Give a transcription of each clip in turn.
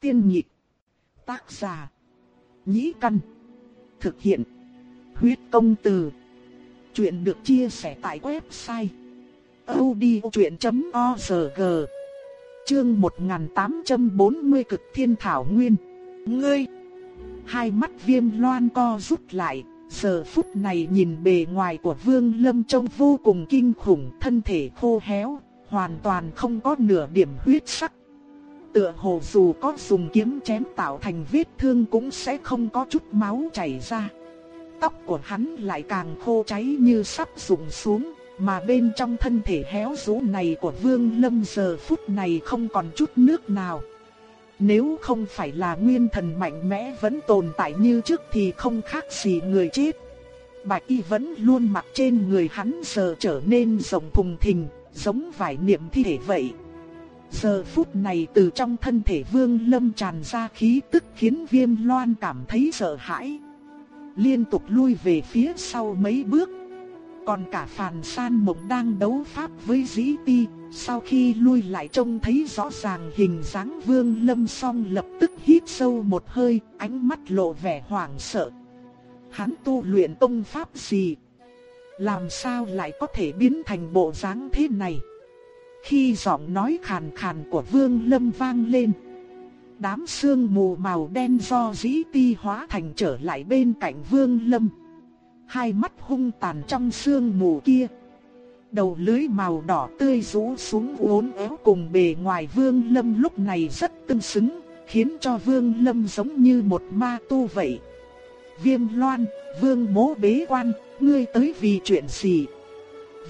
Tiên nhị Tác giả. Nhĩ căn. Thực hiện. Huyết công từ. Chuyện được chia sẻ tại website. odchuyện.org Chương 1840 Cực Thiên Thảo Nguyên Ngươi, Hai mắt viêm loan co rút lại Giờ phút này nhìn bề ngoài của Vương Lâm trông vô cùng kinh khủng, Thân thể khô héo, Hoàn toàn không có nửa điểm huyết sắc Tựa hồ dù có dùng kiếm chém tạo thành vết thương cũng sẽ không có chút máu chảy ra. Tóc của hắn lại càng khô cháy như sắp rụng xuống, mà bên trong thân thể héo rũ này của Vương Lâm giờ phút này không còn chút nước nào. Nếu không phải là nguyên thần mạnh mẽ vẫn tồn tại như trước thì không khác gì người chết. Bạch y vẫn luôn mặc trên người hắn giờ trở nên rộng thùng thình, giống vải niệm thi thể vậy. Giờ phút này từ trong thân thể Vương Lâm tràn ra khí tức khiến Viêm Loan cảm thấy sợ hãi. Liên tục lui về phía sau mấy bước. Còn cả Phàn San Mộng đang đấu pháp với Dĩ Ti, sau khi lui lại trông thấy rõ ràng hình dáng Vương Lâm xong lập tức hít sâu một hơi, ánh mắt lộ vẻ hoảng sợ. Hắn tu luyện tông pháp gì? Làm sao lại có thể biến thành bộ dáng thế này? Khi giọng nói khàn khàn của Vương Lâm vang lên, đám sương mù màu đen do dĩ ti hóa thành trở lại bên cạnh Vương Lâm. Hai mắt hung tàn trong sương mù kia. Đầu lưới màu đỏ tươi rũ xuống uốn éo cùng bề ngoài Vương Lâm lúc này rất tương xứng, khiến cho Vương Lâm giống như một ma tu vậy. Viêm loan, Vương mố bế quan, ngươi tới vì chuyện gì?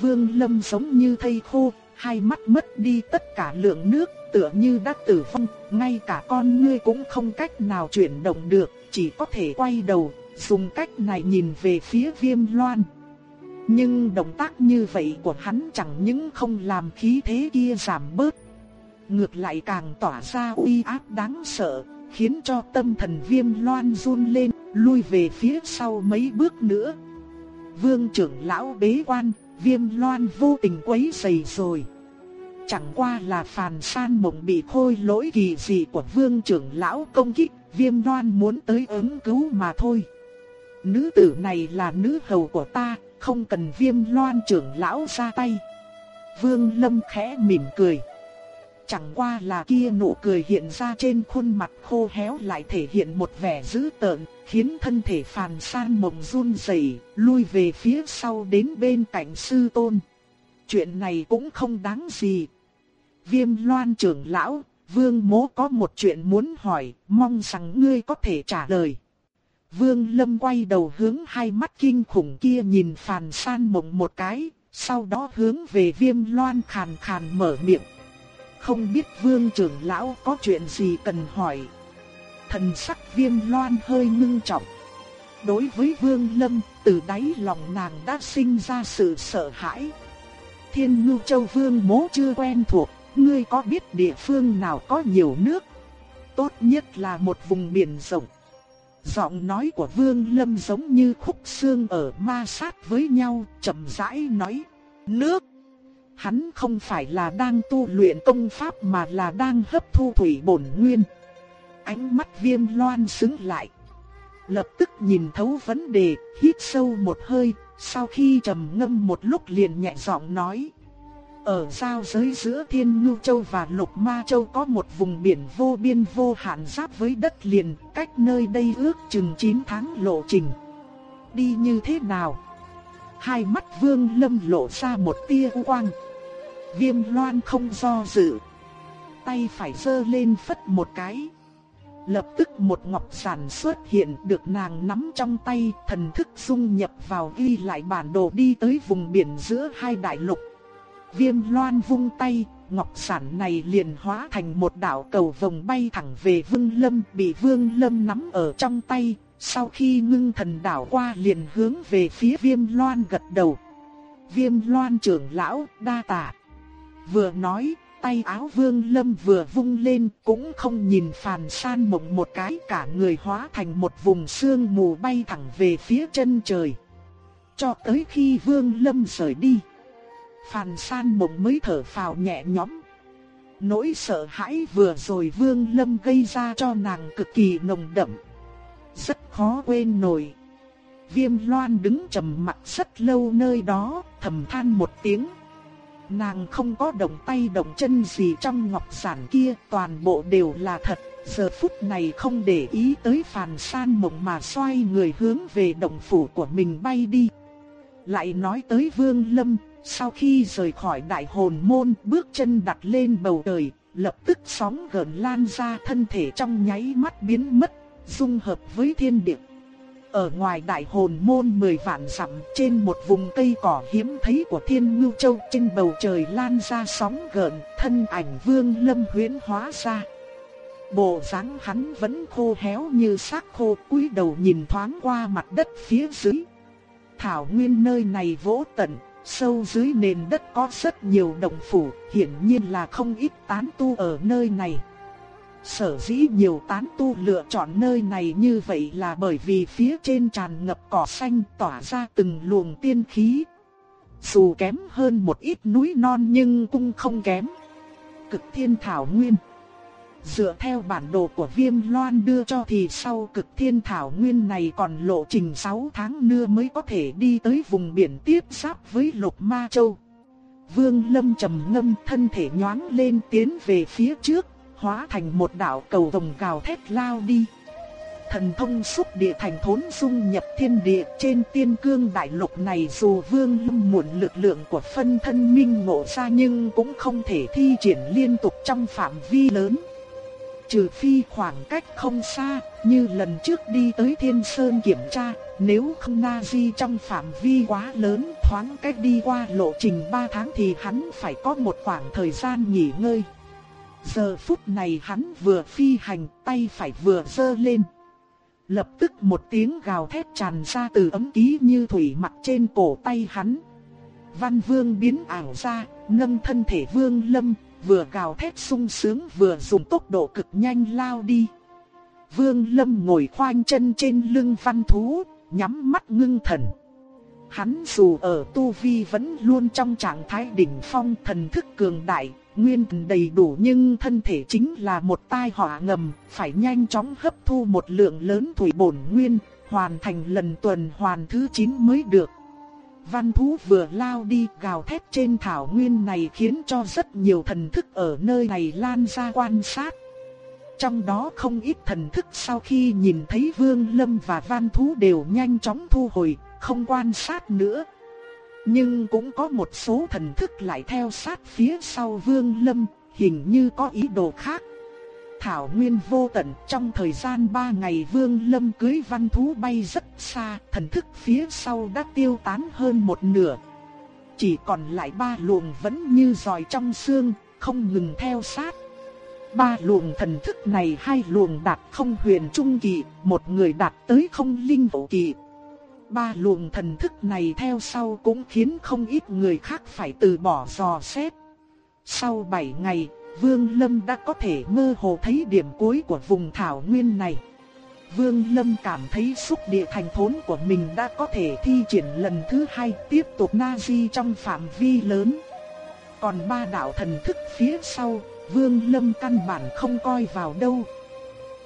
Vương Lâm giống như thây khô, hai mắt mất đi tất cả lượng nước, tựa như đã tử vong, ngay cả con ngươi cũng không cách nào chuyển động được, chỉ có thể quay đầu, dùng cách này nhìn về phía viêm loan. Nhưng động tác như vậy của hắn chẳng những không làm khí thế kia giảm bớt, ngược lại càng tỏa ra uy áp đáng sợ, khiến cho tâm thần viêm loan run lên, lui về phía sau mấy bước nữa. Vương trưởng lão bế quan, viêm loan vô tình quấy rầy rồi. Chẳng qua là phàn san mộng bị khôi lỗi kỳ dị của vương trưởng lão công kích, viêm loan muốn tới ứng cứu mà thôi. Nữ tử này là nữ hầu của ta, không cần viêm loan trưởng lão ra tay. Vương lâm khẽ mỉm cười. Chẳng qua là kia nụ cười hiện ra trên khuôn mặt khô héo lại thể hiện một vẻ dữ tợn, khiến thân thể phàn san mộng run rẩy, lui về phía sau đến bên cạnh sư tôn. Chuyện này cũng không đáng gì. Viêm loan trưởng lão, vương mố có một chuyện muốn hỏi, mong rằng ngươi có thể trả lời. Vương lâm quay đầu hướng hai mắt kinh khủng kia nhìn phàn san mộng một cái, sau đó hướng về viêm loan khàn khàn mở miệng. Không biết vương trưởng lão có chuyện gì cần hỏi. Thần sắc viêm loan hơi ngưng trọng. Đối với vương lâm, từ đáy lòng nàng đã sinh ra sự sợ hãi. Thiên ngưu châu vương mố chưa quen thuộc, ngươi có biết địa phương nào có nhiều nước? Tốt nhất là một vùng biển rộng. Giọng nói của Vương Lâm giống như khúc xương ở ma sát với nhau, chậm rãi nói, nước. Hắn không phải là đang tu luyện công pháp mà là đang hấp thu thủy bổn nguyên. Ánh mắt viêm loan sững lại. Lập tức nhìn thấu vấn đề, hít sâu một hơi, sau khi trầm ngâm một lúc liền nhẹ giọng nói. Ở giao giới giữa Thiên Ngưu Châu và Lục Ma Châu có một vùng biển vô biên vô hạn giáp với đất liền, cách nơi đây ước chừng 9 tháng lộ trình. Đi như thế nào? Hai mắt Vương Lâm lộ ra một tia quang. Viêm Loan không do dự, tay phải giơ lên phất một cái. Lập tức một ngọc sản xuất hiện được nàng nắm trong tay, thần thức dung nhập vào ghi lại bản đồ đi tới vùng biển giữa hai đại lục. Viêm loan vung tay, ngọc sản này liền hóa thành một đạo cầu vòng bay thẳng về Vương Lâm, bị Vương Lâm nắm ở trong tay, sau khi ngưng thần đảo qua liền hướng về phía Viêm Loan gật đầu. Viêm Loan trưởng lão, đa tạ. Vừa nói, tay áo Vương Lâm vừa vung lên, cũng không nhìn Phàn San Mộng một cái, cả người hóa thành một vùng sương mù bay thẳng về phía chân trời. Cho tới khi Vương Lâm rời đi, Phàn san mộng mới thở phào nhẹ nhõm. Nỗi sợ hãi vừa rồi Vương Lâm gây ra cho nàng cực kỳ nồng đậm. Rất khó quên nổi. Viêm loan đứng trầm mặt rất lâu nơi đó, thầm than một tiếng. Nàng không có động tay động chân gì trong ngọc giản kia, toàn bộ đều là thật. Giờ phút này không để ý tới phàn san mộng mà xoay người hướng về động phủ của mình bay đi. Lại nói tới Vương Lâm, sau khi rời khỏi đại hồn môn bước chân đặt lên bầu trời, lập tức sóng gần lan ra thân thể trong nháy mắt biến mất, dung hợp với thiên địa. Ở ngoài đại hồn môn mười vạn dặm trên một vùng cây cỏ hiếm thấy của thiên ngưu châu trên bầu trời lan ra sóng gợn, thân ảnh vương lâm huyến hóa ra. Bộ dáng hắn vẫn khô héo như xác khô cúi đầu nhìn thoáng qua mặt đất phía dưới. Thảo nguyên nơi này vỗ tận, sâu dưới nền đất có rất nhiều động phủ, hiển nhiên là không ít tán tu ở nơi này. Sở dĩ nhiều tán tu lựa chọn nơi này như vậy là bởi vì phía trên tràn ngập cỏ xanh tỏa ra từng luồng tiên khí. Dù kém hơn một ít núi non nhưng cũng không kém. Cực thiên thảo nguyên. Dựa theo bản đồ của Viêm Loan đưa cho thì sau cực thiên thảo nguyên này còn lộ trình 6 tháng nữa mới có thể đi tới vùng biển tiếp giáp với Lục Ma Châu. Vương Lâm trầm ngâm thân thể nhoáng lên tiến về phía trước, hóa thành một đạo cầu vồng gào thét lao đi. Thần thông xúc địa thành thốn dung nhập thiên địa trên tiên cương đại lục này dù vương lâm muộn lực lượng của phân thân minh ngộ ra nhưng cũng không thể thi triển liên tục trong phạm vi lớn. Trừ phi khoảng cách không xa, như lần trước đi tới Thiên Sơn kiểm tra, nếu không na di trong phạm vi quá lớn thoáng cách đi qua lộ trình 3 tháng thì hắn phải có một khoảng thời gian nghỉ ngơi. Giờ phút này hắn vừa phi hành tay phải vừa giơ lên. Lập tức một tiếng gào thét tràn ra từ ấm ký như thủy mặt trên cổ tay hắn. Văn vương biến ảo ra, nâng thân thể vương lâm, vừa gào thét sung sướng vừa dùng tốc độ cực nhanh lao đi. Vương lâm ngồi khoanh chân trên lưng văn thú, nhắm mắt ngưng thần. Hắn dù ở tu vi vẫn luôn trong trạng thái đỉnh phong thần thức cường đại, nguyên đầy đủ nhưng thân thể chính là một tai họa ngầm, phải nhanh chóng hấp thu một lượng lớn thủy bổn nguyên, hoàn thành lần tuần hoàn thứ 9 mới được. Văn thú vừa lao đi gào thét trên thảo nguyên này khiến cho rất nhiều thần thức ở nơi này lan ra quan sát. Trong đó không ít thần thức sau khi nhìn thấy Vương Lâm và Văn Thú đều nhanh chóng thu hồi, không quan sát nữa. Nhưng cũng có một số thần thức lại theo sát phía sau Vương Lâm, hình như có ý đồ khác. Thảo Nguyên vô tận trong thời gian 3 ngày Vương Lâm cưới văn thú bay rất xa, thần thức phía sau đã tiêu tán hơn một nửa. Chỉ còn lại ba luồng vẫn như giòi trong xương, không ngừng theo sát. Ba luồng thần thức này hai luồng đạt không huyền trung kỳ, một người đạt tới không linh vũ kỳ. Ba luồng thần thức này theo sau cũng khiến không ít người khác phải từ bỏ dò xét. Sau 7 ngày, Vương Lâm đã có thể mơ hồ thấy điểm cuối của vùng thảo nguyên này. Vương Lâm cảm thấy xúc địa thành thốn của mình đã có thể thi triển lần thứ hai tiếp tục na di trong phạm vi lớn. Còn ba đạo thần thức phía sau, Vương Lâm căn bản không coi vào đâu.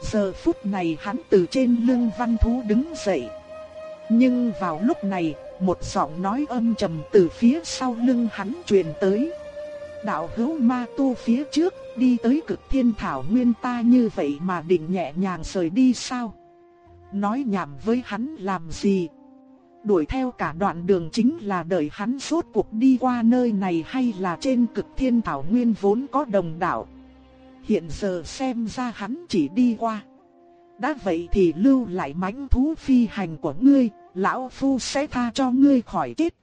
Giờ phút này hắn từ trên lưng văn thú đứng dậy. Nhưng vào lúc này, một giọng nói âm trầm từ phía sau lưng hắn truyền tới đạo hữu ma tu phía trước, đi tới cực thiên thảo nguyên ta như vậy mà định nhẹ nhàng rời đi sao? Nói nhảm với hắn làm gì? Đuổi theo cả đoạn đường chính là đợi hắn suốt cuộc đi qua nơi này hay là trên cực thiên thảo nguyên vốn có đồng đạo. Hiện giờ xem ra hắn chỉ đi qua. Đã vậy thì lưu lại mãnh thú phi hành của ngươi, lão phu sẽ tha cho ngươi khỏi chết.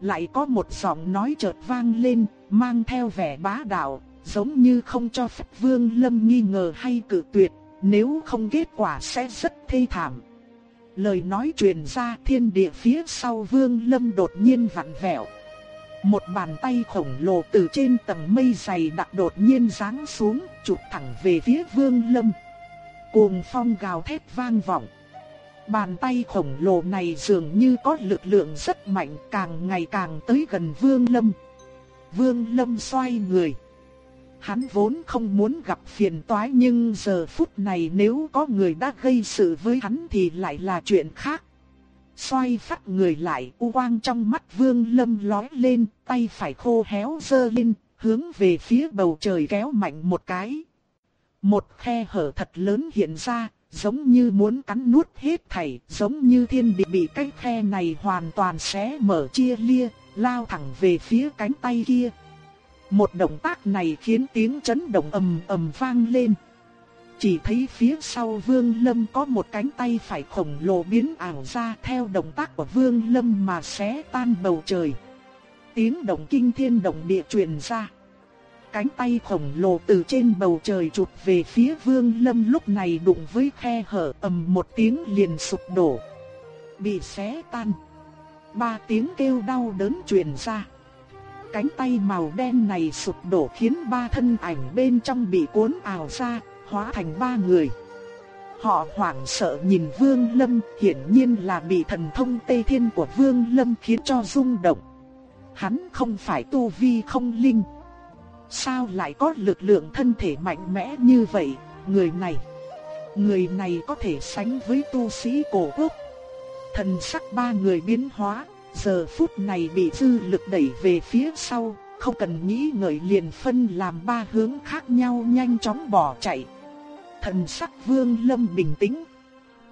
Lại có một giọng nói chợt vang lên, mang theo vẻ bá đạo, giống như không cho phép Vương Lâm nghi ngờ hay cự tuyệt, nếu không kết quả sẽ rất thê thảm. Lời nói truyền ra thiên địa phía sau Vương Lâm đột nhiên vặn vẹo. Một bàn tay khổng lồ từ trên tầng mây dày đặc đột nhiên giáng xuống, chụp thẳng về phía Vương Lâm. Cuồng phong gào thét vang vọng. Bàn tay khổng lồ này dường như có lực lượng rất mạnh càng ngày càng tới gần Vương Lâm. Vương Lâm xoay người. Hắn vốn không muốn gặp phiền toái nhưng giờ phút này nếu có người đã gây sự với hắn thì lại là chuyện khác. Xoay phát người lại, u quang trong mắt Vương Lâm lói lên, tay phải khô héo giơ lên, hướng về phía bầu trời kéo mạnh một cái. Một khe hở thật lớn hiện ra, giống như muốn cắn nuốt hết thảy, giống như thiên địa bị cái khe này hoàn toàn xé mở chia lia, lao thẳng về phía cánh tay kia. Một động tác này khiến tiếng chấn động ầm ầm vang lên. Chỉ thấy phía sau Vương Lâm có một cánh tay phải khổng lồ biến ảo ra theo động tác của Vương Lâm mà xé tan bầu trời. Tiếng động kinh thiên động địa truyền ra. Cánh tay khổng lồ từ trên bầu trời chụp về phía Vương Lâm lúc này đụng với khe hở ầm một tiếng liền sụp đổ. Bị xé tan. Ba tiếng kêu đau đớn truyền ra. Cánh tay màu đen này sụp đổ khiến ba thân ảnh bên trong bị cuốn ảo ra, hóa thành ba người. Họ hoảng sợ nhìn Vương Lâm, hiển nhiên là bị thần thông Tây Thiên của Vương Lâm khiến cho rung động. Hắn không phải tu vi không linh. Sao lại có lực lượng thân thể mạnh mẽ như vậy, người này? Người này có thể sánh với tu sĩ cổ quốc. Thần sắc ba người biến hóa, giờ phút này bị dư lực đẩy về phía sau, không cần nghĩ ngợi liền phân làm ba hướng khác nhau nhanh chóng bỏ chạy. Thần sắc Vương Lâm bình tĩnh.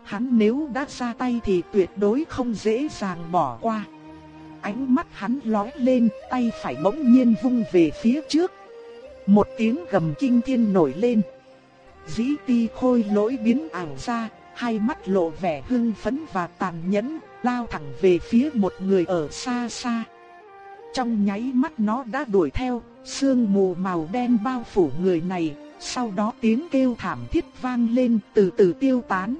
Hắn nếu đã ra tay thì tuyệt đối không dễ dàng bỏ qua. Ánh mắt hắn lóe lên, tay phải bỗng nhiên vung về phía trước. Một tiếng gầm kinh thiên nổi lên. Dĩ ti khôi lỗi biến ảo ra, hai mắt lộ vẻ hưng phấn và tàn nhẫn, lao thẳng về phía một người ở xa xa. Trong nháy mắt nó đã đuổi theo, sương mù màu đen bao phủ người này, sau đó tiếng kêu thảm thiết vang lên từ từ tiêu tán.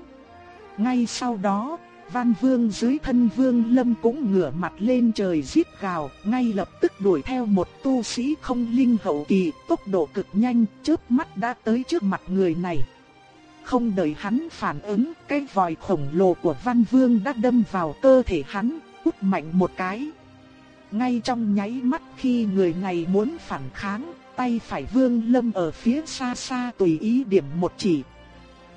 Ngay sau đó, Văn Vương dưới thân Vương Lâm cũng ngửa mặt lên trời giết gào, ngay lập tức đuổi theo một tu sĩ không linh hậu kỳ, tốc độ cực nhanh, chớp mắt đã tới trước mặt người này. Không đợi hắn phản ứng, cái vòi khổng lồ của Văn Vương đã đâm vào cơ thể hắn, hút mạnh một cái. Ngay trong nháy mắt khi người này muốn phản kháng, tay phải Vương Lâm ở phía xa xa tùy ý điểm một chỉ.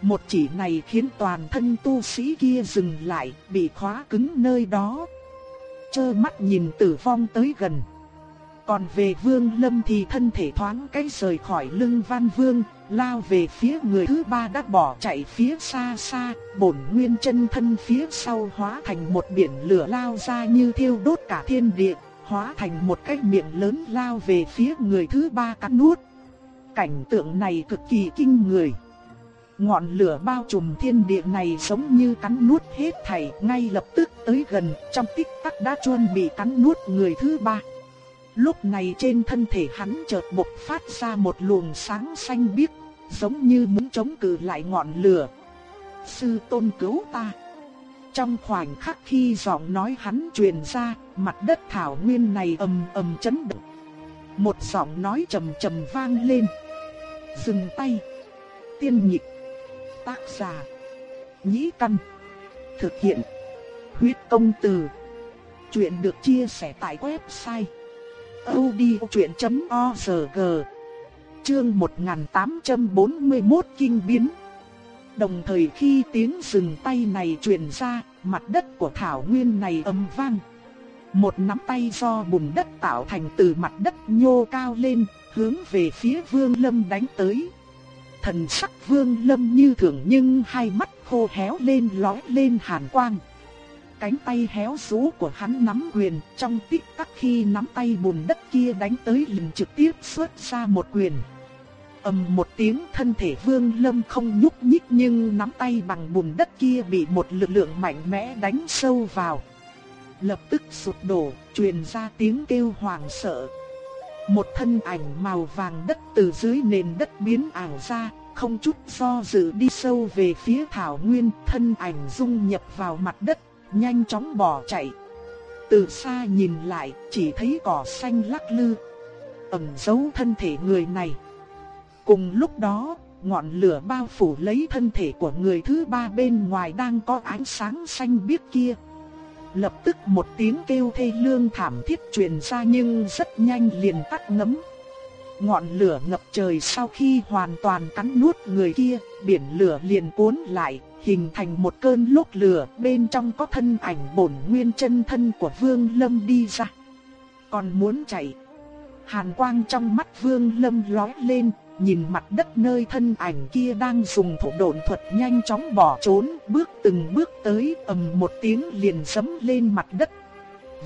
Một chỉ này khiến toàn thân tu sĩ kia dừng lại, bị khóa cứng nơi đó. Chơ mắt nhìn tử vong tới gần. Còn về Vương Lâm thì thân thể thoáng cái rời khỏi lưng Văn Vương, lao về phía người thứ ba đã bỏ chạy phía xa xa, bổn nguyên chân thân phía sau hóa thành một biển lửa lao ra như thiêu đốt cả thiên địa, hóa thành một cái miệng lớn lao về phía người thứ ba cắn nuốt. Cảnh tượng này cực kỳ kinh người. Ngọn lửa bao trùm thiên địa này giống như cắn nuốt hết thảy, ngay lập tức tới gần, trong tích tắc đã chuẩn bị cắn nuốt người thứ ba. Lúc này trên thân thể hắn chợt bộc phát ra một luồng sáng xanh biếc, giống như muốn chống cự lại ngọn lửa. Sư tôn cứu ta. Trong khoảnh khắc khi giọng nói hắn truyền ra, mặt đất thảo nguyên này ầm ầm chấn động. Một giọng nói trầm trầm vang lên. Dừng tay. Tiên nhịp. Tác giả. Nhĩ căn. Thực hiện. Huyết công từ. Chuyện được chia sẻ tại website odchuyện.org Chương 1841 Kinh biến Đồng thời khi tiếng dừng tay này truyền ra, mặt đất của thảo nguyên này âm vang. Một nắm tay do bùn đất tạo thành từ mặt đất nhô cao lên, hướng về phía Vương Lâm đánh tới. Thần sắc Vương Lâm như thường nhưng hai mắt khô héo lên lóe lên hàn quang cánh tay héo rũ của hắn nắm quyền, trong tích tắc khi nắm tay bùn đất kia đánh tới liền trực tiếp xuất ra một quyền. ầm một tiếng thân thể vương lâm không nhúc nhích nhưng nắm tay bằng bùn đất kia bị một lực lượng mạnh mẽ đánh sâu vào. Lập tức sụp đổ, truyền ra tiếng kêu hoảng sợ. Một thân ảnh màu vàng đất từ dưới nền đất biến ảo ra, không chút do dự đi sâu về phía thảo nguyên, thân ảnh dung nhập vào mặt đất nhanh chóng bỏ chạy. Từ xa nhìn lại, chỉ thấy cỏ xanh lắc lư, ẩn giấu thân thể người này. Cùng lúc đó, ngọn lửa bao phủ lấy thân thể của người thứ ba bên ngoài đang có ánh sáng xanh biếc kia. Lập tức một tiếng kêu thê lương thảm thiết truyền ra nhưng rất nhanh liền tắt ngấm. ngọn lửa ngập trời sau khi hoàn toàn cắn nuốt người kia, biển lửa liền cuốn lại, hình thành một cơn lốc lửa, bên trong có thân ảnh bổn nguyên chân thân của Vương Lâm đi ra. Còn muốn chạy. Hàn quang trong mắt Vương Lâm lóe lên, nhìn mặt đất nơi thân ảnh kia đang dùng thủ độn thuật nhanh chóng bỏ trốn, bước từng bước tới, ầm một tiếng liền sấm lên mặt đất.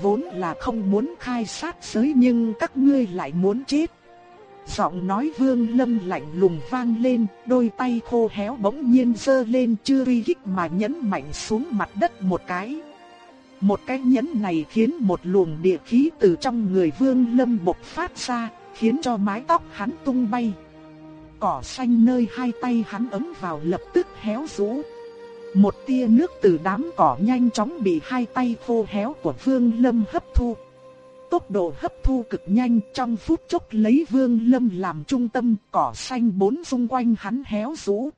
Vốn là không muốn khai sát giới nhưng các ngươi lại muốn chết. Giọng nói vương lâm lạnh lùng vang lên, đôi tay khô héo bỗng nhiên dơ lên chưa uy kích mà nhấn mạnh xuống mặt đất một cái. Một cái nhấn này khiến một luồng địa khí từ trong người vương lâm bộc phát ra, khiến cho mái tóc hắn tung bay. Cỏ xanh nơi hai tay hắn ấm vào lập tức héo rũ. Một tia nước từ đám cỏ nhanh chóng bị hai tay khô héo của vương lâm hấp thu tốc độ hấp thu cực nhanh trong phút chốc lấy vương lâm làm trung tâm, cỏ xanh bốn xung quanh hắn héo rũ.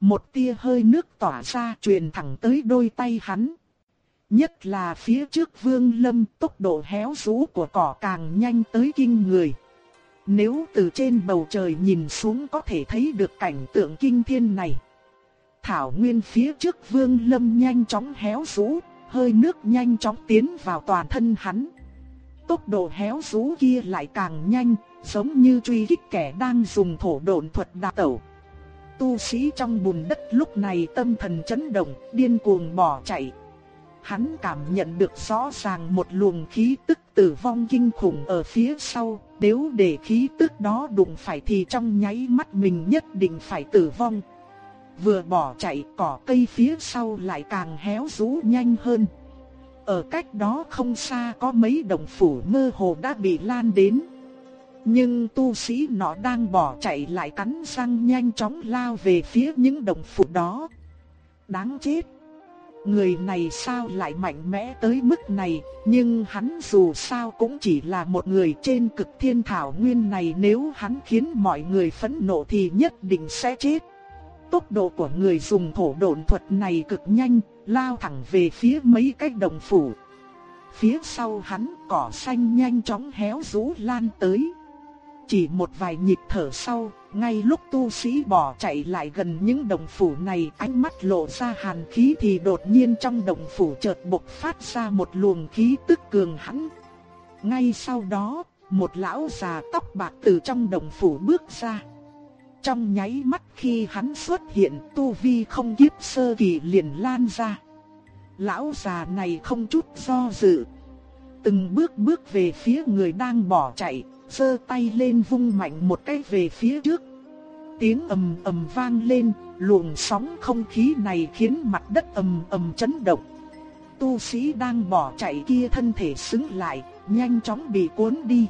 Một tia hơi nước tỏa ra truyền thẳng tới đôi tay hắn. Nhất là phía trước vương lâm tốc độ héo rũ của cỏ càng nhanh tới kinh người. Nếu từ trên bầu trời nhìn xuống có thể thấy được cảnh tượng kinh thiên này. Thảo nguyên phía trước vương lâm nhanh chóng héo rũ, hơi nước nhanh chóng tiến vào toàn thân hắn tốc độ héo rũ kia lại càng nhanh, giống như truy kích kẻ đang dùng thổ độn thuật đạp tẩu. Tu sĩ trong bùn đất lúc này tâm thần chấn động, điên cuồng bỏ chạy. Hắn cảm nhận được rõ ràng một luồng khí tức tử vong kinh khủng ở phía sau, nếu để khí tức đó đụng phải thì trong nháy mắt mình nhất định phải tử vong. Vừa bỏ chạy cỏ cây phía sau lại càng héo rũ nhanh hơn. Ở cách đó không xa có mấy đồng phủ mơ hồ đã bị lan đến. Nhưng tu sĩ nọ đang bỏ chạy lại cắn răng nhanh chóng lao về phía những đồng phủ đó. Đáng chết! Người này sao lại mạnh mẽ tới mức này, nhưng hắn dù sao cũng chỉ là một người trên cực thiên thảo nguyên này nếu hắn khiến mọi người phẫn nộ thì nhất định sẽ chết. Tốc độ của người dùng thổ độn thuật này cực nhanh, lao thẳng về phía mấy cái đồng phủ. Phía sau hắn cỏ xanh nhanh chóng héo rũ lan tới. Chỉ một vài nhịp thở sau, ngay lúc tu sĩ bỏ chạy lại gần những đồng phủ này ánh mắt lộ ra hàn khí thì đột nhiên trong đồng phủ chợt bộc phát ra một luồng khí tức cường hãn. Ngay sau đó, một lão già tóc bạc từ trong đồng phủ bước ra. Trong nháy mắt khi hắn xuất hiện tu vi không kiếp sơ kỳ liền lan ra. Lão già này không chút do dự. Từng bước bước về phía người đang bỏ chạy, giơ tay lên vung mạnh một cái về phía trước. Tiếng ầm ầm vang lên, luồng sóng không khí này khiến mặt đất ầm ầm chấn động. Tu sĩ đang bỏ chạy kia thân thể sững lại, nhanh chóng bị cuốn đi.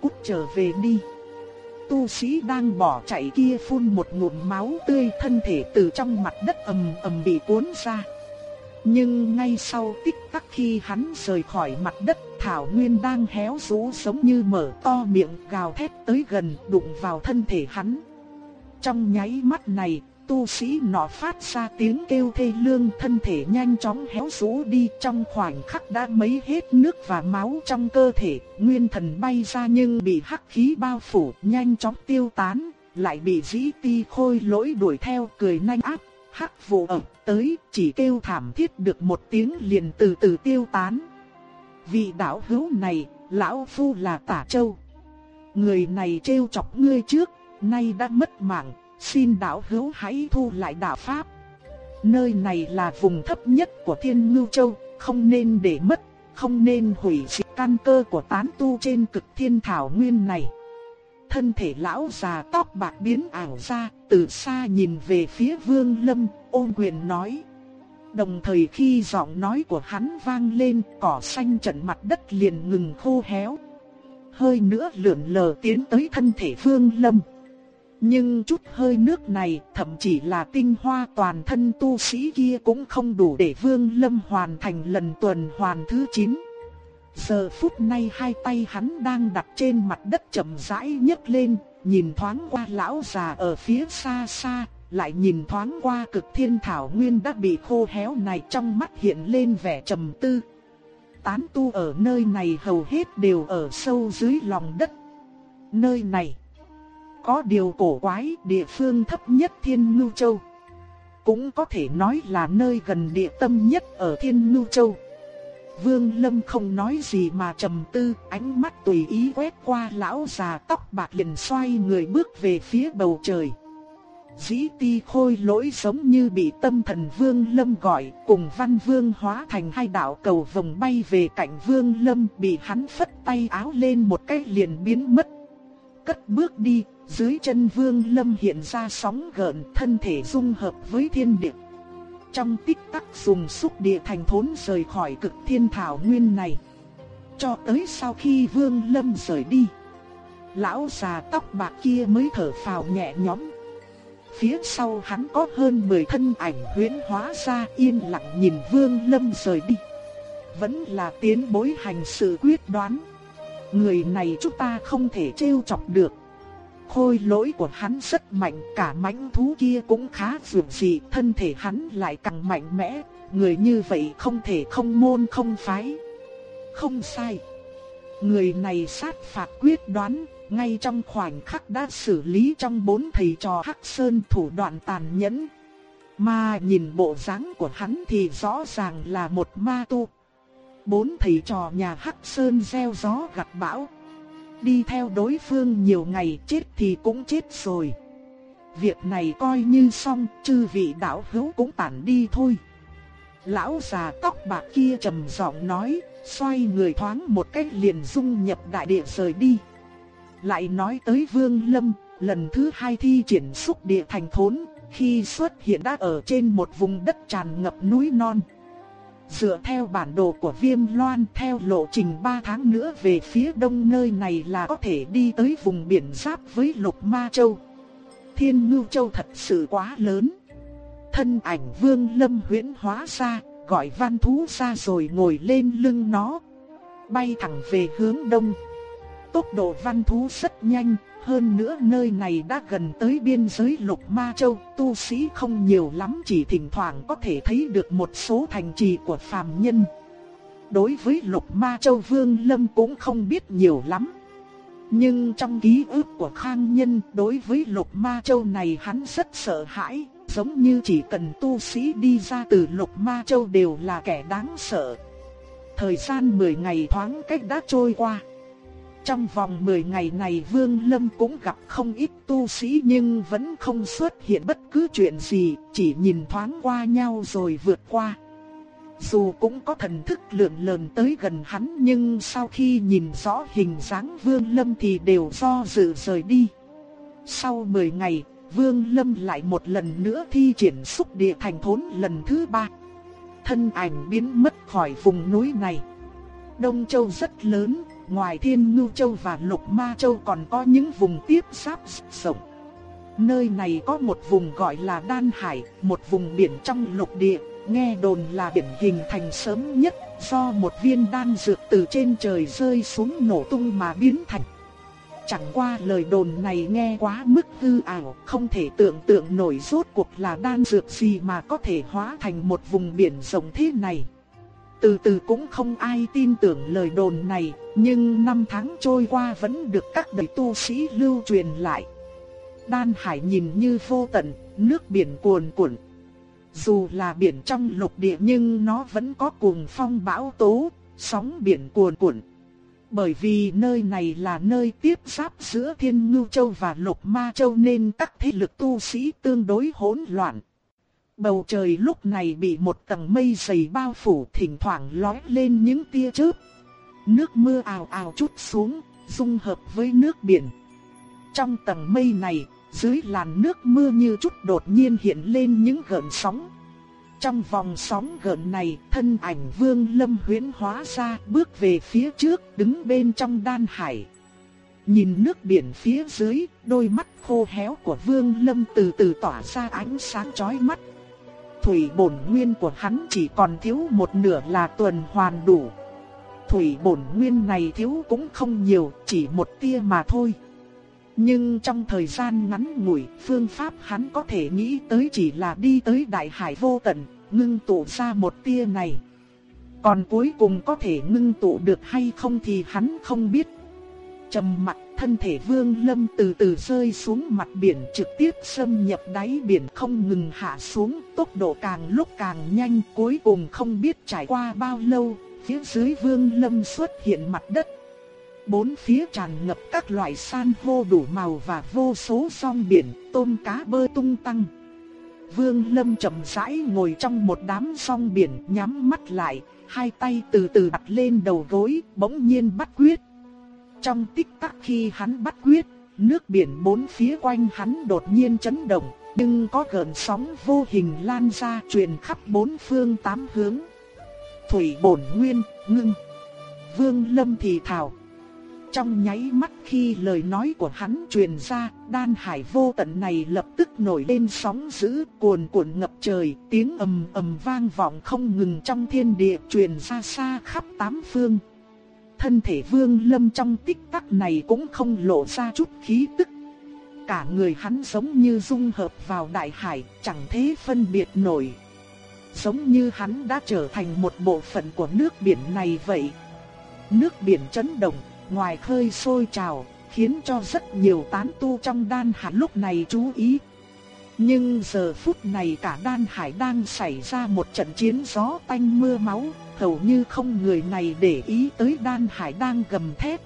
Cút trở về đi tu sĩ đang bỏ chạy kia phun một ngụm máu tươi thân thể từ trong mặt đất ầm ầm bị cuốn ra. Nhưng ngay sau tích tắc khi hắn rời khỏi mặt đất, thảo nguyên đang héo rũ giống như mở to miệng gào thét tới gần đụng vào thân thể hắn. Trong nháy mắt này, tu sĩ nọ phát ra tiếng kêu thê lương thân thể nhanh chóng héo rũ đi trong khoảnh khắc đã mấy hết nước và máu trong cơ thể, nguyên thần bay ra nhưng bị hắc khí bao phủ nhanh chóng tiêu tán, lại bị dĩ ti khôi lỗi đuổi theo cười nanh áp, hắc vụ ẩm tới chỉ kêu thảm thiết được một tiếng liền từ từ tiêu tán. Vị đạo hữu này, lão phu là tả châu. Người này trêu chọc ngươi trước, nay đã mất mạng, xin đạo hữu hãy thu lại đạo pháp. Nơi này là vùng thấp nhất của Thiên Ngưu Châu, không nên để mất, không nên hủy diệt căn cơ của tán tu trên cực thiên thảo nguyên này. Thân thể lão già tóc bạc biến ảo ra, từ xa nhìn về phía Vương Lâm, ôn quyền nói. Đồng thời khi giọng nói của hắn vang lên, cỏ xanh trận mặt đất liền ngừng khô héo. Hơi nữa lượn lờ tiến tới thân thể Vương Lâm. Nhưng chút hơi nước này, thậm chỉ là tinh hoa toàn thân tu sĩ kia cũng không đủ để Vương Lâm hoàn thành lần tuần hoàn thứ 9. Giờ phút này hai tay hắn đang đặt trên mặt đất chậm rãi nhấc lên, nhìn thoáng qua lão già ở phía xa xa, lại nhìn thoáng qua cực thiên thảo nguyên đã bị khô héo này trong mắt hiện lên vẻ trầm tư. Tán tu ở nơi này hầu hết đều ở sâu dưới lòng đất nơi này có điều cổ quái địa phương thấp nhất Thiên Ngưu Châu. Cũng có thể nói là nơi gần địa tâm nhất ở Thiên Ngưu Châu. Vương Lâm không nói gì mà trầm tư, ánh mắt tùy ý quét qua lão già tóc bạc liền xoay người bước về phía bầu trời. Dĩ ti khôi lỗi giống như bị tâm thần Vương Lâm gọi, cùng văn Vương hóa thành hai đạo cầu vòng bay về cạnh Vương Lâm bị hắn phất tay áo lên một cái liền biến mất. Cất bước đi, dưới chân Vương Lâm hiện ra sóng gợn thân thể dung hợp với thiên địa. Trong tích tắc dùng xúc địa thành thốn rời khỏi cực thiên thảo nguyên này. Cho tới sau khi Vương Lâm rời đi. Lão già tóc bạc kia mới thở phào nhẹ nhõm. Phía sau hắn có hơn 10 thân ảnh huyễn hóa ra yên lặng nhìn Vương Lâm rời đi. Vẫn là tiến bối hành sự quyết đoán. Người này chúng ta không thể trêu chọc được. Khôi lỗi của hắn rất mạnh, cả mãnh thú kia cũng khá dường dị, thân thể hắn lại càng mạnh mẽ, người như vậy không thể không môn không phái. Không sai. Người này sát phạt quyết đoán, ngay trong khoảnh khắc đã xử lý trong bốn thầy trò Hắc Sơn thủ đoạn tàn nhẫn. Mà nhìn bộ dáng của hắn thì rõ ràng là một ma tu. Bốn thầy trò nhà Hắc Sơn gieo gió gặt bão. Đi theo đối phương nhiều ngày chết thì cũng chết rồi. Việc này coi như xong, chư vị đạo hữu cũng tản đi thôi. Lão già tóc bạc kia trầm giọng nói, xoay người thoáng một cách liền dung nhập đại địa rời đi. Lại nói tới Vương Lâm, lần thứ hai thi triển xúc địa thành thốn, khi xuất hiện đã ở trên một vùng đất tràn ngập núi non. Dựa theo bản đồ của Viêm Loan theo lộ trình 3 tháng nữa về phía đông nơi này là có thể đi tới vùng biển giáp với Lục Ma Châu. Thiên Ngưu Châu thật sự quá lớn. Thân ảnh Vương Lâm huyễn hóa ra, gọi văn thú ra rồi ngồi lên lưng nó. Bay thẳng về hướng đông. Tốc độ văn thú rất nhanh, hơn nữa nơi này đã gần tới biên giới lục ma châu, tu sĩ không nhiều lắm chỉ thỉnh thoảng có thể thấy được một số thành trì của phàm nhân. Đối với lục ma châu vương lâm cũng không biết nhiều lắm. Nhưng trong ký ức của khang nhân đối với lục ma châu này hắn rất sợ hãi, giống như chỉ cần tu sĩ đi ra từ lục ma châu đều là kẻ đáng sợ. Thời gian 10 ngày thoáng cách đã trôi qua. Trong vòng 10 ngày này Vương Lâm cũng gặp không ít tu sĩ nhưng vẫn không xuất hiện bất cứ chuyện gì, chỉ nhìn thoáng qua nhau rồi vượt qua. Dù cũng có thần thức lượn lờn tới gần hắn nhưng sau khi nhìn rõ hình dáng Vương Lâm thì đều do dự rời đi. Sau 10 ngày, Vương Lâm lại một lần nữa thi triển xúc địa thành thốn lần thứ ba. Thân ảnh biến mất khỏi vùng núi này. Đông Châu rất lớn, ngoài Thiên Ngưu Châu và Lục Ma Châu còn có những vùng tiếp giáp rộng. Nơi này có một vùng gọi là Đan Hải, một vùng biển trong lục địa, nghe đồn là biển hình thành sớm nhất do một viên đan dược từ trên trời rơi xuống nổ tung mà biến thành. Chẳng qua lời đồn này nghe quá mức hư ảo, không thể tưởng tượng nổi rốt cuộc là đan dược gì mà có thể hóa thành một vùng biển rộng thế này. Từ từ cũng không ai tin tưởng lời đồn này, nhưng năm tháng trôi qua vẫn được các đời tu sĩ lưu truyền lại. Đan hải nhìn như vô tận, nước biển cuồn cuộn. Dù là biển trong lục địa nhưng nó vẫn có cuồng phong bão tố, sóng biển cuồn cuộn. Bởi vì nơi này là nơi tiếp giáp giữa Thiên Ngưu Châu và Lục Ma Châu nên các thế lực tu sĩ tương đối hỗn loạn. Bầu trời lúc này bị một tầng mây dày bao phủ thỉnh thoảng lóe lên những tia chớp. Nước mưa ào ào chút xuống, dung hợp với nước biển. Trong tầng mây này, dưới làn nước mưa như chút đột nhiên hiện lên những gợn sóng. Trong vòng sóng gợn này, thân ảnh Vương Lâm huyễn hóa ra, bước về phía trước, đứng bên trong đan hải. Nhìn nước biển phía dưới, đôi mắt khô héo của Vương Lâm từ từ tỏa ra ánh sáng chói mắt thủy bổn nguyên của hắn chỉ còn thiếu một nửa là tuần hoàn đủ. Thủy bổn nguyên này thiếu cũng không nhiều, chỉ một tia mà thôi. Nhưng trong thời gian ngắn ngủi, phương pháp hắn có thể nghĩ tới chỉ là đi tới đại hải vô tận, ngưng tụ ra một tia này. Còn cuối cùng có thể ngưng tụ được hay không thì hắn không biết. Trầm mặt thân thể Vương Lâm từ từ rơi xuống mặt biển trực tiếp xâm nhập đáy biển không ngừng hạ xuống, tốc độ càng lúc càng nhanh, cuối cùng không biết trải qua bao lâu, phía dưới Vương Lâm xuất hiện mặt đất. Bốn phía tràn ngập các loại san hô đủ màu và vô số song biển, tôm cá bơi tung tăng. Vương Lâm chậm rãi ngồi trong một đám song biển, nhắm mắt lại, hai tay từ từ đặt lên đầu gối, bỗng nhiên bắt quyết. Trong tích tắc khi hắn bắt quyết, nước biển bốn phía quanh hắn đột nhiên chấn động, nhưng có gợn sóng vô hình lan ra truyền khắp bốn phương tám hướng. Thủy bổn nguyên, ngưng. Vương Lâm thì thào. Trong nháy mắt khi lời nói của hắn truyền ra, đan hải vô tận này lập tức nổi lên sóng dữ, cuồn cuộn ngập trời, tiếng ầm ầm vang vọng không ngừng trong thiên địa truyền ra xa khắp tám phương. Thân thể vương lâm trong tích tắc này cũng không lộ ra chút khí tức. Cả người hắn giống như dung hợp vào đại hải, chẳng thế phân biệt nổi. Giống như hắn đã trở thành một bộ phận của nước biển này vậy. Nước biển chấn động, ngoài khơi sôi trào, khiến cho rất nhiều tán tu trong đan hải lúc này chú ý. Nhưng giờ phút này cả đan hải đang xảy ra một trận chiến gió tanh mưa máu, hầu như không người này để ý tới đan hải đang gầm thét.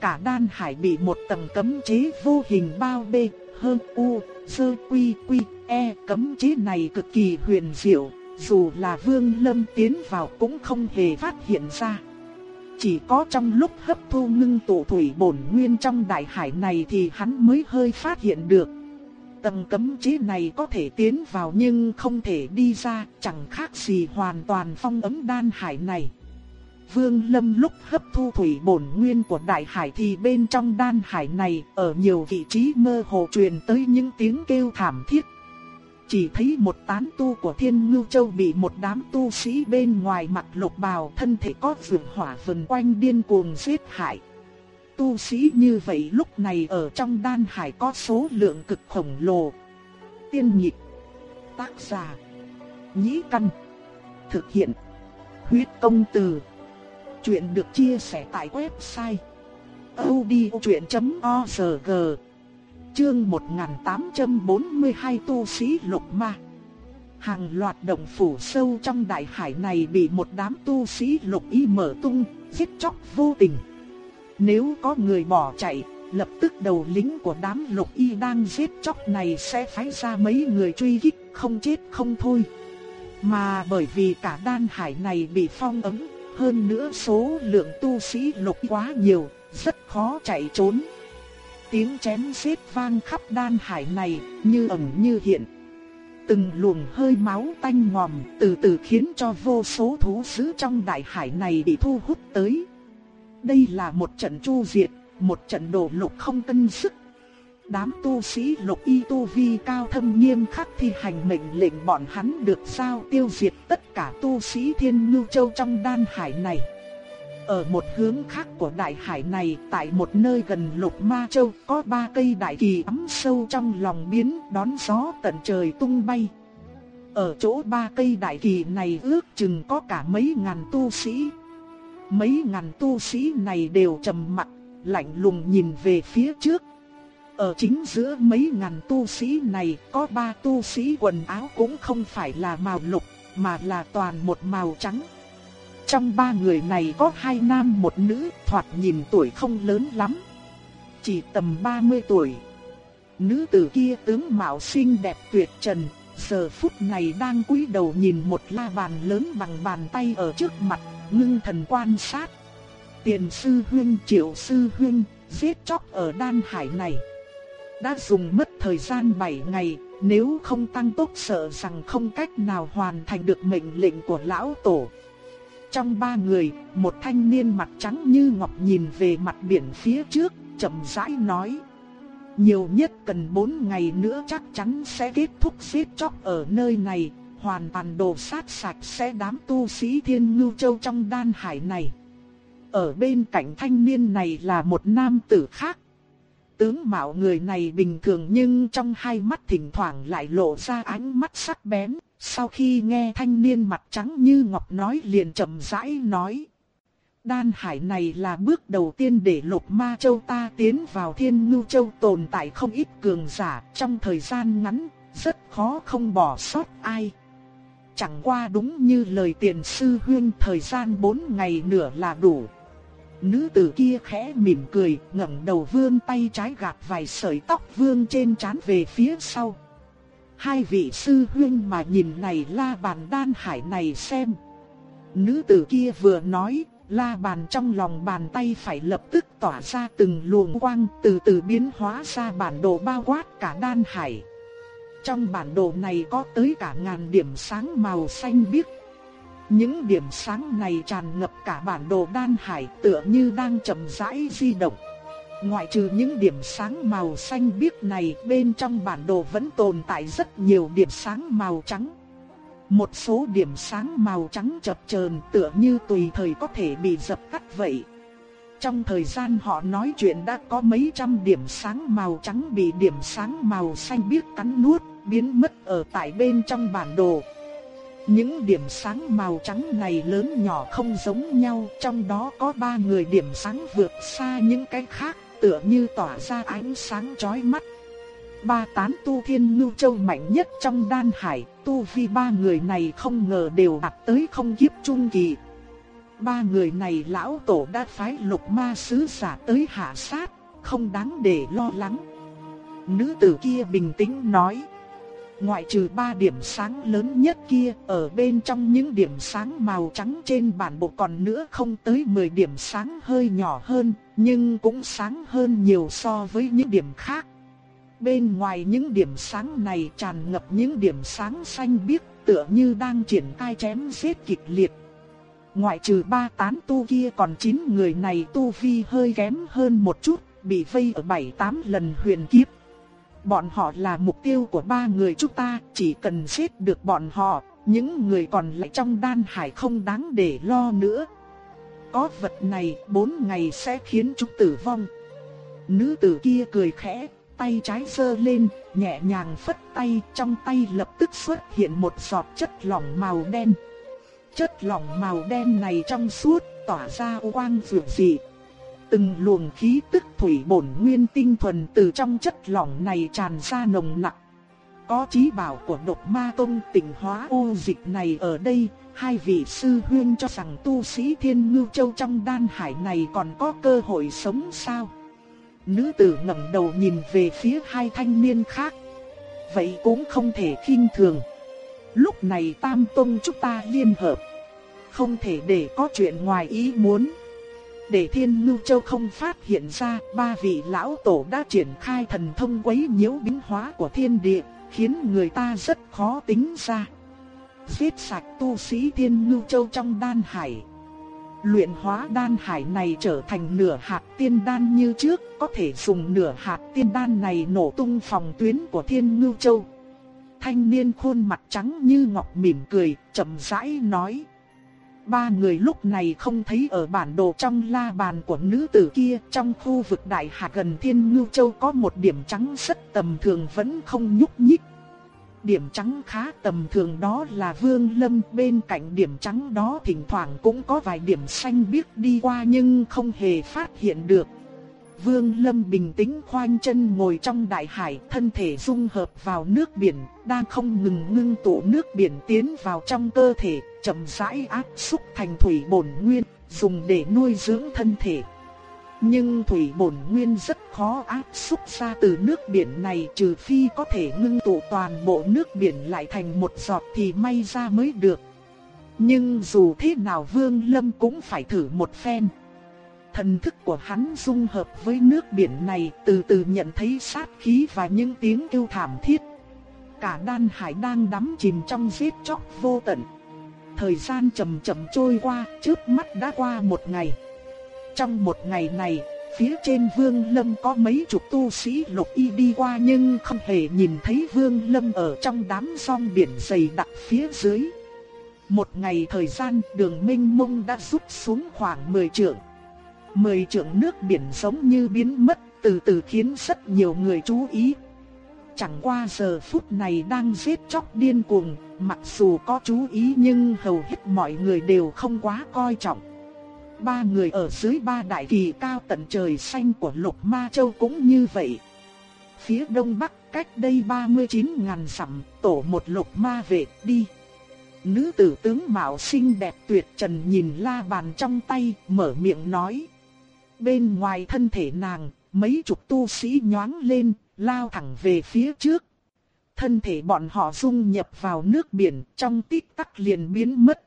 Cả đan hải bị một tầng cấm chế vô hình bao bê, hơn u, sơ quy quy, e cấm chế này cực kỳ huyền diệu, dù là vương lâm tiến vào cũng không hề phát hiện ra. Chỉ có trong lúc hấp thu ngưng tụ thủy bổn nguyên trong đại hải này thì hắn mới hơi phát hiện được. Tầng cấm chế này có thể tiến vào nhưng không thể đi ra, chẳng khác gì hoàn toàn phong ấm đan hải này. Vương Lâm lúc hấp thu thủy bổn nguyên của đại hải thì bên trong đan hải này ở nhiều vị trí mơ hồ truyền tới những tiếng kêu thảm thiết chỉ thấy một tán tu của Thiên Ngưu Châu bị một đám tu sĩ bên ngoài mặc lục bào thân thể có vượng hỏa vần quanh điên cuồng giết hại. Tu sĩ như vậy lúc này ở trong đan hải có số lượng cực khổng lồ. Tiên nhịp, tác giả, nhĩ căn, thực hiện, huyết công từ. Chuyện được chia sẻ tại website odchuyện.org Chương 1842 tu sĩ lục ma. Hàng loạt động phủ sâu trong đại hải này bị một đám tu sĩ lục y mở tung, giết chóc vô tình. Nếu có người bỏ chạy, lập tức đầu lính của đám lục y đang giết chóc này sẽ phái ra mấy người truy kích, không chết không thôi. Mà bởi vì cả đan hải này bị phong ấm, hơn nữa số lượng tu sĩ lục quá nhiều, rất khó chạy trốn. Tiếng chém giết vang khắp đan hải này, như ẩn như hiện. Từng luồng hơi máu tanh ngòm từ từ khiến cho vô số thú dữ trong đại hải này bị thu hút tới. Đây là một trận chu diệt, một trận đổ lục không cân sức. Đám tu sĩ lục y tu vi cao thâm nghiêm khắc thi hành mệnh lệnh bọn hắn được sao tiêu diệt tất cả tu sĩ thiên ngưu châu trong đan hải này. Ở một hướng khác của đại hải này, tại một nơi gần Lục Ma Châu, có ba cây đại kỳ ấm sâu trong lòng biến đón gió tận trời tung bay. Ở chỗ ba cây đại kỳ này ước chừng có cả mấy ngàn tu sĩ. Mấy ngàn tu sĩ này đều trầm mặt lạnh lùng nhìn về phía trước. Ở chính giữa mấy ngàn tu sĩ này có ba tu sĩ quần áo cũng không phải là màu lục, mà là toàn một màu trắng. Trong ba người này có hai nam một nữ, thoạt nhìn tuổi không lớn lắm. Chỉ tầm 30 tuổi. Nữ tử kia tướng mạo xinh đẹp tuyệt trần, giờ phút này đang cúi đầu nhìn một la bàn lớn bằng bàn tay ở trước mặt, ngưng thần quan sát. Tiền sư huynh triệu sư huynh, giết chóc ở đan hải này. Đã dùng mất thời gian 7 ngày, nếu không tăng tốc sợ rằng không cách nào hoàn thành được mệnh lệnh của lão tổ. Trong ba người, một thanh niên mặt trắng như ngọc nhìn về mặt biển phía trước, chậm rãi nói. Nhiều nhất cần 4 ngày nữa chắc chắn sẽ kết thúc giết chóc ở nơi này, hoàn toàn đồ sát sạch sẽ đám tu sĩ thiên ngưu châu trong đan hải này. Ở bên cạnh thanh niên này là một nam tử khác. Tướng mạo người này bình thường nhưng trong hai mắt thỉnh thoảng lại lộ ra ánh mắt sắc bén. Sau khi nghe thanh niên mặt trắng như ngọc nói liền chậm rãi nói. Đan hải này là bước đầu tiên để lục ma châu ta tiến vào thiên ngưu châu tồn tại không ít cường giả trong thời gian ngắn, rất khó không bỏ sót ai. Chẳng qua đúng như lời tiền sư huyên thời gian 4 ngày nữa là đủ. Nữ tử kia khẽ mỉm cười, ngẩng đầu vươn tay trái gạt vài sợi tóc vương trên trán về phía sau. Hai vị sư huyên mà nhìn này la bàn đan hải này xem. Nữ tử kia vừa nói, la bàn trong lòng bàn tay phải lập tức tỏa ra từng luồng quang từ từ biến hóa ra bản đồ bao quát cả đan hải. Trong bản đồ này có tới cả ngàn điểm sáng màu xanh biếc. Những điểm sáng này tràn ngập cả bản đồ đan hải tựa như đang chậm rãi di động. Ngoại trừ những điểm sáng màu xanh biếc này, bên trong bản đồ vẫn tồn tại rất nhiều điểm sáng màu trắng. Một số điểm sáng màu trắng chập chờn tựa như tùy thời có thể bị dập tắt vậy. Trong thời gian họ nói chuyện đã có mấy trăm điểm sáng màu trắng bị điểm sáng màu xanh biếc cắn nuốt, biến mất ở tại bên trong bản đồ. Những điểm sáng màu trắng này lớn nhỏ không giống nhau, trong đó có ba người điểm sáng vượt xa những cái khác, tựa như tỏa ra ánh sáng chói mắt. Ba tán tu thiên ngưu châu mạnh nhất trong đan hải, tu vi ba người này không ngờ đều đạt tới không kiếp trung kỳ. Ba người này lão tổ đã phái lục ma sứ giả tới hạ sát, không đáng để lo lắng. Nữ tử kia bình tĩnh nói. Ngoại trừ ba điểm sáng lớn nhất kia, ở bên trong những điểm sáng màu trắng trên bản bộ còn nữa không tới 10 điểm sáng hơi nhỏ hơn, nhưng cũng sáng hơn nhiều so với những điểm khác. Bên ngoài những điểm sáng này tràn ngập những điểm sáng xanh biếc, tựa như đang triển khai chém giết kịch liệt. Ngoại trừ ba tán tu kia còn chín người này tu vi hơi kém hơn một chút, bị vây ở bảy tám lần huyền kiếp. Bọn họ là mục tiêu của ba người chúng ta, chỉ cần giết được bọn họ, những người còn lại trong đan hải không đáng để lo nữa. Có vật này, bốn ngày sẽ khiến chúng tử vong. Nữ tử kia cười khẽ, tay trái giơ lên, nhẹ nhàng phất tay, trong tay lập tức xuất hiện một giọt chất lỏng màu đen. Chất lỏng màu đen này trong suốt, tỏa ra quang dịu dị. Từng luồng khí tức thủy bổn nguyên tinh thuần từ trong chất lỏng này tràn ra nồng nặc. Có trí bảo của độc ma tông tỉnh hóa ô dịch này ở đây, hai vị sư huyên cho rằng tu sĩ thiên ngưu châu trong đan hải này còn có cơ hội sống sao? Nữ tử ngẩng đầu nhìn về phía hai thanh niên khác. Vậy cũng không thể khinh thường. Lúc này Tam Tông chúng ta liên hợp. Không thể để có chuyện ngoài ý muốn. Để Thiên Ngưu Châu không phát hiện ra, ba vị lão tổ đã triển khai thần thông quấy nhiễu biến hóa của thiên địa, khiến người ta rất khó tính ra. Giết sạch tu sĩ Thiên Ngưu Châu trong đan hải, Luyện hóa đan hải này trở thành nửa hạt tiên đan như trước, có thể dùng nửa hạt tiên đan này nổ tung phòng tuyến của Thiên Ngưu Châu. Thanh niên khuôn mặt trắng như ngọc mỉm cười, chậm rãi nói. Ba người lúc này không thấy ở bản đồ trong la bàn của nữ tử kia, trong khu vực đại hạ gần Thiên Ngưu Châu có một điểm trắng rất tầm thường vẫn không nhúc nhích. Điểm trắng khá tầm thường đó là Vương Lâm bên cạnh điểm trắng đó thỉnh thoảng cũng có vài điểm xanh biếc đi qua nhưng không hề phát hiện được. Vương Lâm bình tĩnh khoanh chân ngồi trong đại hải, thân thể dung hợp vào nước biển, đang không ngừng ngưng tụ nước biển tiến vào trong cơ thể, chậm rãi áp xúc thành thủy bổn nguyên, dùng để nuôi dưỡng thân thể. Nhưng thủy bổn nguyên rất khó áp xúc ra từ nước biển này trừ phi có thể ngưng tụ toàn bộ nước biển lại thành một giọt thì may ra mới được. Nhưng dù thế nào Vương Lâm cũng phải thử một phen. Thần thức của hắn dung hợp với nước biển này từ từ nhận thấy sát khí và những tiếng kêu thảm thiết. Cả đan hải đang đắm chìm trong giết chóc vô tận. Thời gian chậm chậm trôi qua, trước mắt đã qua một ngày. Trong một ngày này, phía trên Vương Lâm có mấy chục tu sĩ lục y đi qua nhưng không hề nhìn thấy Vương Lâm ở trong đám song biển dày đặc phía dưới. Một ngày thời gian đường minh mông đã rút xuống khoảng 10 trượng. 10 trượng nước biển giống như biến mất từ từ khiến rất nhiều người chú ý. Chẳng qua giờ phút này đang giết chóc điên cuồng, mặc dù có chú ý nhưng hầu hết mọi người đều không quá coi trọng. ba người ở dưới ba đại kỳ cao tận trời xanh của Lục Ma Châu cũng như vậy. Phía đông bắc cách đây 39 ngàn dặm, tổ một lục ma vệ đi. Nữ tử tướng mạo xinh đẹp tuyệt trần nhìn la bàn trong tay, mở miệng nói. Bên ngoài thân thể nàng, mấy chục tu sĩ nhoáng lên, lao thẳng về phía trước. Thân thể bọn họ dung nhập vào nước biển, trong tích tắc liền biến mất.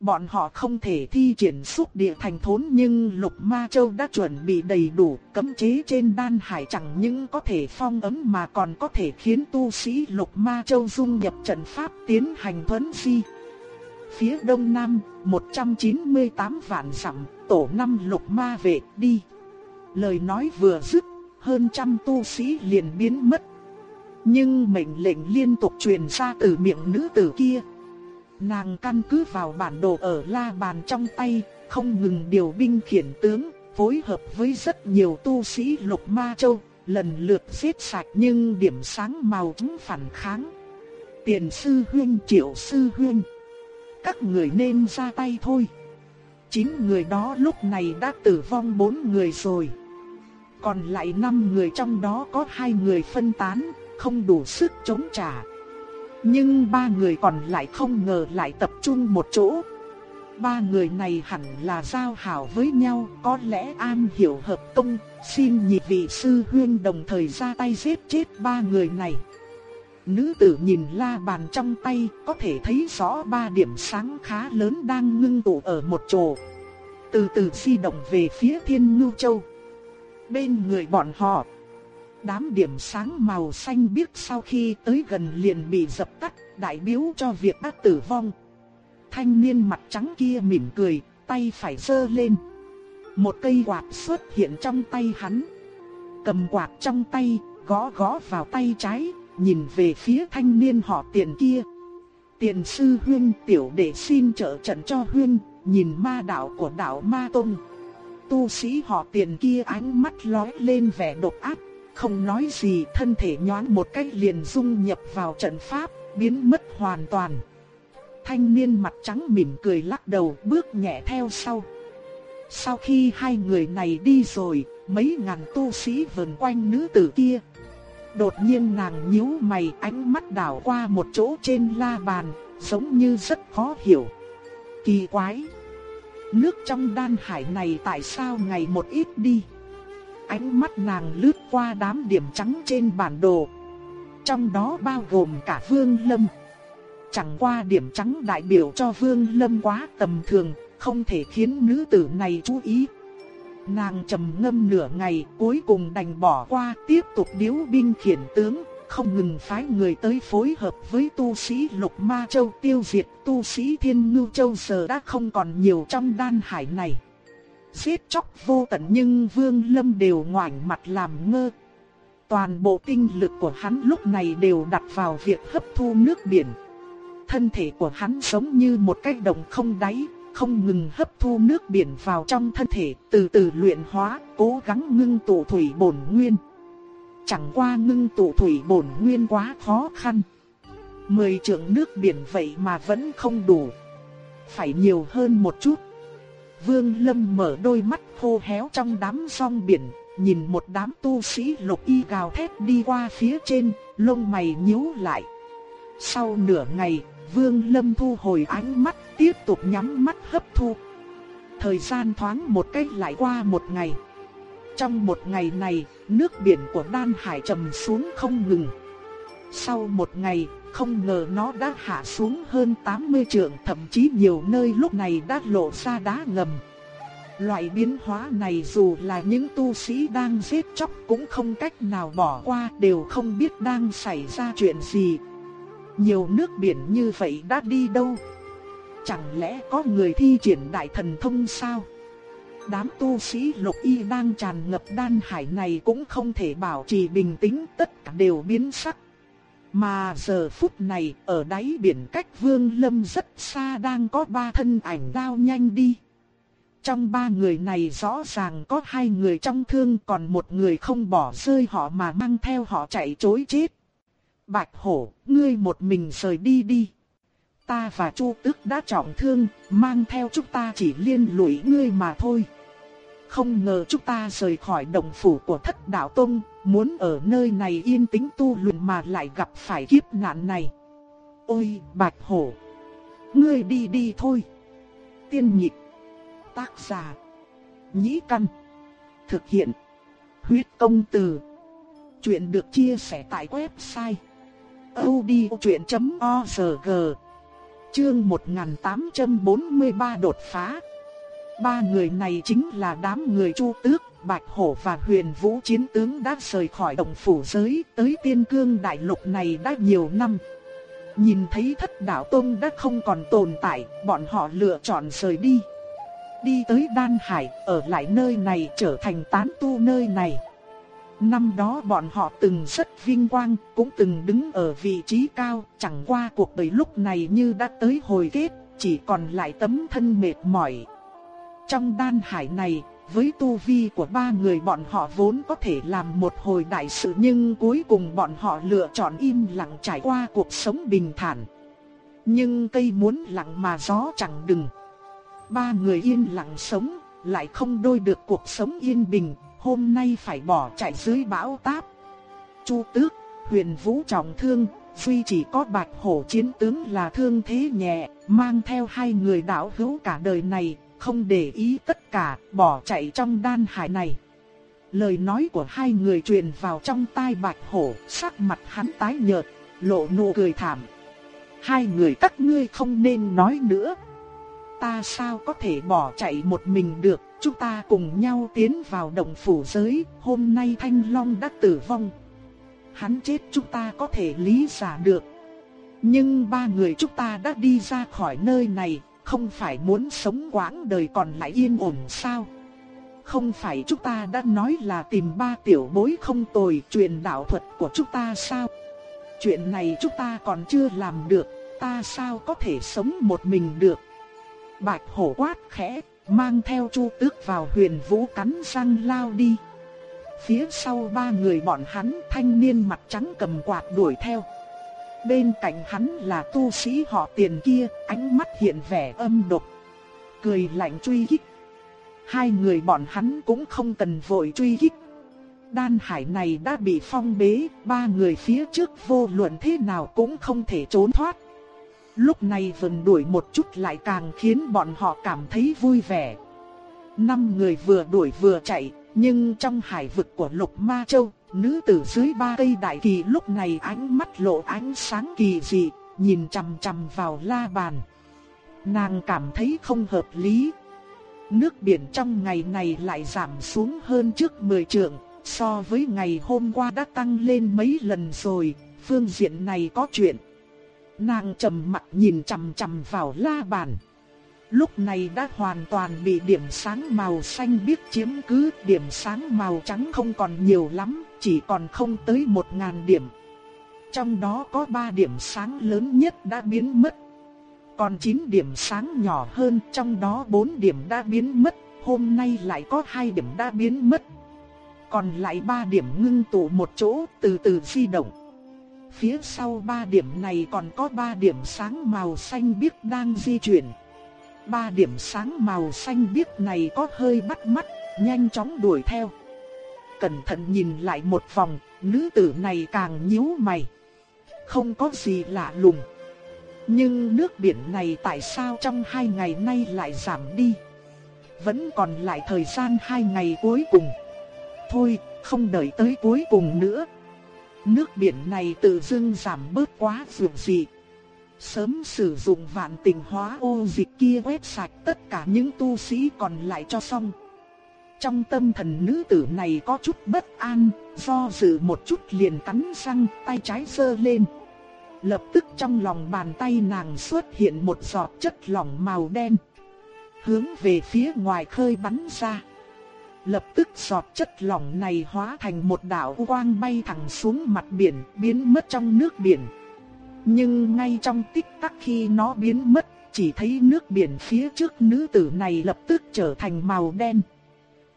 Bọn họ không thể thi triển xúc địa thành thốn nhưng Lục Ma Châu đã chuẩn bị đầy đủ cấm chế trên đan hải chẳng những có thể phong ấm mà còn có thể khiến tu sĩ Lục Ma Châu dung nhập trận pháp tiến hành thuấn di. Phía đông nam, 198 vạn dặm, tổ năm Lục Ma vệ đi. Lời nói vừa dứt, hơn trăm tu sĩ liền biến mất. Nhưng mệnh lệnh liên tục truyền ra từ miệng nữ tử kia, Nàng căn cứ vào bản đồ ở la bàn trong tay, không ngừng điều binh khiển tướng, phối hợp với rất nhiều tu sĩ lục ma châu, lần lượt giết sạch nhưng điểm sáng màu trắng phản kháng. Tiền sư huynh triệu sư huynh, các người nên ra tay thôi. Chín người đó lúc này đã tử vong bốn người rồi. Còn lại năm người trong đó có hai người phân tán, không đủ sức chống trả. Nhưng ba người còn lại không ngờ lại tập trung một chỗ. Ba người này hẳn là giao hảo với nhau, có lẽ an hiểu hợp công, xin nhị vị sư huyên đồng thời ra tay giết chết ba người này. Nữ tử nhìn la bàn trong tay, có thể thấy rõ ba điểm sáng khá lớn đang ngưng tụ ở một chỗ. Từ từ di động về phía thiên ngưu châu. Bên người bọn họ Đám điểm sáng màu xanh biếc sau khi tới gần liền bị dập tắt, đại biểu cho việc đã tử vong. Thanh niên mặt trắng kia mỉm cười, tay phải giơ lên. Một cây quạt xuất hiện trong tay hắn. Cầm quạt trong tay, gõ gõ vào tay trái, nhìn về phía thanh niên họ tiền kia. Tiền sư huyên tiểu đệ xin trợ trận cho huyên, nhìn ma đạo của đạo ma tông. Tu sĩ họ tiền kia ánh mắt lóe lên vẻ độc ác, không nói gì thân thể nhoáng một cách liền dung nhập vào trận pháp, biến mất hoàn toàn. Thanh niên mặt trắng mỉm cười lắc đầu bước nhẹ theo sau. Sau khi hai người này đi rồi, mấy ngàn tu sĩ vần quanh nữ tử kia. Đột nhiên nàng nhíu mày ánh mắt đảo qua một chỗ trên la bàn, giống như rất khó hiểu. Kỳ quái! Nước trong đan hải này tại sao ngày một ít đi? Ánh mắt nàng lướt qua đám điểm trắng trên bản đồ. Trong đó bao gồm cả Vương Lâm. Chẳng qua điểm trắng đại biểu cho Vương Lâm quá tầm thường, không thể khiến nữ tử này chú ý. Nàng trầm ngâm nửa ngày, cuối cùng đành bỏ qua, tiếp tục điếu binh khiển tướng, không ngừng phái người tới phối hợp với tu sĩ Lục Ma Châu tiêu diệt tu sĩ Thiên Ngưu Châu giờ đã không còn nhiều trong đan hải này giết chóc vô tận nhưng Vương Lâm đều ngoảnh mặt làm ngơ. Toàn bộ tinh lực của hắn lúc này đều đặt vào việc hấp thu nước biển. Thân thể của hắn giống như một cái đồng không đáy, không ngừng hấp thu nước biển vào trong thân thể, từ từ luyện hóa, cố gắng ngưng tụ thủy bổn nguyên. Chẳng qua ngưng tụ thủy bổn nguyên quá khó khăn. Mười trượng nước biển vậy mà vẫn không đủ. Phải nhiều hơn một chút. Vương Lâm mở đôi mắt khô héo trong đám song biển, nhìn một đám tu sĩ lục y gào thét đi qua phía trên, lông mày nhíu lại. Sau nửa ngày, Vương Lâm thu hồi ánh mắt, tiếp tục nhắm mắt hấp thu. Thời gian thoáng một cách lại qua một ngày. Trong một ngày này, nước biển của Đan Hải trầm xuống không ngừng. Sau một ngày, không ngờ nó đã hạ xuống hơn 80 trượng, thậm chí nhiều nơi lúc này đã lộ ra đá ngầm. Loại biến hóa này dù là những tu sĩ đang giết chóc cũng không cách nào bỏ qua, đều không biết đang xảy ra chuyện gì. Nhiều nước biển như vậy đã đi đâu? Chẳng lẽ có người thi triển đại thần thông sao? Đám tu sĩ lục y đang tràn ngập đan hải này cũng không thể bảo trì bình tĩnh, tất cả đều biến sắc. Mà giờ phút này, ở đáy biển cách vương lâm rất xa đang có ba thân ảnh đao nhanh đi. Trong ba người này rõ ràng có hai người trong thương, còn một người không bỏ rơi họ mà mang theo họ chạy trối chết. Bạch hổ, ngươi một mình rời đi đi. ta và Chu Tước đã trọng thương, mang theo chúng ta chỉ liên lụy ngươi mà thôi. Không ngờ chúng ta rời khỏi đồng phủ của thất đạo tông, muốn ở nơi này yên tĩnh tu luyện mà lại gặp phải kiếp nạn này. Ôi, Bạch Hổ! Ngươi đi đi thôi. Tiên nhịp. Tác giả. Nhĩ căn. Thực hiện. Huyết công từ. Chuyện được chia sẻ tại website odchuyện.org Chương 1843 đột phá. Ba người này chính là đám người Chu Tước, Bạch Hổ và Huyền Vũ chiến tướng đã rời khỏi đồng phủ giới tới Tiên Cương Đại Lục này đã nhiều năm. Nhìn thấy thất đạo tông đã không còn tồn tại, bọn họ lựa chọn rời đi. Đi tới Đan Hải, ở lại nơi này trở thành tán tu nơi này. Năm đó bọn họ từng rất vinh quang, cũng từng đứng ở vị trí cao, chẳng qua cuộc đời lúc này như đã tới hồi kết, chỉ còn lại tấm thân mệt mỏi. Trong đan hải này, với tu vi của ba người bọn họ vốn có thể làm một hồi đại sự nhưng cuối cùng bọn họ lựa chọn im lặng trải qua cuộc sống bình thản. Nhưng cây muốn lặng mà gió chẳng đừng. Ba người yên lặng sống, lại không đôi được cuộc sống yên bình, hôm nay phải bỏ chạy dưới bão táp. Chu Tước, Huyền Vũ trọng thương, duy chỉ có Bạch Hổ chiến tướng là thương thế nhẹ, mang theo hai người đạo hữu cả đời này, không để ý tất cả, bỏ chạy trong đan hải này. Lời nói của hai người truyền vào trong tai Bạch Hổ, sắc mặt hắn tái nhợt, lộ nụ cười thảm. Hai người các ngươi không nên nói nữa. Ta sao có thể bỏ chạy một mình được, chúng ta cùng nhau tiến vào động phủ giới, hôm nay Thanh Long đã tử vong. Hắn chết chúng ta có thể lý giải được. Nhưng ba người chúng ta đã đi ra khỏi nơi này, không phải muốn sống quãng đời còn lại yên ổn sao? Không phải chúng ta đã nói là tìm ba tiểu bối không tồi truyền đạo thuật của chúng ta sao? Chuyện này chúng ta còn chưa làm được, ta sao có thể sống một mình được? Bạch hổ quát khẽ, mang theo chu tước vào huyền vũ cắn răng lao đi. Phía sau ba người bọn hắn thanh niên mặt trắng cầm quạt đuổi theo. Bên cạnh hắn là tu sĩ họ tiền kia, ánh mắt hiện vẻ âm độc. Cười lạnh truy kích. Hai người bọn hắn cũng không cần vội truy kích. Đan hải này đã bị phong bế, ba người phía trước vô luận thế nào cũng không thể trốn thoát. Lúc này vần đuổi một chút lại càng khiến bọn họ cảm thấy vui vẻ. Năm người vừa đuổi vừa chạy, nhưng trong hải vực của Lục Ma Châu, Nữ tử dưới ba cây đại kỳ lúc này ánh mắt lộ ánh sáng kỳ dị, nhìn chằm chằm vào la bàn. Nàng cảm thấy không hợp lý. Nước biển trong ngày này lại giảm xuống hơn trước 10 trượng, so với ngày hôm qua đã tăng lên mấy lần rồi, phương diện này có chuyện. Nàng trầm mặt nhìn chằm chằm vào la bàn. Lúc này đã hoàn toàn bị điểm sáng màu xanh biếc chiếm cứ, điểm sáng màu trắng không còn nhiều lắm, chỉ còn không tới một ngàn điểm. Trong đó có ba điểm sáng lớn nhất đã biến mất. Còn 9 điểm sáng nhỏ hơn, trong đó 4 điểm đã biến mất, hôm nay lại có 2 điểm đã biến mất. Còn lại 3 điểm ngưng tụ một chỗ, từ từ di động. Phía sau ba điểm này còn có ba điểm sáng màu xanh biếc đang di chuyển. Ba điểm sáng màu xanh biếc này có hơi bắt mắt, nhanh chóng đuổi theo. Cẩn thận nhìn lại một vòng, nữ tử này càng nhíu mày. Không có gì lạ lùng. Nhưng nước biển này tại sao trong hai ngày nay lại giảm đi? Vẫn còn lại thời gian hai ngày cuối cùng. Thôi, không đợi tới cuối cùng nữa. Nước biển này tự dưng giảm bớt quá dường gì. Sớm sử dụng vạn tình hóa ô dịch kia quét sạch tất cả những tu sĩ còn lại cho xong. Trong tâm thần nữ tử này có chút bất an, do dự một chút liền cắn răng, tay trái sơ lên. Lập tức trong lòng bàn tay nàng xuất hiện một giọt chất lỏng màu đen. Hướng về phía ngoài khơi bắn ra. Lập tức giọt chất lỏng này hóa thành một đạo quang bay thẳng xuống mặt biển, biến mất trong nước biển. Nhưng ngay trong tích tắc khi nó biến mất, chỉ thấy nước biển phía trước nữ tử này lập tức trở thành màu đen.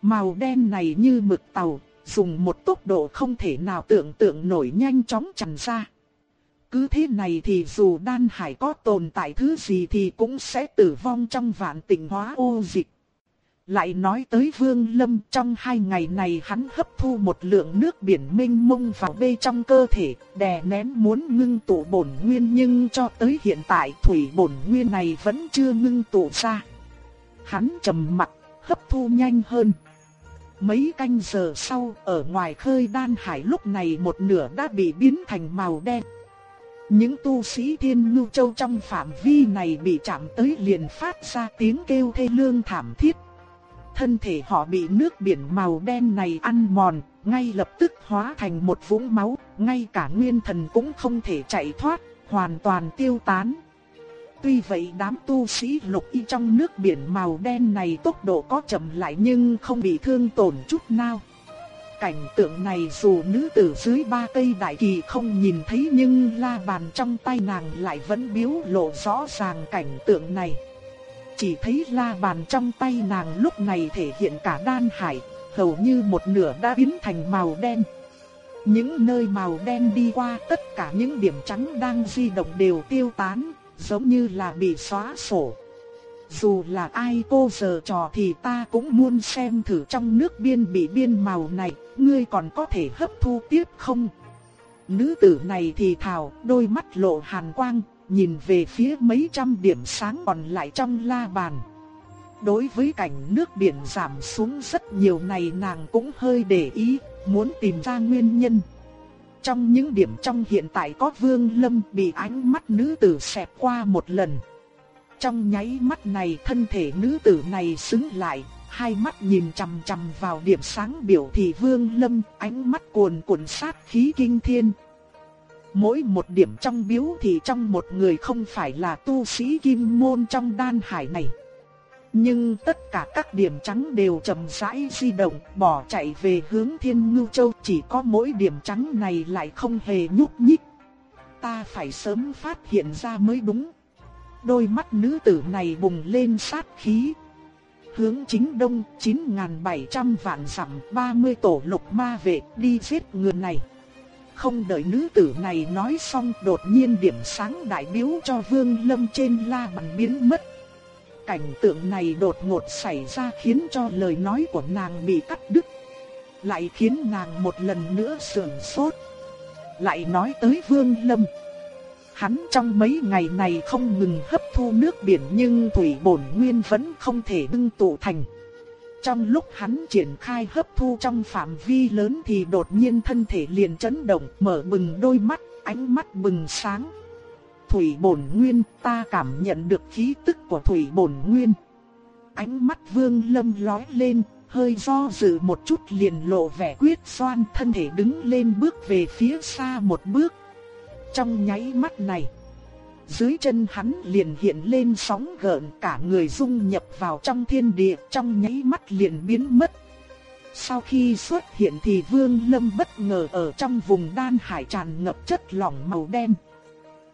Màu đen này như mực tàu, dùng một tốc độ không thể nào tưởng tượng nổi nhanh chóng tràn ra. cứ thế này thì dù đan hải có tồn tại thứ gì thì cũng sẽ tử vong trong vạn tình hóa ô dịch. Lại nói tới Vương Lâm trong hai ngày này hắn hấp thu một lượng nước biển minh mông vào bê trong cơ thể, đè nén muốn ngưng tụ bổn nguyên nhưng cho tới hiện tại thủy bổn nguyên này vẫn chưa ngưng tụ ra. Hắn trầm mặt, hấp thu nhanh hơn. Mấy canh giờ sau, ở ngoài khơi đan hải lúc này một nửa đã bị biến thành màu đen. Những tu sĩ thiên ngưu châu trong phạm vi này bị chạm tới liền phát ra tiếng kêu thê lương thảm thiết thân thể họ bị nước biển màu đen này ăn mòn, ngay lập tức hóa thành một vũng máu, ngay cả nguyên thần cũng không thể chạy thoát, hoàn toàn tiêu tán. Tuy vậy đám tu sĩ lục y trong nước biển màu đen này tốc độ có chậm lại nhưng không bị thương tổn chút nào. Cảnh tượng này dù nữ tử dưới ba cây đại kỳ không nhìn thấy nhưng la bàn trong tay nàng lại vẫn biếu lộ rõ ràng cảnh tượng này chỉ thấy la bàn trong tay nàng lúc này thể hiện cả đan hải, hầu như một nửa đã biến thành màu đen. Những nơi màu đen đi qua tất cả những điểm trắng đang di động đều tiêu tán, giống như là bị xóa sổ. Dù là ai cô giờ trò thì ta cũng muốn xem thử trong nước biên bị biên màu này, ngươi còn có thể hấp thu tiếp không? Nữ tử này thì thào, đôi mắt lộ hàn quang, nhìn về phía mấy trăm điểm sáng còn lại trong la bàn. Đối với cảnh nước biển giảm xuống rất nhiều này nàng cũng hơi để ý, muốn tìm ra nguyên nhân. Trong những điểm trong hiện tại có Vương Lâm bị ánh mắt nữ tử xẹp qua một lần. Trong nháy mắt này thân thể nữ tử này xứng lại, hai mắt nhìn chằm chằm vào điểm sáng biểu thị Vương Lâm, ánh mắt cuồn cuộn sát khí kinh thiên, Mỗi một điểm trong biếu thì trong một người không phải là tu sĩ kim môn trong đan hải này. Nhưng tất cả các điểm trắng đều chậm rãi di động, bỏ chạy về hướng Thiên Ngưu Châu, chỉ có mỗi điểm trắng này lại không hề nhúc nhích. Ta phải sớm phát hiện ra mới đúng. Đôi mắt nữ tử này bùng lên sát khí. Hướng chính đông 9700 vạn dặm 30 tổ lục ma vệ đi giết người này. Không đợi nữ tử này nói xong, đột nhiên điểm sáng đại biếu cho Vương Lâm trên la bàn biến mất. Cảnh tượng này đột ngột xảy ra khiến cho lời nói của nàng bị cắt đứt. Lại khiến nàng một lần nữa sườn sốt. Lại nói tới Vương Lâm. Hắn trong mấy ngày này không ngừng hấp thu nước biển nhưng thủy bổn nguyên vẫn không thể ngưng tụ thành. Trong lúc hắn triển khai hấp thu trong phạm vi lớn thì đột nhiên thân thể liền chấn động, mở bừng đôi mắt, ánh mắt bừng sáng. Thủy bổn nguyên, ta cảm nhận được khí tức của thủy bổn nguyên. Ánh mắt vương lâm lói lên, hơi do dự một chút liền lộ vẻ quyết xoan thân thể đứng lên bước về phía xa một bước. Trong nháy mắt này dưới chân hắn liền hiện lên sóng gợn cả người dung nhập vào trong thiên địa trong nháy mắt liền biến mất. Sau khi xuất hiện thì Vương Lâm bất ngờ ở trong vùng đan hải tràn ngập chất lỏng màu đen.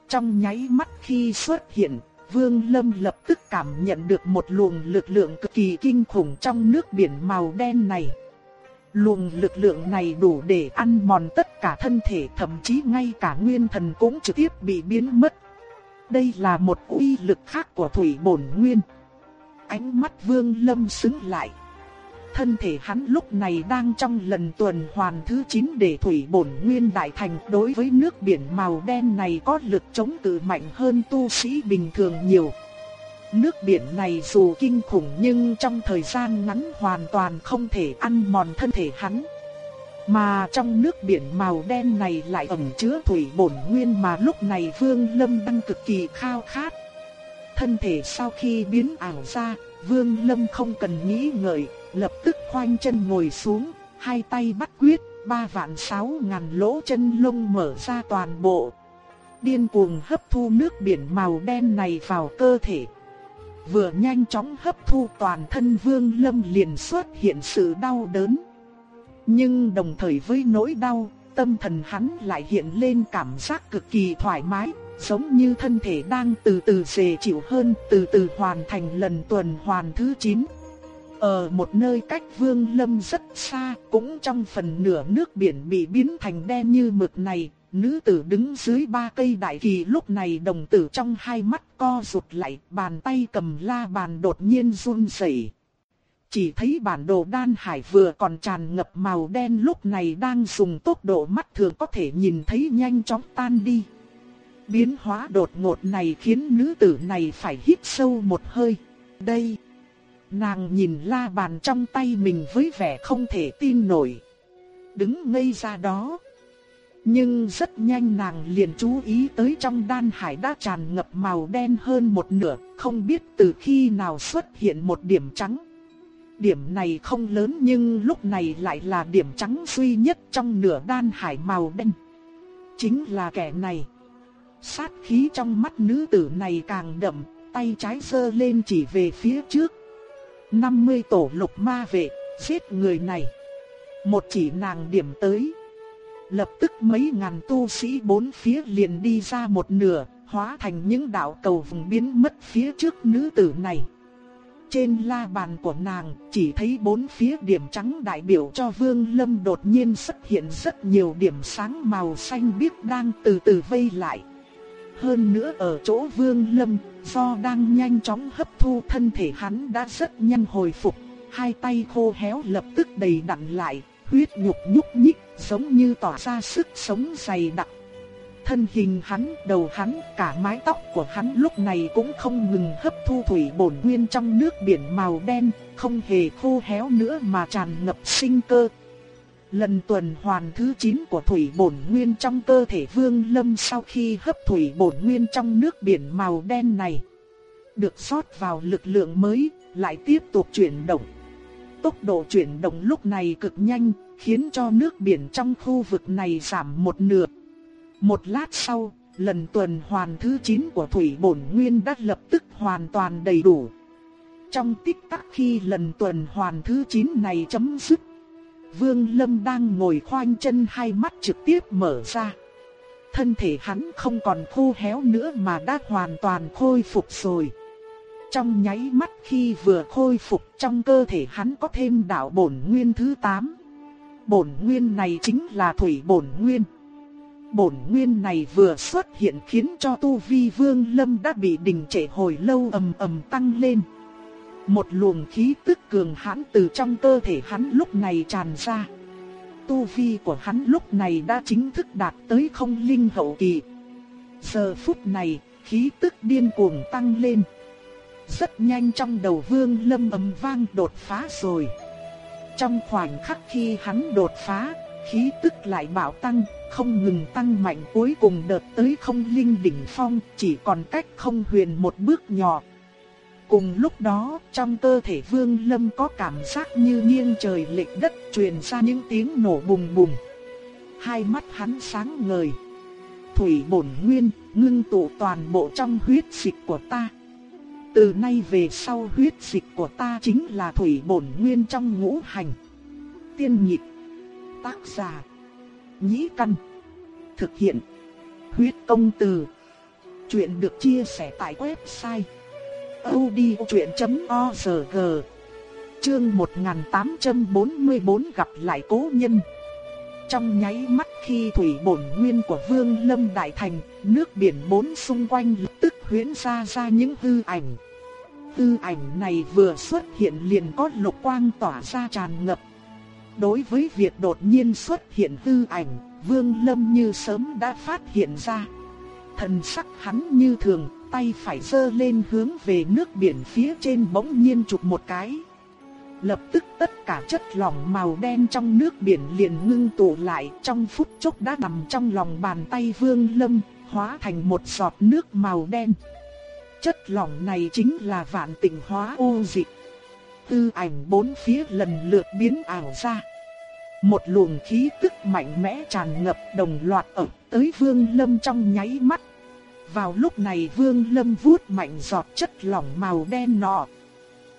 Trong nháy mắt khi xuất hiện, Vương Lâm lập tức cảm nhận được một luồng lực lượng cực kỳ kinh khủng trong nước biển màu đen này. Luồng lực lượng này đủ để ăn mòn tất cả thân thể thậm chí ngay cả nguyên thần cũng trực tiếp bị biến mất. Đây là một uy lực khác của thủy bổn nguyên. Ánh mắt vương lâm xứng lại. Thân thể hắn lúc này đang trong lần tuần hoàn thứ 9 để thủy bổn nguyên đại thành đối với nước biển màu đen này có lực chống cự mạnh hơn tu sĩ bình thường nhiều. Nước biển này dù kinh khủng nhưng trong thời gian ngắn hoàn toàn không thể ăn mòn thân thể hắn. Mà trong nước biển màu đen này lại ẩn chứa thủy bổn nguyên mà lúc này Vương Lâm đang cực kỳ khao khát. Thân thể sau khi biến ảo ra, Vương Lâm không cần nghĩ ngợi, lập tức khoanh chân ngồi xuống, hai tay bắt quyết, ba vạn sáu ngàn lỗ chân lông mở ra toàn bộ. Điên cuồng hấp thu nước biển màu đen này vào cơ thể. Vừa nhanh chóng hấp thu toàn thân Vương Lâm liền xuất hiện sự đau đớn. Nhưng đồng thời với nỗi đau, tâm thần hắn lại hiện lên cảm giác cực kỳ thoải mái, giống như thân thể đang từ từ dễ chịu hơn, từ từ hoàn thành lần tuần hoàn thứ 9. Ở một nơi cách Vương Lâm rất xa, cũng trong phần nửa nước biển bị biến thành đen như mực này, nữ tử đứng dưới ba cây đại kỳ lúc này đồng tử trong hai mắt co rụt lại, bàn tay cầm la bàn đột nhiên run rẩy. Chỉ thấy bản đồ đan hải vừa còn tràn ngập màu đen lúc này đang dùng tốc độ mắt thường có thể nhìn thấy nhanh chóng tan đi. Biến hóa đột ngột này khiến nữ tử này phải hít sâu một hơi. Đây, nàng nhìn la bàn trong tay mình với vẻ không thể tin nổi. Đứng ngây ra đó. Nhưng rất nhanh nàng liền chú ý tới trong đan hải đã tràn ngập màu đen hơn một nửa, không biết từ khi nào xuất hiện một điểm trắng. Điểm này không lớn nhưng lúc này lại là điểm trắng duy nhất trong nửa đan hải màu đen. Chính là kẻ này. Sát khí trong mắt nữ tử này càng đậm, tay trái sơ lên chỉ về phía trước. 50 tổ lục ma vệ, giết người này. Một chỉ nàng điểm tới. Lập tức mấy ngàn tu sĩ bốn phía liền đi ra một nửa, hóa thành những đạo cầu vùng biến mất phía trước nữ tử này. Trên la bàn của nàng chỉ thấy bốn phía điểm trắng đại biểu cho Vương Lâm đột nhiên xuất hiện rất nhiều điểm sáng màu xanh biếc đang từ từ vây lại. Hơn nữa ở chỗ Vương Lâm, do đang nhanh chóng hấp thu thân thể hắn đã rất nhanh hồi phục, hai tay khô héo lập tức đầy đặn lại, huyết nhục nhúc nhích, giống như tỏa ra sức sống dày đặc. Thân hình hắn, đầu hắn, cả mái tóc của hắn lúc này cũng không ngừng hấp thu thủy bổn nguyên trong nước biển màu đen, không hề khô héo nữa mà tràn ngập sinh cơ. Lần tuần hoàn thứ 9 của thủy bổn nguyên trong cơ thể Vương Lâm sau khi hấp thủy bổn nguyên trong nước biển màu đen này, được rót vào lực lượng mới, lại tiếp tục chuyển động. Tốc độ chuyển động lúc này cực nhanh, khiến cho nước biển trong khu vực này giảm một nửa. Một lát sau, lần tuần hoàn thứ 9 của thủy bổn nguyên đã lập tức hoàn toàn đầy đủ. Trong tích tắc khi lần tuần hoàn thứ 9 này chấm dứt, Vương Lâm đang ngồi khoanh chân hai mắt trực tiếp mở ra. Thân thể hắn không còn khô héo nữa mà đã hoàn toàn khôi phục rồi. Trong nháy mắt khi vừa khôi phục trong cơ thể hắn có thêm đạo bổn nguyên thứ 8. Bổn nguyên này chính là thủy bổn nguyên. Bổn nguyên này vừa xuất hiện khiến cho tu vi vương lâm đã bị đình trệ hồi lâu ầm ầm tăng lên. Một luồng khí tức cường hãn từ trong cơ thể hắn lúc này tràn ra. Tu vi của hắn lúc này đã chính thức đạt tới không linh hậu kỳ. Giờ phút này, khí tức điên cuồng tăng lên. Rất nhanh trong đầu vương lâm ầm vang đột phá rồi. Trong khoảnh khắc khi hắn đột phá, khí tức lại bạo tăng, không ngừng tăng mạnh cuối cùng đợt tới không linh đỉnh phong, chỉ còn cách không huyền một bước nhỏ. Cùng lúc đó, trong cơ thể Vương Lâm có cảm giác như nghiêng trời lệch đất truyền ra những tiếng nổ bùng bùng. Hai mắt hắn sáng ngời. Thủy bổn nguyên, ngưng tụ toàn bộ trong huyết dịch của ta. Từ nay về sau huyết dịch của ta chính là thủy bổn nguyên trong ngũ hành. Tiên nhịp. Tác giả. Nhĩ căn. Thực hiện. Huyết công từ. Chuyện được chia sẻ tại website. odchuyện.org Chương 1844 gặp lại cố nhân. Trong nháy mắt khi thủy bổn nguyên của Vương Lâm đại thành, nước biển bốn xung quanh lập tức huyễn ra ra những hư ảnh. Hư ảnh này vừa xuất hiện liền có lục quang tỏa ra tràn ngập. Đối với việc đột nhiên xuất hiện tư ảnh, Vương Lâm như sớm đã phát hiện ra. Thần sắc hắn như thường, tay phải giơ lên hướng về nước biển phía trên bỗng nhiên chụp một cái. Lập tức tất cả chất lỏng màu đen trong nước biển liền ngưng tụ lại trong phút chốc đã nằm trong lòng bàn tay Vương Lâm, hóa thành một giọt nước màu đen. Chất lỏng này chính là vạn tịnh hóa ô dịch. Tư ảnh bốn phía lần lượt biến ảo ra. Một luồng khí tức mạnh mẽ tràn ngập đồng loạt ập tới Vương Lâm trong nháy mắt. Vào lúc này Vương Lâm vuốt mạnh giọt chất lỏng màu đen nọ.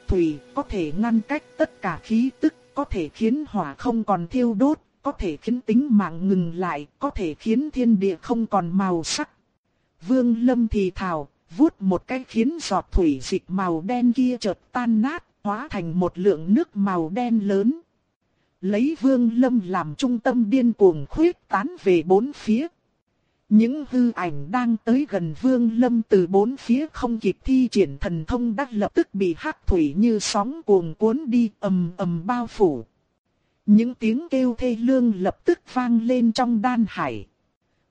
Thủy có thể ngăn cách tất cả khí tức, có thể khiến hỏa không còn thiêu đốt, có thể khiến tính mạng ngừng lại, có thể khiến thiên địa không còn màu sắc. Vương Lâm thì thào, vuốt một cái khiến giọt thủy dịch màu đen kia chợt tan nát, hóa thành một lượng nước màu đen lớn. Lấy Vương Lâm làm trung tâm điên cuồng khuyết tán về bốn phía. Những hư ảnh đang tới gần Vương Lâm từ bốn phía không kịp thi triển thần thông đắc lập tức bị hắc thủy như sóng cuồng cuốn đi ầm ầm bao phủ. Những tiếng kêu thê lương lập tức vang lên trong đan hải.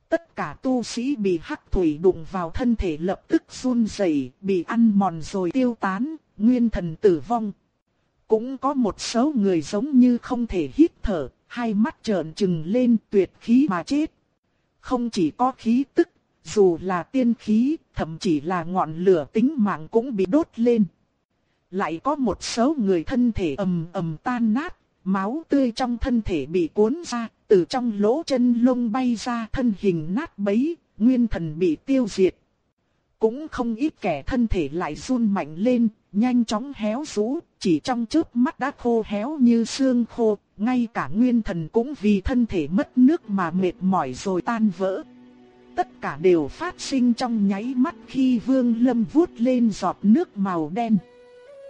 Tất cả tu sĩ bị hắc thủy đụng vào thân thể lập tức run rẩy, bị ăn mòn rồi tiêu tán, nguyên thần tử vong. Cũng có một số người giống như không thể hít thở, hai mắt trợn trừng lên tuyệt khí mà chết. Không chỉ có khí tức, dù là tiên khí, thậm chí là ngọn lửa tính mạng cũng bị đốt lên. Lại có một số người thân thể ầm ầm tan nát, máu tươi trong thân thể bị cuốn ra, từ trong lỗ chân lông bay ra thân hình nát bấy, nguyên thần bị tiêu diệt. Cũng không ít kẻ thân thể lại run mạnh lên, nhanh chóng héo rũ, chỉ trong chớp mắt đã khô héo như xương khô, ngay cả nguyên thần cũng vì thân thể mất nước mà mệt mỏi rồi tan vỡ. Tất cả đều phát sinh trong nháy mắt khi Vương Lâm vuốt lên giọt nước màu đen.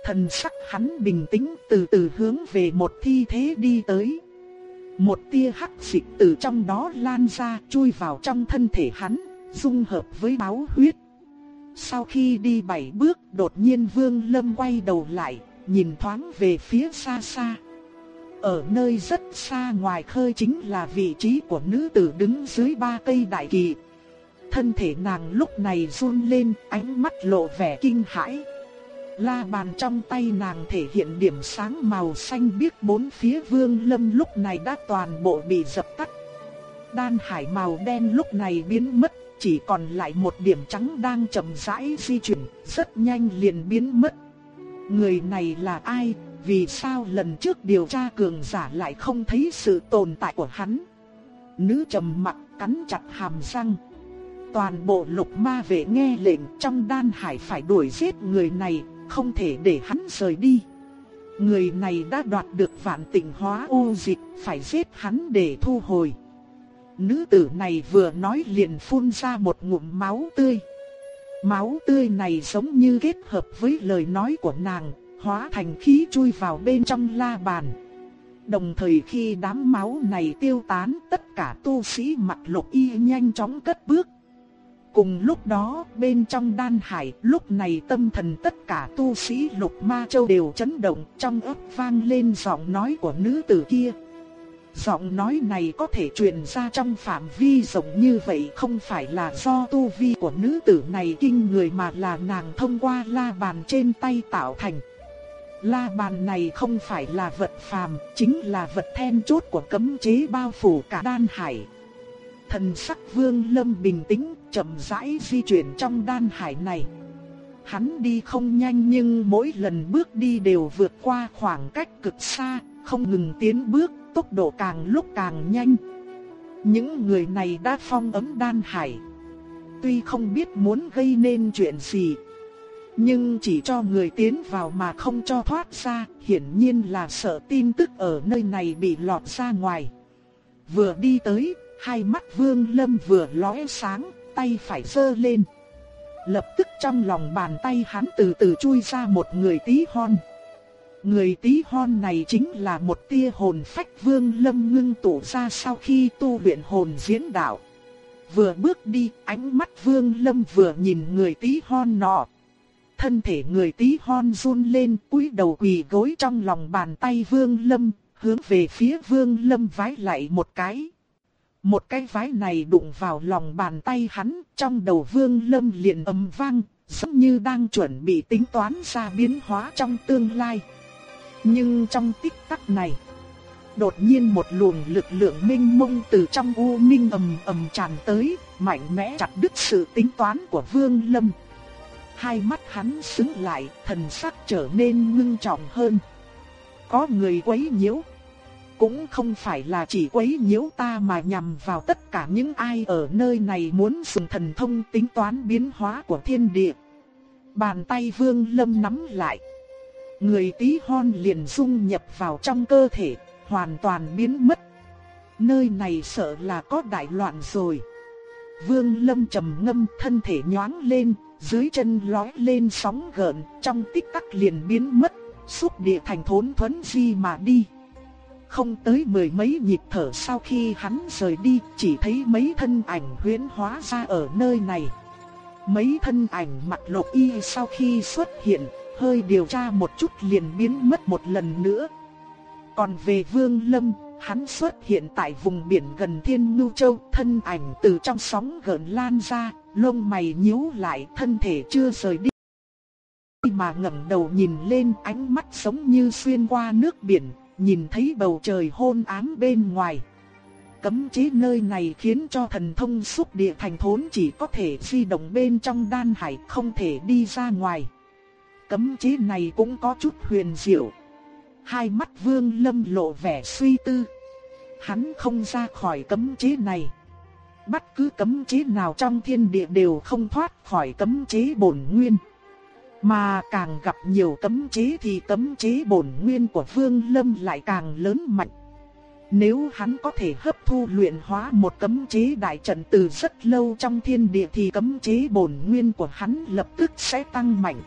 Thần sắc hắn bình tĩnh từ từ hướng về một thi thế đi tới. Một tia hắc dịch từ trong đó lan ra chui vào trong thân thể hắn, dung hợp với máu huyết. Sau khi đi bảy bước đột nhiên Vương Lâm quay đầu lại, nhìn thoáng về phía xa xa. Ở nơi rất xa ngoài khơi chính là vị trí của nữ tử đứng dưới ba cây đại kỳ. Thân thể nàng lúc này run lên, ánh mắt lộ vẻ kinh hãi. La bàn trong tay nàng thể hiện điểm sáng màu xanh biếc bốn phía vương lâm lúc này đã toàn bộ bị dập tắt. Đan hải màu đen lúc này biến mất, chỉ còn lại một điểm trắng đang chậm rãi di chuyển, rất nhanh liền biến mất. Người này là ai, vì sao lần trước điều tra cường giả lại không thấy sự tồn tại của hắn? Nữ trầm mặt cắn chặt hàm răng. Toàn bộ lục ma vệ nghe lệnh trong đan hải phải đuổi giết người này, không thể để hắn rời đi. Người này đã đoạt được vạn tịnh hóa ô dịch, phải giết hắn để thu hồi. Nữ tử này vừa nói liền phun ra một ngụm máu tươi. Máu tươi này giống như kết hợp với lời nói của nàng, hóa thành khí chui vào bên trong la bàn. Đồng thời khi đám máu này tiêu tán, tất cả tu sĩ mặt lục y nhanh chóng cất bước. Cùng lúc đó, bên trong đan hải, lúc này tâm thần tất cả tu sĩ lục ma châu đều chấn động, trong ấp vang lên giọng nói của nữ tử kia. Giọng nói này có thể truyền ra trong phạm vi rộng như vậy không phải là do tu vi của nữ tử này kinh người mà là nàng thông qua la bàn trên tay tạo thành. La bàn này không phải là vật phàm, chính là vật then chốt của cấm chế bao phủ cả đan hải. Thần sắc vương lâm bình tĩnh, chậm rãi di chuyển trong đan hải này. Hắn đi không nhanh nhưng mỗi lần bước đi đều vượt qua khoảng cách cực xa, không ngừng tiến bước, tốc độ càng lúc càng nhanh. Những người này đã phong ấm đan hải. Tuy không biết muốn gây nên chuyện gì, nhưng chỉ cho người tiến vào mà không cho thoát ra, hiển nhiên là sợ tin tức ở nơi này bị lọt ra ngoài. Vừa đi tới, hai mắt Vương Lâm vừa lóe sáng, tay phải giơ lên. Lập tức trong lòng bàn tay hắn từ từ chui ra một người tí hon. Người tí hon này chính là một tia hồn phách Vương Lâm ngưng tụ ra sau khi tu luyện hồn diễn đạo. Vừa bước đi, ánh mắt Vương Lâm vừa nhìn người tí hon nọ, Thân thể người tí hon run lên cúi đầu quỳ gối trong lòng bàn tay Vương Lâm, hướng về phía Vương Lâm vái lại một cái. Một cái vái này đụng vào lòng bàn tay hắn, trong đầu Vương Lâm liền ầm vang, giống như đang chuẩn bị tính toán ra biến hóa trong tương lai. Nhưng trong tích tắc này, đột nhiên một luồng lực lượng minh mông từ trong u minh ầm ầm tràn tới, mạnh mẽ chặt đứt sự tính toán của Vương Lâm. Hai mắt hắn sững lại, thần sắc trở nên ngưng trọng hơn. Có người quấy nhiễu. Cũng không phải là chỉ quấy nhiễu ta mà nhằm vào tất cả những ai ở nơi này muốn dùng thần thông tính toán biến hóa của thiên địa. Bàn tay vương lâm nắm lại. Người tí hon liền dung nhập vào trong cơ thể, hoàn toàn biến mất. Nơi này sợ là có đại loạn rồi. Vương lâm trầm ngâm thân thể nhoáng lên, dưới chân lói lên sóng gợn, trong tích tắc liền biến mất, xúc địa thành thốn thuấn di mà đi. không tới mười mấy nhịp thở sau khi hắn rời đi, chỉ thấy mấy thân ảnh huyễn hóa ra ở nơi này. Mấy thân ảnh mặt lục y sau khi xuất hiện, hơi điều tra một chút liền biến mất một lần nữa. Còn về Vương Lâm, hắn xuất hiện tại vùng biển gần Thiên Ngưu Châu, thân ảnh từ trong sóng gợn lan ra, lông mày nhíu lại, thân thể chưa rời đi. Mà ngẩng đầu nhìn lên, ánh mắt giống như xuyên qua nước biển, nhìn thấy bầu trời hôn ám bên ngoài. Cấm chế nơi này khiến cho thần thông xúc địa thành thốn chỉ có thể di động bên trong đan hải không thể đi ra ngoài. Cấm chế này cũng có chút huyền diệu. Hai mắt vương lâm lộ vẻ suy tư. Hắn không ra khỏi cấm chế này. Bất cứ cấm chế nào trong thiên địa đều không thoát khỏi cấm chế bổn nguyên. Mà càng gặp nhiều cấm chế thì cấm chế bổn nguyên của Vương Lâm lại càng lớn mạnh. Nếu hắn có thể hấp thu luyện hóa một cấm chế đại trận từ rất lâu trong thiên địa thì cấm chế bổn nguyên của hắn lập tức sẽ tăng mạnh.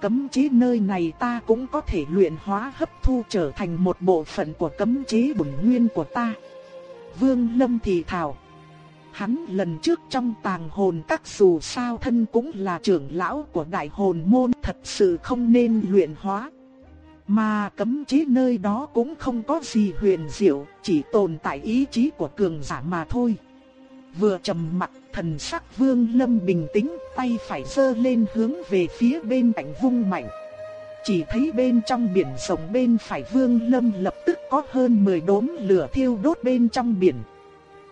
Cấm chế nơi này ta cũng có thể luyện hóa hấp thu trở thành một bộ phận của cấm chế bổn nguyên của ta. Vương Lâm thì thào. Hắn lần trước trong tàng hồn các dù sao thân cũng là trưởng lão của đại hồn môn thật sự không nên luyện hóa. Mà cấm chế nơi đó cũng không có gì huyền diệu, chỉ tồn tại ý chí của cường giả mà thôi. Vừa trầm mặt, thần sắc vương lâm bình tĩnh, tay phải giơ lên hướng về phía bên cạnh vung mạnh. Chỉ thấy bên trong biển rộng bên phải vương lâm lập tức có hơn 10 đốm lửa thiêu đốt bên trong biển.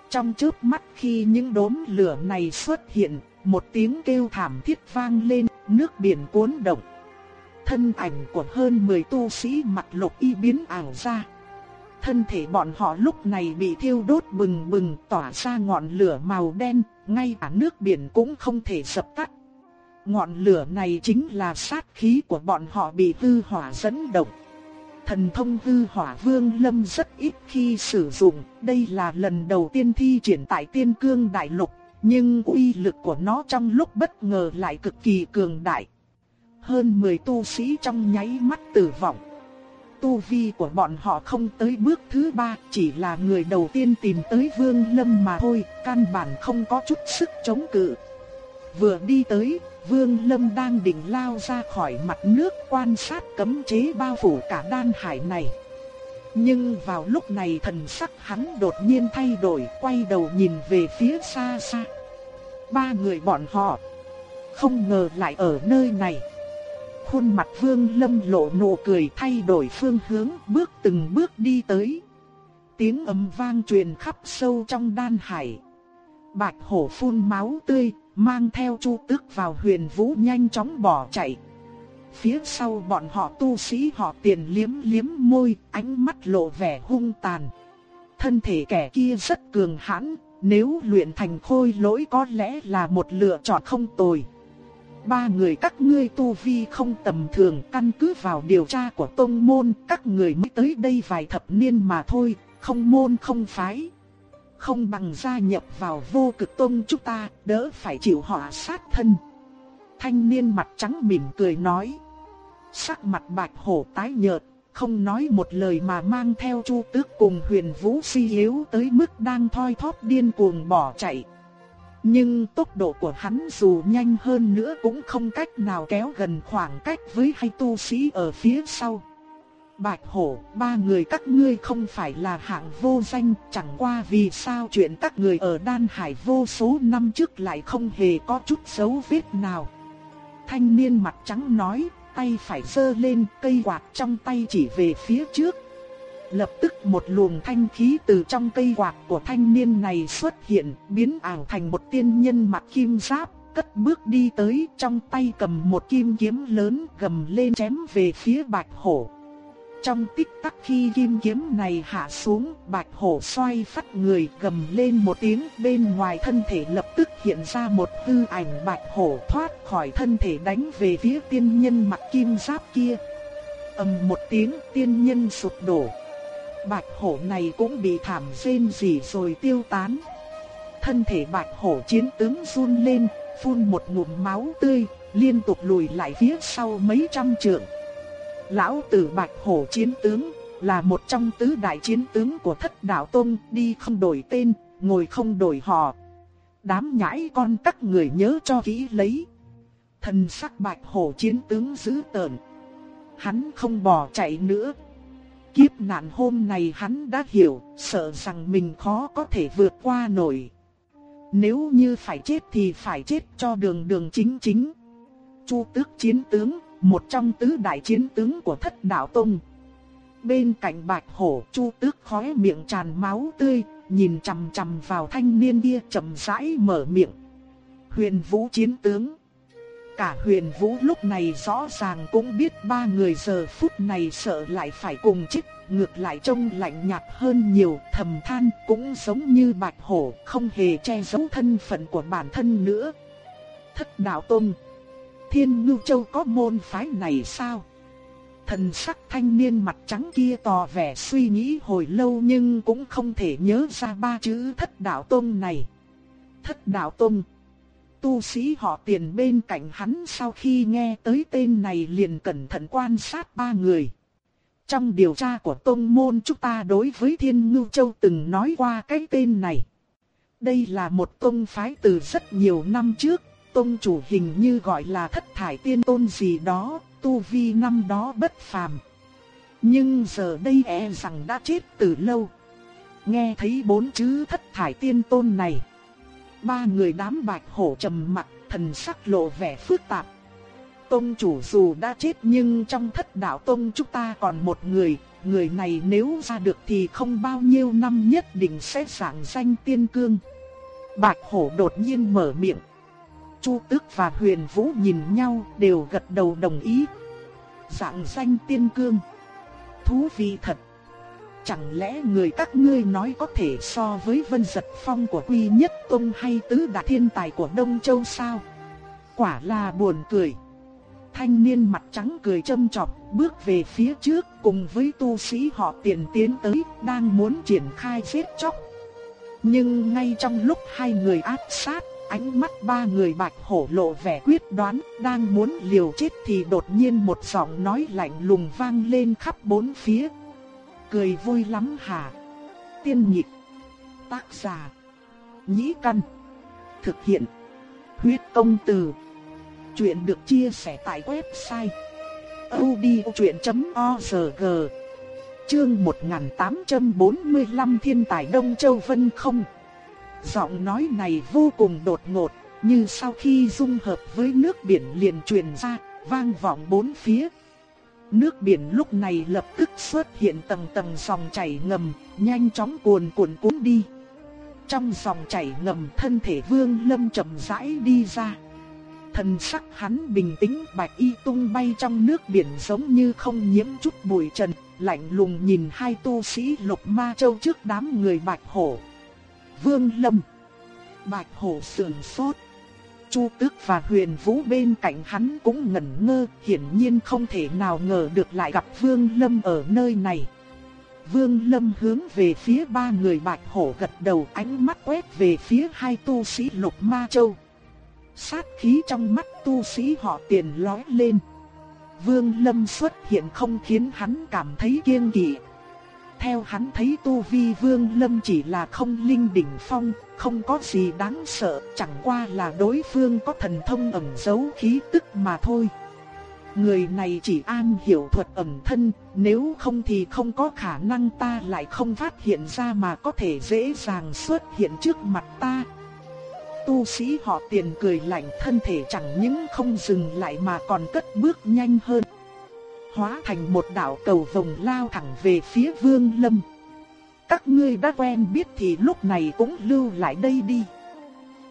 Trong chớp mắt khi những đốm lửa này xuất hiện, một tiếng kêu thảm thiết vang lên, nước biển cuốn động. Thân ảnh của hơn 10 tu sĩ mặt lục y biến ảo ra. Thân thể bọn họ lúc này bị thiêu đốt bừng bừng tỏa ra ngọn lửa màu đen, ngay cả nước biển cũng không thể dập tắt. Ngọn lửa này chính là sát khí của bọn họ bị hư hỏa dẫn động. Thần thông hư hỏa vương lâm rất ít khi sử dụng, đây là lần đầu tiên thi triển tại tiên cương đại lục, nhưng uy lực của nó trong lúc bất ngờ lại cực kỳ cường đại. Hơn 10 tu sĩ trong nháy mắt tử vong. Tu vi của bọn họ không tới bước thứ ba, chỉ là người đầu tiên tìm tới vương lâm mà thôi, căn bản không có chút sức chống cự. Vừa đi tới, Vương Lâm đang định lao ra khỏi mặt nước quan sát cấm chế bao phủ cả đan hải này. Nhưng vào lúc này thần sắc hắn đột nhiên thay đổi, quay đầu nhìn về phía xa xa. Ba người bọn họ, không ngờ lại ở nơi này. Khuôn mặt Vương Lâm lộ nụ cười thay đổi phương hướng, bước từng bước đi tới. Tiếng ầm vang truyền khắp sâu trong đan hải. Bạch hổ phun máu tươi, mang theo Chu Tước vào Huyền Vũ nhanh chóng bỏ chạy. Phía sau bọn họ tu sĩ họ tiền liếm liếm môi, ánh mắt lộ vẻ hung tàn. Thân thể kẻ kia rất cường hãn, nếu luyện thành khôi lỗi có lẽ là một lựa chọn không tồi. Ba người các ngươi tu vi không tầm thường căn cứ vào điều tra của tông môn, các người mới tới đây vài thập niên mà thôi, không môn không phái không bằng gia nhập vào vô cực tông chúng ta, đỡ phải chịu họa sát thân. Thanh niên mặt trắng mỉm cười nói. Sắc mặt bạch hổ tái nhợt, không nói một lời mà mang theo chu tước cùng huyền vũ suy yếu tới mức đang thoi thóp điên cuồng bỏ chạy. Nhưng tốc độ của hắn dù nhanh hơn nữa cũng không cách nào kéo gần khoảng cách với hai tu sĩ ở phía sau. Bạch hổ, ba người các ngươi không phải là hạng vô danh, chẳng qua vì sao chuyện các người ở Đan Hải vô số năm trước lại không hề có chút dấu vết nào. Thanh niên mặt trắng nói, tay phải giơ lên, cây quạt trong tay chỉ về phía trước. Lập tức một luồng thanh khí từ trong cây quạt của thanh niên này xuất hiện, biến ảo thành một tiên nhân mặc kim giáp, cất bước đi tới, trong tay cầm một kim kiếm lớn gầm lên chém về phía bạch hổ. Trong tích tắc khi kim kiếm này hạ xuống, bạch hổ xoay phát người gầm lên một tiếng bên ngoài thân thể lập tức hiện ra một tư ảnh bạch hổ thoát khỏi thân thể đánh về phía tiên nhân mặc kim giáp kia. ầm một tiếng tiên nhân sụp đổ. Bạch hổ này cũng bị thảm rên rỉ rồi tiêu tán. Thân thể bạch hổ chiến tướng run lên, phun một ngụm máu tươi, liên tục lùi lại phía sau mấy trăm trượng. Lão tử bạch hổ chiến tướng, là một trong tứ đại chiến tướng của thất đạo tông, đi không đổi tên, ngồi không đổi họ. Đám nhãi con các người nhớ cho kỹ lấy. Thần sắc bạch hổ chiến tướng dữ tợn. Hắn không bỏ chạy nữa. Kiếp nạn hôm này hắn đã hiểu, sợ rằng mình khó có thể vượt qua nổi. Nếu như phải chết thì phải chết cho đường đường chính chính. Chu tước chiến tướng, một trong tứ đại chiến tướng của thất đạo tông. Bên cạnh bạch hổ chu tước khóe miệng tràn máu tươi, nhìn chằm chằm vào thanh niên kia chậm rãi mở miệng. Huyền vũ chiến tướng. Cả huyền vũ lúc này rõ ràng cũng biết ba người giờ phút này sợ lại phải cùng chích ngược lại trông lạnh nhạt hơn nhiều, thầm than cũng giống như bạch hổ, không hề che giấu thân phận của bản thân nữa. Thất đạo tông Thiên Ngưu Châu có môn phái này sao? Thần sắc thanh niên mặt trắng kia tỏ vẻ suy nghĩ hồi lâu nhưng cũng không thể nhớ ra ba chữ thất đạo tông này. Thất đạo tông. Tu sĩ họ tiền bên cạnh hắn sau khi nghe tới tên này liền cẩn thận quan sát ba người. Trong điều tra của tông môn chúng ta đối với Thiên Ngưu Châu từng nói qua cái tên này. Đây là một tông phái từ rất nhiều năm trước, tông chủ hình như gọi là thất thải tiên tôn gì đó, tu vi năm đó bất phàm. Nhưng giờ đây e rằng đã chết từ lâu. Nghe thấy bốn chữ thất thải tiên tôn này. Ba người đám bạch hổ trầm mặt, thần sắc lộ vẻ phức tạp. Tông chủ dù đã chết nhưng trong thất đạo tông chúng ta còn một người, người này nếu ra được thì không bao nhiêu năm nhất định sẽ giảng danh tiên cương. Bạch hổ đột nhiên mở miệng. Chu Tước và Huyền Vũ nhìn nhau đều gật đầu đồng ý. Dạng danh tiên cương. Thú vị thật. Chẳng lẽ người các ngươi nói có thể so với vân giật phong của Quy Nhất Tông hay tứ đại thiên tài của Đông Châu sao? Quả là buồn cười. Thanh niên mặt trắng cười châm chọc, bước về phía trước cùng với tu sĩ họ tiền tiến tới, đang muốn triển khai giết chóc. Nhưng ngay trong lúc hai người áp sát, Ánh mắt ba người bạch hổ lộ vẻ quyết đoán, đang muốn liều chết thì đột nhiên một giọng nói lạnh lùng vang lên khắp bốn phía. Cười vui lắm hả? Tiên nhịp. Tác giả. Nhĩ căn. Thực hiện. Huyết công từ. Chuyện được chia sẻ tại website. odchuyện.org Chương 1845 Thiên tài Đông Châu Vân không Giọng nói này vô cùng đột ngột, như sau khi dung hợp với nước biển liền truyền ra, vang vọng bốn phía. Nước biển lúc này lập tức xuất hiện tầng tầng dòng chảy ngầm, nhanh chóng cuồn cuộn cuốn đi. Trong dòng chảy ngầm thân thể Vương Lâm chậm rãi đi ra. Thần sắc hắn bình tĩnh bạch y tung bay trong nước biển giống như không nhiễm chút bụi trần, lạnh lùng nhìn hai tu sĩ lục ma châu trước đám người bạch hổ. Vương Lâm. Bạch Hổ sườn sốt. Chu Tước và Huyền Vũ bên cạnh hắn cũng ngẩn ngơ, hiển nhiên không thể nào ngờ được lại gặp Vương Lâm ở nơi này. Vương Lâm hướng về phía ba người Bạch Hổ gật đầu ánh mắt quét về phía hai tu sĩ Lục Ma Châu. Sát khí trong mắt tu sĩ họ tiền lói lên. Vương Lâm xuất hiện không khiến hắn cảm thấy kiêng kỵ, theo hắn thấy Tu Vi Vương Lâm chỉ là không linh đỉnh phong, không có gì đáng sợ, chẳng qua là đối phương có thần thông ẩn giấu khí tức mà thôi. Người này chỉ an hiểu thuật ẩn thân, nếu không thì không có khả năng ta lại không phát hiện ra mà có thể dễ dàng xuất hiện trước mặt ta. Tu sĩ họ tiền cười lạnh thân thể chẳng những không dừng lại mà còn cất bước nhanh hơn hóa thành một đạo cầu vồng lao thẳng về phía Vương Lâm. Các ngươi đã quen biết thì lúc này cũng lưu lại đây đi.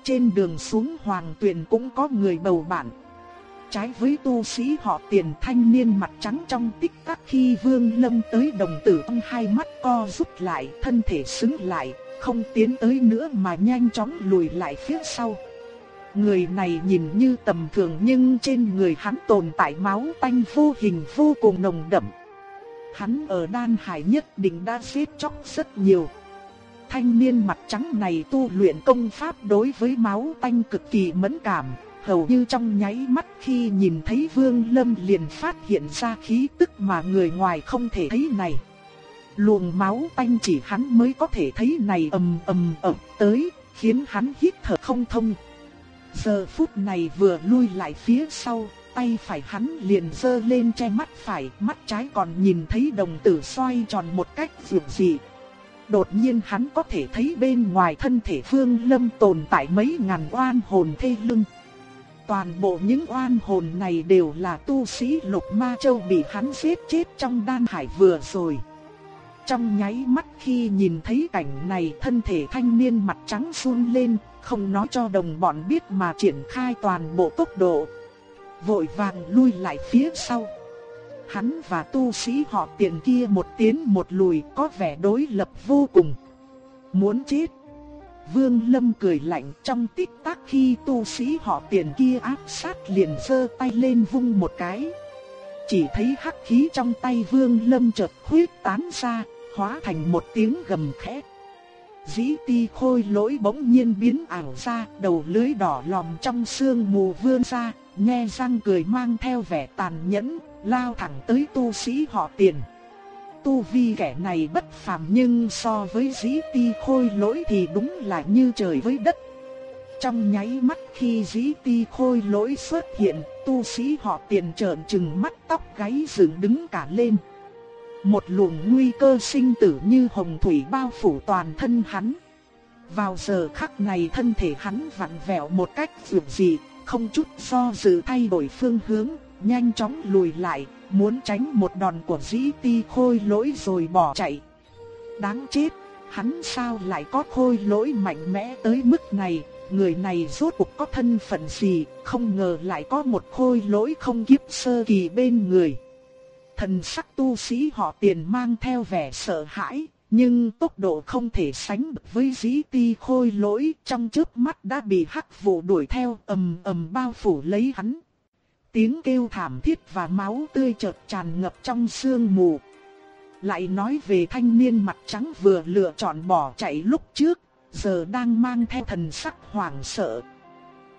Trên đường xuống hoàng tuyền cũng có người bầu bạn. Trái với tu sĩ họ tiền thanh niên mặt trắng trong tích tắc khi Vương Lâm tới đồng tử ông hai mắt co rút lại, thân thể xứng lại, không tiến tới nữa mà nhanh chóng lùi lại phía sau. Người này nhìn như tầm thường nhưng trên người hắn tồn tại máu tanh vô hình vô cùng nồng đậm. Hắn ở đan hải nhất định đã xếp chóc rất nhiều. Thanh niên mặt trắng này tu luyện công pháp đối với máu tanh cực kỳ mẫn cảm, hầu như trong nháy mắt khi nhìn thấy Vương Lâm liền phát hiện ra khí tức mà người ngoài không thể thấy này. Luồng máu tanh chỉ hắn mới có thể thấy này ầm ầm ập tới, khiến hắn hít thở không thông. Giờ phút này vừa lui lại phía sau, tay phải hắn liền giơ lên che mắt phải, mắt trái còn nhìn thấy đồng tử xoay tròn một cách dường dị. Đột nhiên hắn có thể thấy bên ngoài thân thể Phương Lâm tồn tại mấy ngàn oan hồn thê lưng. Toàn bộ những oan hồn này đều là tu sĩ lục ma châu bị hắn giết chết trong đan hải vừa rồi. Trong nháy mắt khi nhìn thấy cảnh này thân thể thanh niên mặt trắng run lên, không nói cho đồng bọn biết mà triển khai toàn bộ tốc độ. Vội vàng lui lại phía sau. Hắn và tu sĩ họ tiền kia một tiến một lùi có vẻ đối lập vô cùng. Muốn chết. Vương Lâm cười lạnh trong tích tắc khi tu sĩ họ tiền kia áp sát liền giơ tay lên vung một cái. Chỉ thấy hắc khí trong tay Vương Lâm chợt khuyết tán ra, hóa thành một tiếng gầm khẽ. Dĩ ti khôi lỗi bỗng nhiên biến ảo ra, đầu lưới đỏ lòm trong xương mù vươn ra, nghe răng cười mang theo vẻ tàn nhẫn, lao thẳng tới tu sĩ họ tiền. Tu vi kẻ này bất phàm nhưng so với dĩ ti khôi lỗi thì đúng là như trời với đất. Trong nháy mắt khi dĩ ti khôi lỗi xuất hiện, tu sĩ họ tiền trợn trừng mắt tóc gáy dựng đứng cả lên. Một luồng nguy cơ sinh tử như hồng thủy bao phủ toàn thân hắn. Vào giờ khắc này thân thể hắn vặn vẹo một cách dường dị, không chút do dự thay đổi phương hướng, nhanh chóng lùi lại, muốn tránh một đòn của dĩ ti khôi lỗi rồi bỏ chạy. Đáng chết, hắn sao lại có khôi lỗi mạnh mẽ tới mức này, người này rốt cuộc có thân phận gì, không ngờ lại có một khôi lỗi không kiếp sơ kỳ bên người. Thần sắc tu sĩ họ tiền mang theo vẻ sợ hãi, nhưng tốc độ không thể sánh được với dĩ ti khôi lỗi trong trước mắt đã bị hắc vụ đuổi theo ầm ầm bao phủ lấy hắn. Tiếng kêu thảm thiết và máu tươi chợt tràn ngập trong sương mù. Lại nói về thanh niên mặt trắng vừa lựa chọn bỏ chạy lúc trước, giờ đang mang theo thần sắc hoảng sợ.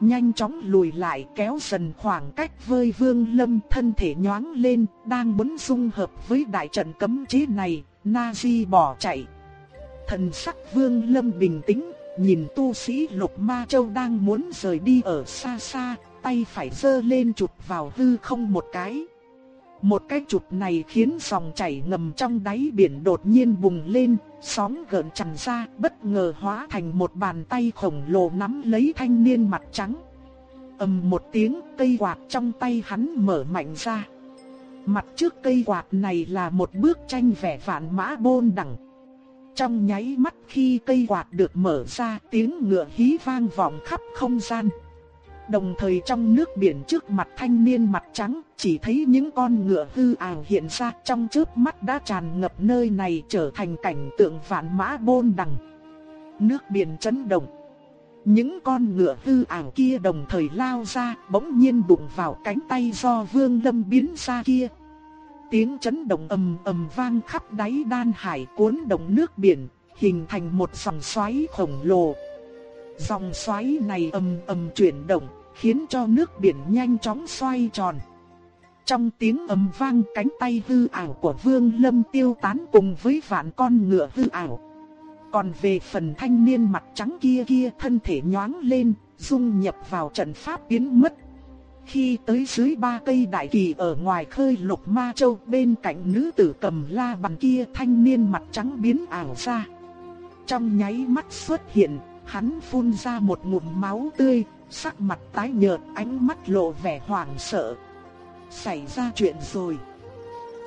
Nhanh chóng lùi lại kéo dần khoảng cách với vương lâm thân thể nhoáng lên, đang muốn dung hợp với đại trận cấm chế này, Nazi bỏ chạy. Thần sắc vương lâm bình tĩnh, nhìn tu sĩ lục ma châu đang muốn rời đi ở xa xa, tay phải giơ lên chụp vào hư không một cái. Một cái chụp này khiến dòng chảy ngầm trong đáy biển đột nhiên bùng lên, sóng gợn tràn ra, bất ngờ hóa thành một bàn tay khổng lồ nắm lấy thanh niên mặt trắng. ầm một tiếng, cây quạt trong tay hắn mở mạnh ra. Mặt trước cây quạt này là một bức tranh vẽ vạn mã bôn đẳng. Trong nháy mắt khi cây quạt được mở ra, tiếng ngựa hí vang vọng khắp không gian. Đồng thời trong nước biển trước mặt thanh niên mặt trắng, chỉ thấy những con ngựa hư ảo hiện ra trong trước mắt đã tràn ngập nơi này trở thành cảnh tượng vạn mã bôn đằng. Nước biển chấn động. Những con ngựa hư ảo kia đồng thời lao ra, bỗng nhiên đụng vào cánh tay do Vương Lâm biến ra kia. Tiếng chấn động ầm ầm vang khắp đáy đan hải cuốn động nước biển, hình thành một dòng xoáy khổng lồ. Dòng xoáy này ầm ầm chuyển động, khiến cho nước biển nhanh chóng xoay tròn. Trong tiếng ầm vang cánh tay hư ảo của Vương Lâm tiêu tán cùng với vạn con ngựa hư ảo. Còn về phần thanh niên mặt trắng kia kia thân thể nhoáng lên, dung nhập vào trận pháp biến mất. Khi tới dưới ba cây đại kỳ ở ngoài khơi lục ma châu bên cạnh nữ tử cầm la bàn kia thanh niên mặt trắng biến ảo ra. Trong nháy mắt xuất hiện, hắn phun ra một ngụm máu tươi, sắc mặt tái nhợt, ánh mắt lộ vẻ hoảng sợ. Xảy ra chuyện rồi.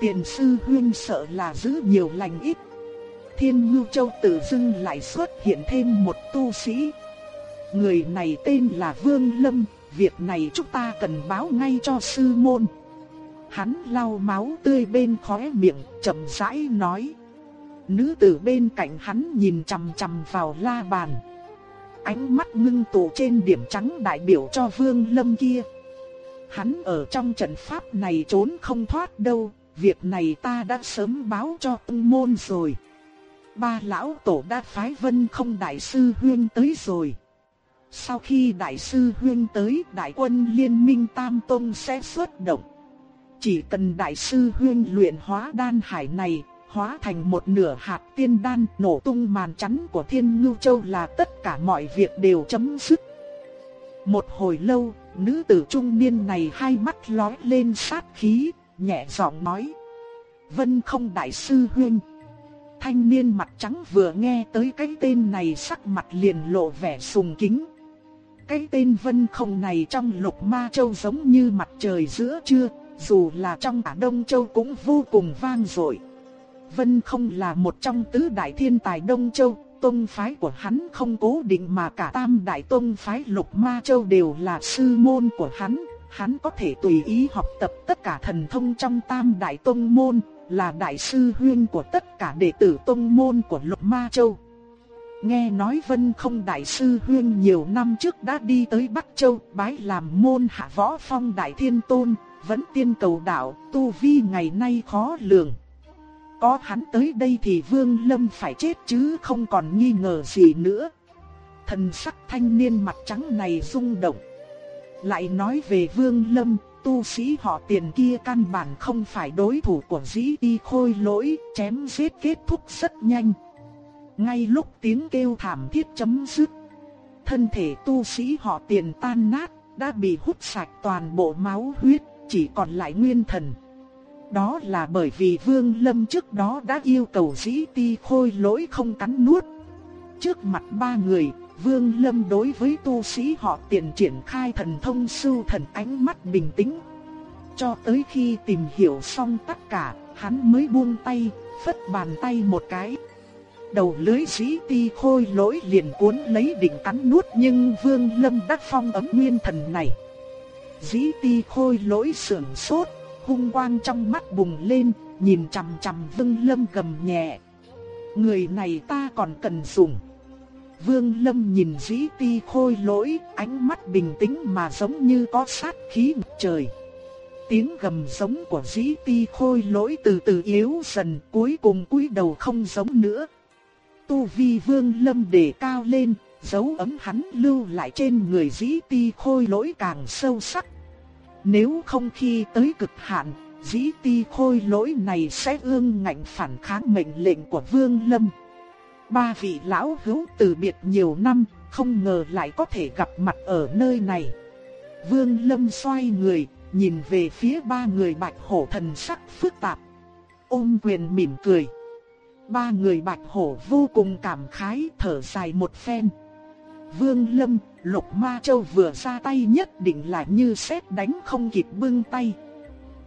Tiền sư huyên sợ là giữ nhiều lành ít. Thiên Ngưu Châu tự dưng lại xuất hiện thêm một tu sĩ. Người này tên là Vương Lâm, việc này chúng ta cần báo ngay cho sư môn. Hắn lau máu tươi bên khóe miệng, chậm rãi nói. Nữ tử bên cạnh hắn nhìn chằm chằm vào la bàn ánh mắt ngưng tụ trên điểm trắng đại biểu cho Vương Lâm kia. Hắn ở trong trận pháp này trốn không thoát đâu, việc này ta đã sớm báo cho tông môn rồi. Ba lão tổ đã phái vân không đại sư huyên tới rồi. Sau khi đại sư huyên tới, đại quân liên minh Tam Tông sẽ xuất động. Chỉ cần đại sư huyên luyện hóa đan hải này, hóa thành một nửa hạt tiên đan nổ tung màn chắn của Thiên Ngưu Châu là tất cả mọi việc đều chấm dứt. Một hồi lâu, nữ tử trung niên này hai mắt lóe lên sát khí, nhẹ giọng nói. Vân không đại sư huynh. Thanh niên mặt trắng vừa nghe tới cái tên này sắc mặt liền lộ vẻ sùng kính. Cái tên Vân không này trong lục ma châu giống như mặt trời giữa trưa, dù là trong cả Đông Châu cũng vô cùng vang dội. Vân không là một trong tứ đại thiên tài Đông Châu, tông phái của hắn không cố định mà cả tam đại tông phái lục ma châu đều là sư môn của hắn, hắn có thể tùy ý học tập tất cả thần thông trong tam đại tông môn, là đại sư huyên của tất cả đệ tử tông môn của lục ma châu. Nghe nói Vân không đại sư huyên nhiều năm trước đã đi tới Bắc Châu bái làm môn hạ võ phong đại thiên tôn, vẫn tiên cầu đạo, tu vi ngày nay khó lường. Có hắn tới đây thì Vương Lâm phải chết chứ không còn nghi ngờ gì nữa. Thần sắc thanh niên mặt trắng này rung động. Lại nói về Vương Lâm, tu sĩ họ tiền kia căn bản không phải đối thủ của dĩ y khôi lỗi, chém giết kết thúc rất nhanh. Ngay lúc tiếng kêu thảm thiết chấm dứt, thân thể tu sĩ họ tiền tan nát, đã bị hút sạch toàn bộ máu huyết, chỉ còn lại nguyên thần. Đó là bởi vì Vương Lâm trước đó đã yêu cầu dĩ ti khôi lỗi không cắn nuốt. Trước mặt ba người, Vương Lâm đối với tu sĩ họ tiền triển khai thần thông sư thần ánh mắt bình tĩnh. Cho tới khi tìm hiểu xong tất cả, hắn mới buông tay, phất bàn tay một cái. Đầu lưới dĩ ti khôi lỗi liền cuốn lấy đỉnh cắn nuốt nhưng Vương Lâm đắc phong ấm nguyên thần này. Dĩ ti khôi lỗi sưởng sốt, hung quang trong mắt bùng lên, nhìn chằm chằm Vương Lâm gầm nhẹ. Người này ta còn cần dùng. Vương Lâm nhìn dĩ ti khôi lỗi, ánh mắt bình tĩnh mà giống như có sát khí ngập trời. Tiếng gầm giống của dĩ ti khôi lỗi từ từ yếu dần cuối cùng cúi đầu không giống nữa. Tu vi vương lâm đề cao lên, dấu ấm hắn lưu lại trên người dĩ ti khôi lỗi càng sâu sắc. Nếu không khi tới cực hạn, dĩ ti khôi lỗi này sẽ ương ngạnh phản kháng mệnh lệnh của vương lâm. Ba vị lão hữu từ biệt nhiều năm, không ngờ lại có thể gặp mặt ở nơi này. Vương lâm xoay người, nhìn về phía ba người bạch hổ thần sắc phức tạp. Ôm quyền mỉm cười. Ba người bạch hổ vô cùng cảm khái thở dài một phen. Vương Lâm, Lục Ma Châu vừa ra tay nhất định là như xét đánh không kịp bưng tay.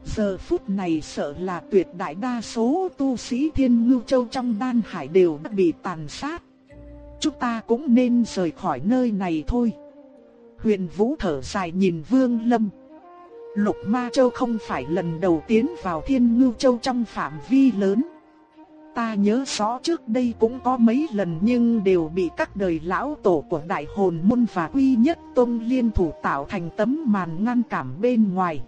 Giờ phút này sợ là tuyệt đại đa số tu sĩ Thiên Ngưu Châu trong đan hải đều đã bị tàn sát. Chúng ta cũng nên rời khỏi nơi này thôi. Huyền Vũ thở dài nhìn Vương Lâm. Lục Ma Châu không phải lần đầu tiến vào Thiên Ngưu Châu trong phạm vi lớn. Ta nhớ rõ trước đây cũng có mấy lần nhưng đều bị các đời lão tổ của Đại Hồn Môn và Quy Nhất Tông liên thủ tạo thành tấm màn ngăn cản bên ngoài.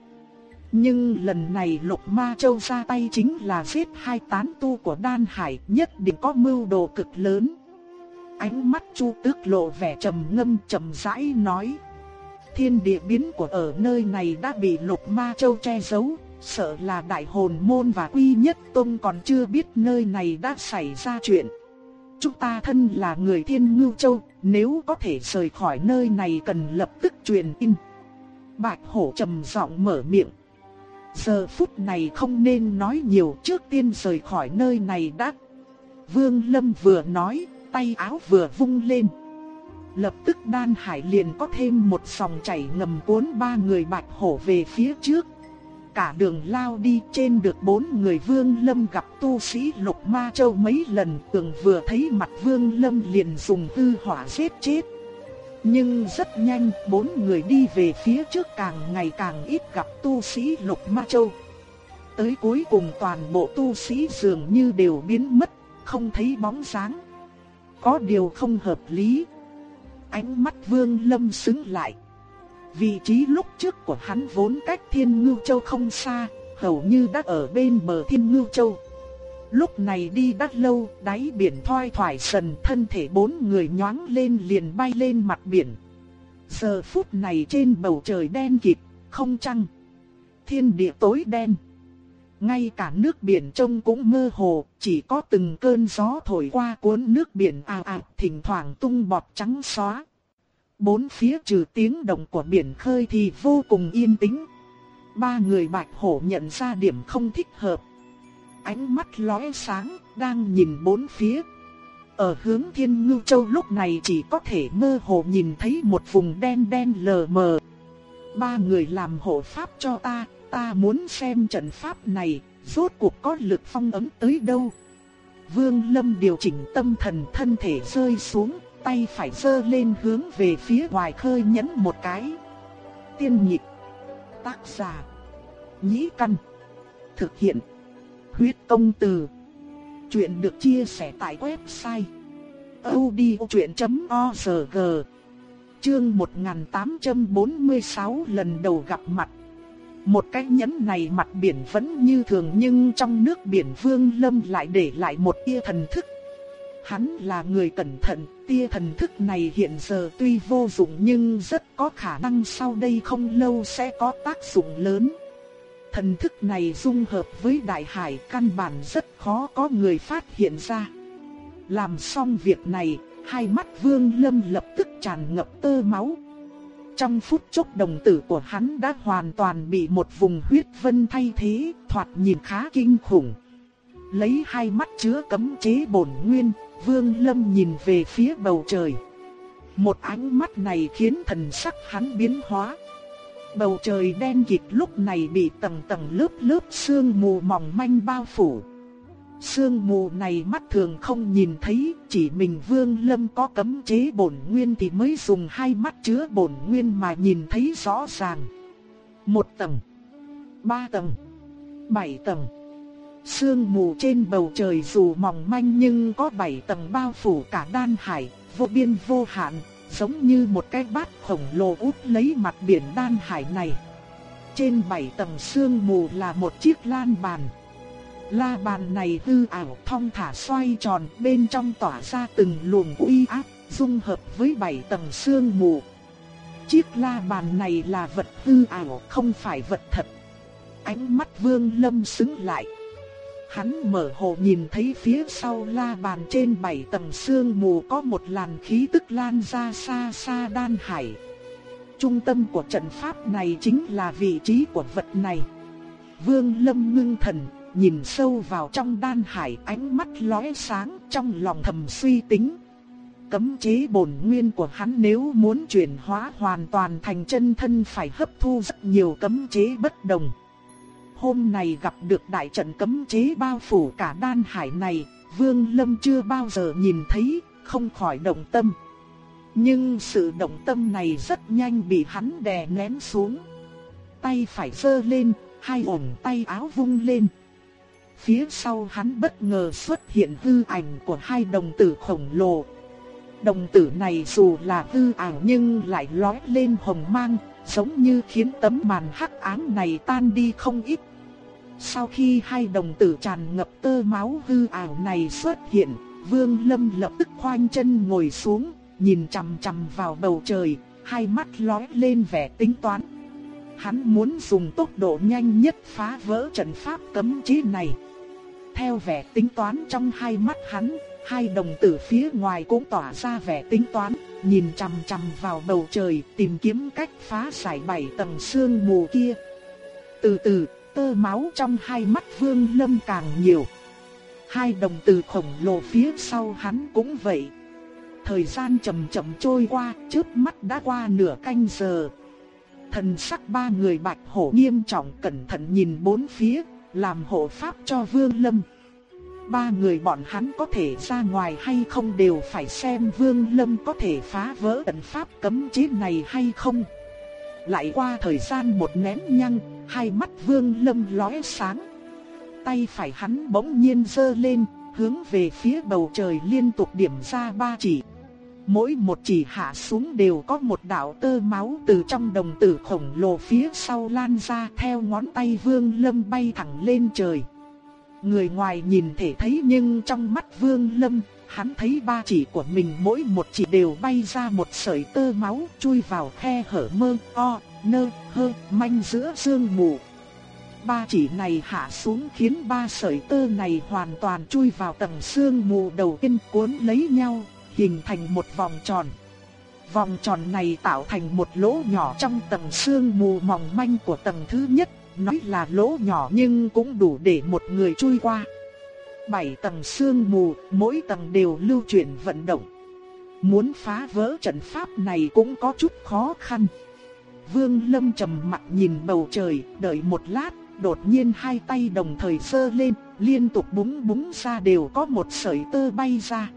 Nhưng lần này Lục Ma Châu ra tay chính là giết hai tán tu của Đan Hải nhất định có mưu đồ cực lớn. Ánh mắt Chu Tước lộ vẻ trầm ngâm trầm rãi nói. Thiên địa biến của ở nơi này đã bị Lục Ma Châu che giấu, sợ là đại hồn môn và quy nhất tông còn chưa biết nơi này đã xảy ra chuyện. Chúng ta thân là người thiên ngưu châu, nếu có thể rời khỏi nơi này cần lập tức truyền tin. Bạch hổ trầm giọng mở miệng. Giờ phút này không nên nói nhiều trước tiên rời khỏi nơi này đã. Vương Lâm vừa nói, tay áo vừa vung lên. Lập tức đan hải liền có thêm một dòng chảy ngầm cuốn ba người bạch hổ về phía trước cả đường lao đi trên được bốn người Vương Lâm gặp tu sĩ Lục Ma Châu mấy lần tưởng vừa thấy mặt Vương Lâm liền dùng tư hỏa giết chết. Nhưng rất nhanh bốn người đi về phía trước càng ngày càng ít gặp tu sĩ Lục Ma Châu. Tới cuối cùng toàn bộ tu sĩ dường như đều biến mất, không thấy bóng dáng. Có điều không hợp lý. Ánh mắt Vương Lâm sững lại. Vị trí lúc trước của hắn vốn cách Thiên Ngưu Châu không xa, hầu như đã ở bên bờ Thiên Ngưu Châu. Lúc này đi đắt lâu, đáy biển thoi thoải sần thân thể bốn người nhoáng lên liền bay lên mặt biển. Giờ phút này trên bầu trời đen kịt, không trăng. Thiên địa tối đen. ngay cả nước biển trông cũng mơ hồ, chỉ có từng cơn gió thổi qua cuốn nước biển ào ạt, thỉnh thoảng tung bọt trắng xóa. Bốn phía trừ tiếng động của biển khơi thì vô cùng yên tĩnh. Ba người bạch hổ nhận ra điểm không thích hợp. Ánh mắt lóe sáng, đang nhìn bốn phía. Ở hướng thiên ngưu châu lúc này chỉ có thể mơ hồ nhìn thấy một vùng đen đen lờ mờ. Ba người làm hộ pháp cho ta, ta muốn xem trận pháp này, rốt cuộc có lực phong ấm tới đâu. Vương Lâm điều chỉnh tâm thần thân thể rơi xuống, tay phải giơ lên hướng về phía ngoài khơi nhấn một cái. Tiên nhịp. Tác giả. Nhĩ căn. Thực hiện. Huyết công từ. Chuyện được chia sẻ tại website. odchuyện.org Chương 1846 lần đầu gặp mặt một cái nhấn này mặt biển vẫn như thường nhưng trong nước biển Vương Lâm lại để lại một tia thần thức. Hắn là người cẩn thận, tia thần thức này hiện giờ tuy vô dụng nhưng rất có khả năng sau đây không lâu sẽ có tác dụng lớn. Thần thức này dung hợp với đại hải căn bản rất khó có người phát hiện ra. Làm xong việc này, hai mắt Vương Lâm lập tức tràn ngập tơ máu, trong phút chốc đồng tử của hắn đã hoàn toàn bị một vùng huyết vân thay thế, thoạt nhìn khá kinh khủng. Lấy hai mắt chứa cấm chế bổn nguyên, Vương Lâm nhìn về phía bầu trời. Một ánh mắt này khiến thần sắc hắn biến hóa. Bầu trời đen kịt lúc này bị tầng tầng lớp lớp sương mù mỏng manh bao phủ. Sương mù này mắt thường không nhìn thấy, chỉ mình Vương Lâm có cấm chế bổn nguyên thì mới dùng hai mắt chứa bổn nguyên mà nhìn thấy rõ ràng. Một tầng, ba tầng, bảy tầng. Sương mù trên bầu trời dù mỏng manh nhưng có bảy tầng bao phủ cả đan hải, vô biên vô hạn, giống như một cái bát khổng lồ út lấy mặt biển đan hải này. Trên bảy tầng sương mù là một chiếc lan bàn. La bàn này hư ảo thong thả xoay tròn bên trong tỏa ra từng luồng uy áp, dung hợp với bảy tầng sương mù. Chiếc la bàn này là vật hư ảo không phải vật thật. Ánh mắt vương lâm xứng lại. Hắn mở hồ nhìn thấy phía sau la bàn trên bảy tầng sương mù có một làn khí tức lan ra xa xa đan hải. Trung tâm của trận pháp này chính là vị trí của vật này. Vương Lâm ngưng thần, nhìn sâu vào trong đan hải ánh mắt lóe sáng trong lòng thầm suy tính. Cấm chế bổn nguyên của hắn nếu muốn chuyển hóa hoàn toàn thành chân thân phải hấp thu rất nhiều cấm chế bất đồng. Hôm nay gặp được đại trận cấm chế bao phủ cả đan hải này, Vương Lâm chưa bao giờ nhìn thấy, không khỏi động tâm. Nhưng sự động tâm này rất nhanh bị hắn đè nén xuống. Tay phải giơ lên, hai ổn tay áo vung lên. Phía sau hắn bất ngờ xuất hiện hư ảnh của hai đồng tử khổng lồ. Đồng tử này dù là hư ảo nhưng lại lóe lên hồng mang, giống như khiến tấm màn hắc ám này tan đi không ít. Sau khi hai đồng tử tràn ngập tơ máu hư ảo này xuất hiện, Vương Lâm lập tức khoanh chân ngồi xuống, nhìn chằm chằm vào bầu trời, hai mắt lóe lên vẻ tính toán. Hắn muốn dùng tốc độ nhanh nhất phá vỡ trận pháp cấm chế này. Theo vẻ tính toán trong hai mắt hắn, hai đồng tử phía ngoài cũng tỏa ra vẻ tính toán, nhìn chằm chằm vào bầu trời, tìm kiếm cách phá giải bảy tầng sương mù kia. Từ từ, tơ máu trong hai mắt Vương Lâm càng nhiều. Hai đồng tử khổng lồ phía sau hắn cũng vậy. Thời gian chậm chậm trôi qua, trước mắt đã qua nửa canh giờ. Thần sắc ba người bạch hổ nghiêm trọng cẩn thận nhìn bốn phía, làm hộ pháp cho Vương Lâm. Ba người bọn hắn có thể ra ngoài hay không đều phải xem Vương Lâm có thể phá vỡ tận pháp cấm chế này hay không. Lại qua thời gian một nén nhăng, hai mắt Vương Lâm lóe sáng. Tay phải hắn bỗng nhiên giơ lên, hướng về phía bầu trời liên tục điểm ra ba chỉ. Mỗi một chỉ hạ xuống đều có một đạo tơ máu từ trong đồng tử khổng lồ phía sau lan ra theo ngón tay Vương Lâm bay thẳng lên trời. Người ngoài nhìn thể thấy nhưng trong mắt Vương Lâm, hắn thấy ba chỉ của mình mỗi một chỉ đều bay ra một sợi tơ máu chui vào khe hở mơ o, nơ, hơ, manh giữa sương mù. ba chỉ này hạ xuống khiến ba sợi tơ này hoàn toàn chui vào tầng xương mù đầu tiên cuốn lấy nhau, hình thành một vòng tròn. Vòng tròn này tạo thành một lỗ nhỏ trong tầng xương mù mỏng manh của tầng thứ nhất, nói là lỗ nhỏ nhưng cũng đủ để một người chui qua. Bảy tầng xương mù, mỗi tầng đều lưu chuyển vận động. Muốn phá vỡ trận pháp này cũng có chút khó khăn. Vương Lâm trầm mặt nhìn bầu trời, đợi một lát, đột nhiên hai tay đồng thời sơ lên, liên tục búng búng ra đều có một sợi tơ bay ra.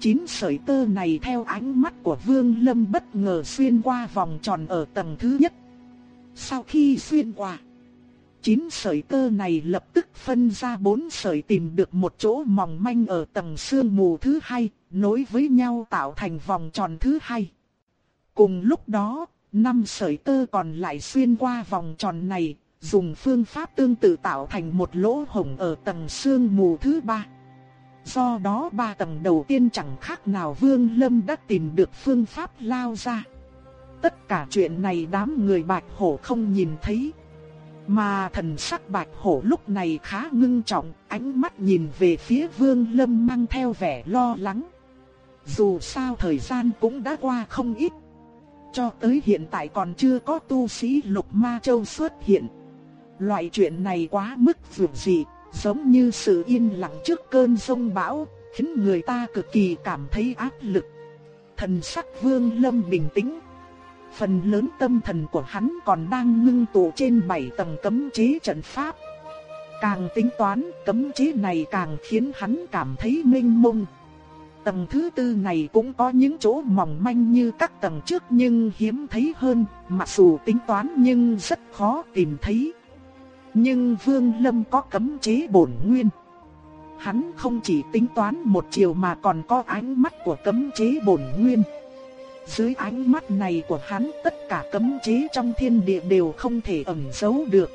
Chín sợi tơ này theo ánh mắt của Vương Lâm bất ngờ xuyên qua vòng tròn ở tầng thứ nhất. Sau khi xuyên qua, chín sợi tơ này lập tức phân ra bốn sợi tìm được một chỗ mỏng manh ở tầng xương mù thứ hai, nối với nhau tạo thành vòng tròn thứ hai. Cùng lúc đó, năm sợi tơ còn lại xuyên qua vòng tròn này, dùng phương pháp tương tự tạo thành một lỗ hổng ở tầng xương mù thứ ba. Do đó ba tầng đầu tiên chẳng khác nào Vương Lâm đã tìm được phương pháp lao ra. Tất cả chuyện này đám người bạch hổ không nhìn thấy. Mà thần sắc bạch hổ lúc này khá ngưng trọng, ánh mắt nhìn về phía Vương Lâm mang theo vẻ lo lắng. Dù sao thời gian cũng đã qua không ít. Cho tới hiện tại còn chưa có tu sĩ lục ma châu xuất hiện. Loại chuyện này quá mức vượt dị, giống như sự yên lặng trước cơn sông bão, khiến người ta cực kỳ cảm thấy áp lực. Thần sắc vương lâm bình tĩnh. Phần lớn tâm thần của hắn còn đang ngưng tụ trên bảy tầng cấm chế trận pháp. Càng tính toán, cấm chế này càng khiến hắn cảm thấy mênh mông. Tầng thứ tư này cũng có những chỗ mỏng manh như các tầng trước nhưng hiếm thấy hơn, mặc dù tính toán nhưng rất khó tìm thấy. Nhưng Vương Lâm có cấm chế bổn nguyên. Hắn không chỉ tính toán một chiều mà còn có ánh mắt của cấm chế bổn nguyên. Dưới ánh mắt này của hắn tất cả cấm chế trong thiên địa đều không thể ẩn giấu được.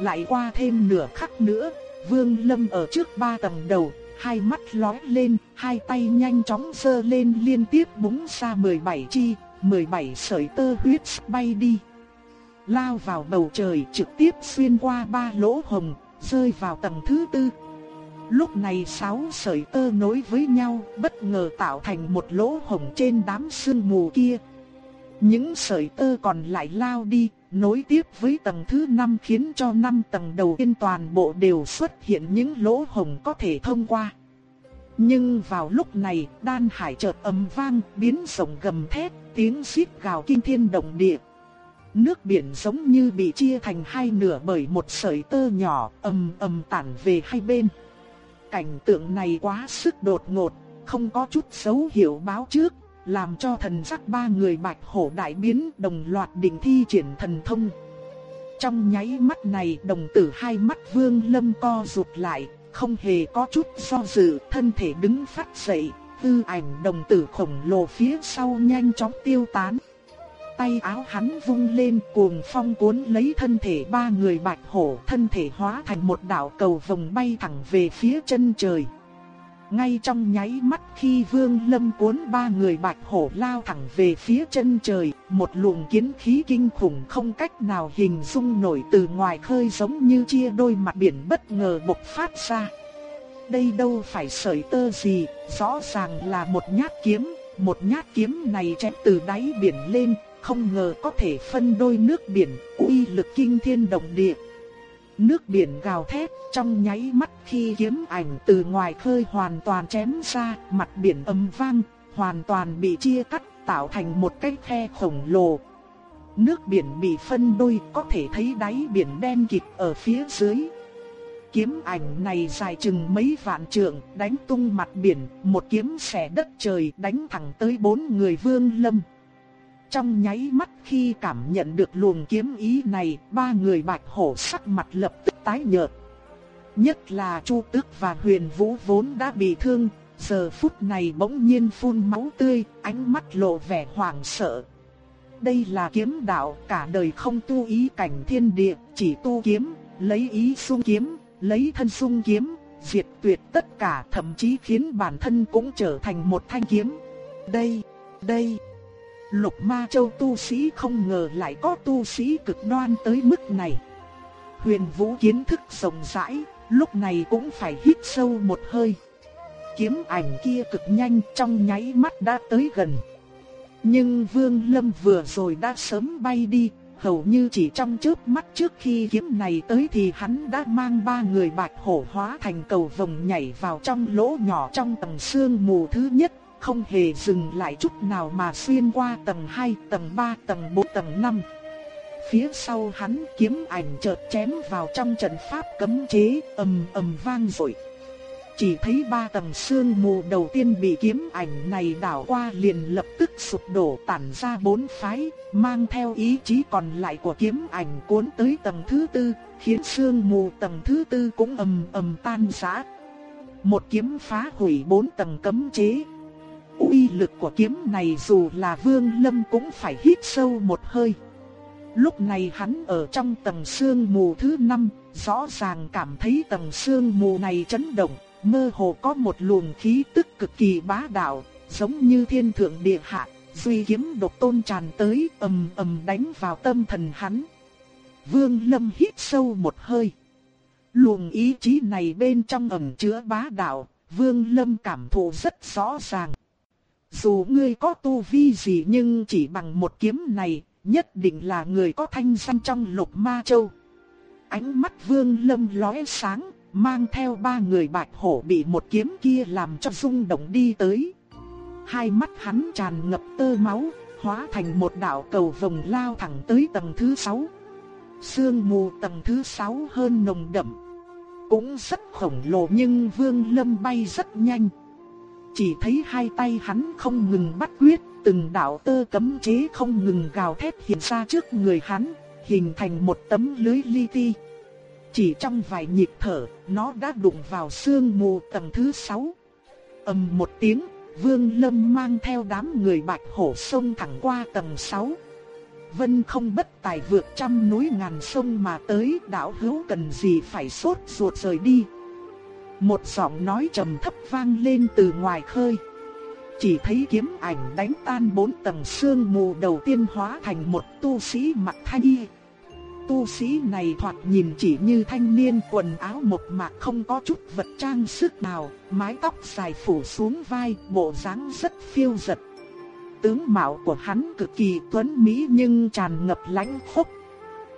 Lại qua thêm nửa khắc nữa, Vương Lâm ở trước ba tầng đầu, hai mắt lóe lên, hai tay nhanh chóng giơ lên liên tiếp búng ra 17 chi, 17 sợi tơ huyết bay đi. Lao vào bầu trời trực tiếp xuyên qua ba lỗ hồng, rơi vào tầng thứ tư. Lúc này sáu sợi tơ nối với nhau, bất ngờ tạo thành một lỗ hổng trên đám sương mù kia. Những sợi tơ còn lại lao đi, nối tiếp với tầng thứ 5 khiến cho năm tầng đầu tiên toàn bộ đều xuất hiện những lỗ hổng có thể thông qua. Nhưng vào lúc này, đan hải chợt ầm vang, biến rồng gầm thét, tiếng xít gào kinh thiên động địa. Nước biển giống như bị chia thành hai nửa bởi một sợi tơ nhỏ, ầm ầm tản về hai bên. Cảnh tượng này quá sức đột ngột, không có chút dấu hiệu báo trước, làm cho thần sắc ba người bạch hổ đại biến đồng loạt đỉnh thi triển thần thông. Trong nháy mắt này đồng tử hai mắt vương lâm co rụt lại, không hề có chút do dự, thân thể đứng phát dậy, tư ảnh đồng tử khổng lồ phía sau nhanh chóng tiêu tán. Tay áo hắn vung lên cuồng phong cuốn lấy thân thể ba người bạch hổ, thân thể hóa thành một đạo cầu vòng bay thẳng về phía chân trời. Ngay trong nháy mắt khi Vương Lâm cuốn ba người bạch hổ lao thẳng về phía chân trời, một luồng kiến khí kinh khủng không cách nào hình dung nổi từ ngoài khơi giống như chia đôi mặt biển bất ngờ bộc phát ra. Đây đâu phải sợi tơ gì, rõ ràng là một nhát kiếm, một nhát kiếm này chém từ đáy biển lên, không ngờ có thể phân đôi nước biển, uy lực kinh thiên động địa. Nước biển gào thét, trong nháy mắt khi kiếm ảnh từ ngoài khơi hoàn toàn chém ra, mặt biển âm vang, hoàn toàn bị chia cắt, tạo thành một cái khe khổng lồ. Nước biển bị phân đôi, có thể thấy đáy biển đen kịt ở phía dưới. Kiếm ảnh này dài chừng mấy vạn trượng, đánh tung mặt biển, một kiếm xẻ đất trời đánh thẳng tới bốn người vương lâm. Trong nháy mắt khi cảm nhận được luồng kiếm ý này, ba người bạch hổ sắc mặt lập tức tái nhợt. Nhất là Chu Tước và Huyền Vũ vốn đã bị thương, giờ phút này bỗng nhiên phun máu tươi, ánh mắt lộ vẻ hoảng sợ. Đây là kiếm đạo, cả đời không tu ý cảnh thiên địa, chỉ tu kiếm, lấy ý sung kiếm, lấy thân sung kiếm, diệt tuyệt tất cả, thậm chí khiến bản thân cũng trở thành một thanh kiếm. Đây, đây Lục Ma Châu tu sĩ không ngờ lại có tu sĩ cực đoan tới mức này. Huyền Vũ kiến thức rộng rãi, lúc này cũng phải hít sâu một hơi. Kiếm ảnh kia cực nhanh trong nháy mắt đã tới gần. Nhưng Vương Lâm vừa rồi đã sớm bay đi, hầu như chỉ trong chớp mắt trước khi kiếm này tới thì hắn đã mang ba người bạch hổ hóa thành cầu vồng nhảy vào trong lỗ nhỏ trong tầng xương mù thứ nhất, không hề dừng lại chút nào mà xuyên qua tầng 2, tầng 3, tầng 4, tầng 5. Phía sau hắn kiếm ảnh chợt chém vào trong trận pháp cấm chế, ầm ầm vang rồi. Chỉ thấy ba tầng xương mù đầu tiên bị kiếm ảnh này đảo qua liền lập tức sụp đổ tản ra bốn phái, mang theo ý chí còn lại của kiếm ảnh cuốn tới tầng thứ tư, khiến xương mù tầng thứ tư cũng ầm ầm tan rã. Một kiếm phá hủy bốn tầng cấm chế. Uy lực của kiếm này dù là Vương Lâm cũng phải hít sâu một hơi. Lúc này hắn ở trong tầng xương mù thứ năm, rõ ràng cảm thấy tầng xương mù này chấn động, mơ hồ có một luồng khí tức cực kỳ bá đạo, giống như thiên thượng địa hạ, duy kiếm độc tôn tràn tới, ầm ầm đánh vào tâm thần hắn. Vương Lâm hít sâu một hơi. Luồng ý chí này bên trong ẩn chứa bá đạo, Vương Lâm cảm thụ rất rõ ràng. Dù ngươi có tu vi gì nhưng chỉ bằng một kiếm này, nhất định là người có thanh danh trong lục ma châu. Ánh mắt Vương Lâm lóe sáng, mang theo ba người bạch hổ bị một kiếm kia làm cho rung động đi tới. Hai mắt hắn tràn ngập tơ máu, hóa thành một đạo cầu vồng lao thẳng tới tầng thứ sáu. Sương mù tầng thứ sáu hơn nồng đậm, cũng rất khổng lồ nhưng Vương Lâm bay rất nhanh. Chỉ thấy hai tay hắn không ngừng bắt quyết, từng đạo tơ cấm chế không ngừng gào thét hiện ra trước người hắn, hình thành một tấm lưới li ti. Chỉ trong vài nhịp thở, nó đã đụng vào xương mù tầng thứ sáu. ầm một tiếng, Vương Lâm mang theo đám người bạch hổ sông thẳng qua tầng 6. Vân không bất tài vượt trăm núi ngàn sông mà tới đảo hữu cần gì phải sốt ruột rời đi. Một giọng nói trầm thấp vang lên từ ngoài khơi. Chỉ thấy kiếm ảnh đánh tan bốn tầng sương mù đầu tiên hóa thành một tu sĩ mặc thanh y. Tu sĩ này thoạt nhìn chỉ như thanh niên quần áo một mạc không có chút vật trang sức nào, mái tóc dài phủ xuống vai, bộ dáng rất phiêu giật. Tướng mạo của hắn cực kỳ tuấn mỹ nhưng tràn ngập lãnh khốc.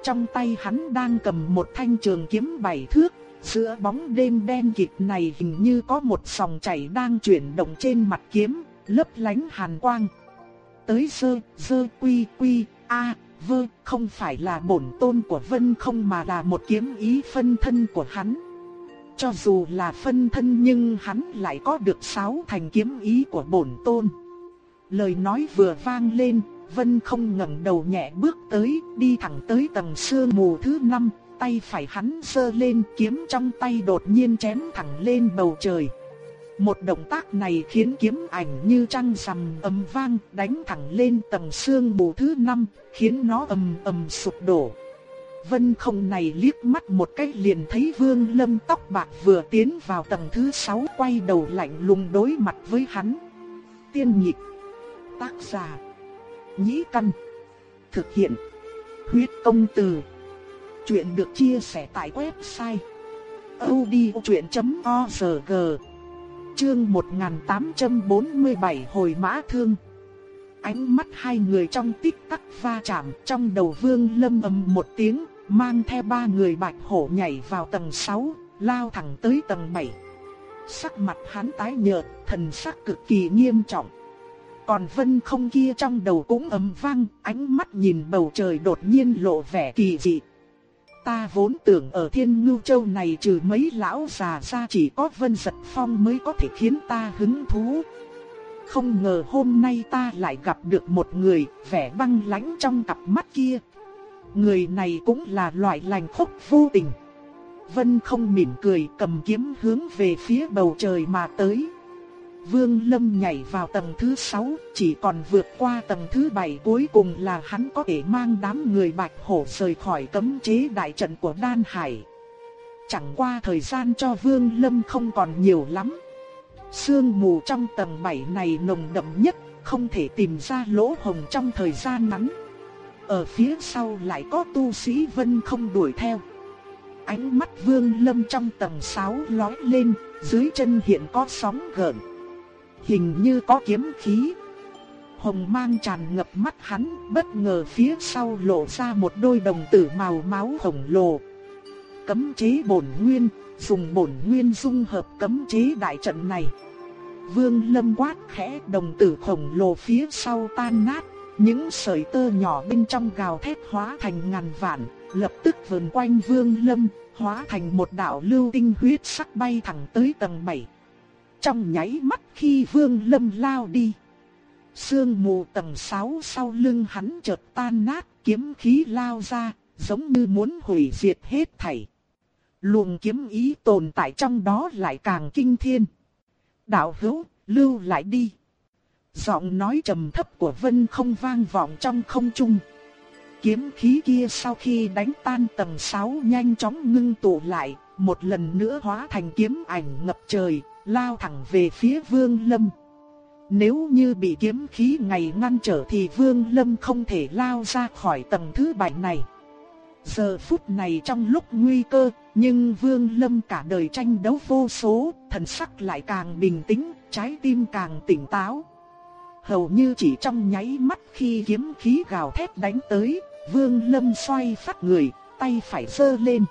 Trong tay hắn đang cầm một thanh trường kiếm bảy thước, giữa bóng đêm đen kịt này hình như có một dòng chảy đang chuyển động trên mặt kiếm, lấp lánh hàn quang. Tới sơ, sơ quy quy, a, vơ, không phải là bổn tôn của Vân không mà là một kiếm ý phân thân của hắn. Cho dù là phân thân nhưng hắn lại có được sáu thành kiếm ý của bổn tôn. Lời nói vừa vang lên, Vân không ngẩng đầu nhẹ bước tới, đi thẳng tới tầng sương mù thứ năm, tay phải hắn giơ lên kiếm trong tay đột nhiên chém thẳng lên bầu trời. Một động tác này khiến kiếm ảnh như trăng rằm ầm vang đánh thẳng lên tầng xương bù thứ năm, khiến nó ầm ầm sụp đổ. Vân không này liếc mắt một cái liền thấy vương lâm tóc bạc vừa tiến vào tầng thứ sáu quay đầu lạnh lùng đối mặt với hắn. Tiên nhịp, tác giả, nhĩ căn, thực hiện, huyết công từ. Chuyện được chia sẻ tại website odchuyện.org Chương 1847 hồi mã thương. Ánh mắt hai người trong tích tắc va chạm, trong đầu Vương Lâm ầm một tiếng, mang theo ba người bạch hổ nhảy vào tầng 6, lao thẳng tới tầng 7. Sắc mặt hắn tái nhợt, thần sắc cực kỳ nghiêm trọng. Còn Vân không kia trong đầu cũng ầm vang, ánh mắt nhìn bầu trời đột nhiên lộ vẻ kỳ dị. Ta vốn tưởng ở thiên ngưu châu này trừ mấy lão già ra chỉ có vân giật phong mới có thể khiến ta hứng thú. Không ngờ hôm nay ta lại gặp được một người vẻ băng lãnh trong cặp mắt kia. Người này cũng là loại lành khốc vô tình. Vân không mỉm cười cầm kiếm hướng về phía bầu trời mà tới. Vương Lâm nhảy vào tầng thứ 6, chỉ còn vượt qua tầng thứ 7 cuối cùng là hắn có thể mang đám người bạch hổ rời khỏi cấm chế đại trận của Đan Hải. Chẳng qua thời gian cho Vương Lâm không còn nhiều lắm. Sương mù trong tầng 7 này nồng đậm nhất, không thể tìm ra lỗ hồng trong thời gian ngắn. Ở phía sau lại có tu sĩ vân không đuổi theo. Ánh mắt Vương Lâm trong tầng 6 lóe lên, dưới chân hiện có sóng gợn. Hình như có kiếm khí. Hồng mang tràn ngập mắt hắn, bất ngờ phía sau lộ ra một đôi đồng tử màu máu khổng lồ. Cấm chế bổn nguyên, dùng bổn nguyên dung hợp cấm chế đại trận này. Vương Lâm quát khẽ đồng tử khổng lồ phía sau tan nát, những sợi tơ nhỏ bên trong gào thét hóa thành ngàn vạn, lập tức vần quanh Vương Lâm, hóa thành một đạo lưu tinh huyết sắc bay thẳng tới tầng 7. Trong nháy mắt khi Vương Lâm lao đi, sương mù tầng 6 sau lưng hắn chợt tan nát, kiếm khí lao ra, giống như muốn hủy diệt hết thảy. Luồng kiếm ý tồn tại trong đó lại càng kinh thiên. Đạo hữu, lưu lại đi. Giọng nói trầm thấp của Vân không vang vọng trong không trung. Kiếm khí kia sau khi đánh tan tầng 6 nhanh chóng ngưng tụ lại, một lần nữa hóa thành kiếm ảnh ngập trời, lao thẳng về phía Vương Lâm. Nếu như bị kiếm khí ngày ngăn trở thì Vương Lâm không thể lao ra khỏi tầng thứ bảy này. Giờ phút này trong lúc nguy cơ, nhưng Vương Lâm cả đời tranh đấu vô số, thần sắc lại càng bình tĩnh, trái tim càng tỉnh táo. Hầu như chỉ trong nháy mắt khi kiếm khí gào thét đánh tới, Vương Lâm xoay phát người, tay phải giơ lên.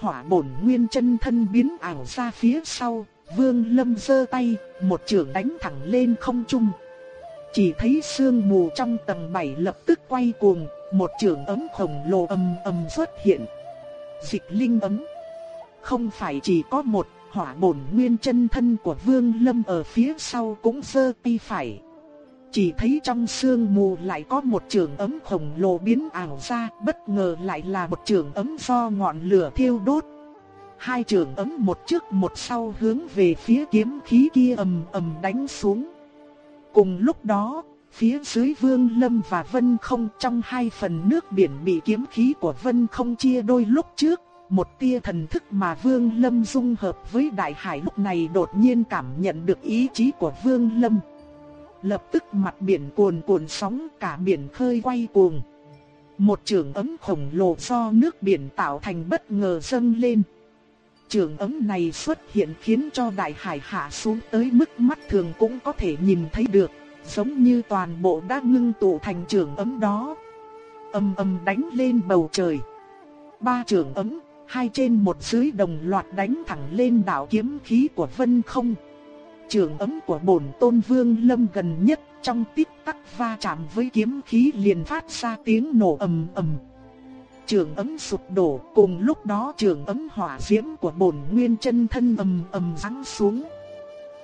Hỏa bổn nguyên chân thân biến ảo ra phía sau, Vương Lâm giơ tay, một trường đánh thẳng lên không trung. Chỉ thấy sương mù trong tầng bảy lập tức quay cuồng, một trường ấm khổng lồ âm âm xuất hiện. Dịch linh ấm. Không phải chỉ có một, hỏa bổn nguyên chân thân của Vương Lâm ở phía sau cũng giơ tay phải. Chỉ thấy trong sương mù lại có một trường ấm khổng lồ biến ảo ra, bất ngờ lại là một trường ấm do ngọn lửa thiêu đốt. Hai trường ấm một trước một sau hướng về phía kiếm khí kia ầm ầm đánh xuống. Cùng lúc đó, phía dưới Vương Lâm và Vân Không trong hai phần nước biển bị kiếm khí của Vân Không chia đôi lúc trước, một tia thần thức mà Vương Lâm dung hợp với đại hải lúc này đột nhiên cảm nhận được ý chí của Vương Lâm. Lập tức mặt biển cuồn cuộn sóng cả biển khơi quay cuồng. Một trường ấm khổng lồ do nước biển tạo thành bất ngờ dâng lên. Trường ấm này xuất hiện khiến cho đại hải hạ xuống tới mức mắt thường cũng có thể nhìn thấy được, giống như toàn bộ đã ngưng tụ thành trường ấm đó. Âm âm đánh lên bầu trời. Ba trường ấm, hai trên một dưới đồng loạt đánh thẳng lên đảo kiếm khí của Vân Không trường ấm của bổn tôn vương lâm gần nhất trong tích tắc va chạm với kiếm khí liền phát ra tiếng nổ ầm ầm. Trường ấm sụp đổ, cùng lúc đó trường ấm hỏa diễm của bổn nguyên chân thân ầm ầm răng xuống.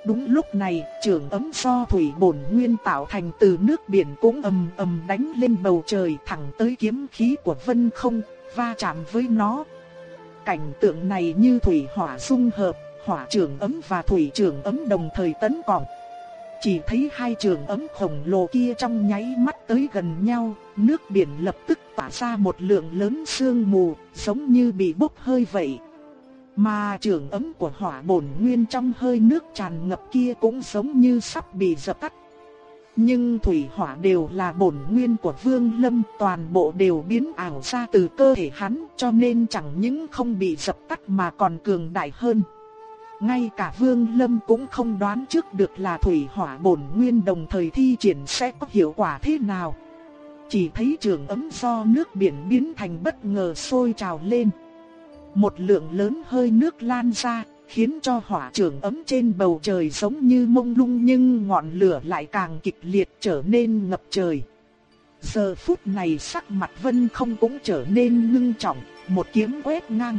Đúng lúc này, trường ấm do thủy bổn nguyên tạo thành từ nước biển cũng ầm ầm đánh lên bầu trời thẳng tới kiếm khí của vân không, va chạm với nó. Cảnh tượng này như thủy hỏa dung hợp, hỏa trường ấm và thủy trường ấm đồng thời tấn công. Chỉ thấy hai trường ấm khổng lồ kia trong nháy mắt tới gần nhau, nước biển lập tức tỏa ra một lượng lớn sương mù, giống như bị bốc hơi vậy. Mà trường ấm của hỏa bổn nguyên trong hơi nước tràn ngập kia cũng giống như sắp bị dập tắt. Nhưng thủy hỏa đều là bổn nguyên của Vương Lâm, toàn bộ đều biến ảo ra từ cơ thể hắn, cho nên chẳng những không bị dập tắt mà còn cường đại hơn. Ngay cả Vương Lâm cũng không đoán trước được là thủy hỏa bổn nguyên đồng thời thi triển sẽ có hiệu quả thế nào. Chỉ thấy trường ấm do nước biển biến thành bất ngờ sôi trào lên. Một lượng lớn hơi nước lan ra, khiến cho hỏa trường ấm trên bầu trời giống như mông lung nhưng ngọn lửa lại càng kịch liệt trở nên ngập trời. Giờ phút này sắc mặt vân không cũng trở nên ngưng trọng, một kiếm quét ngang.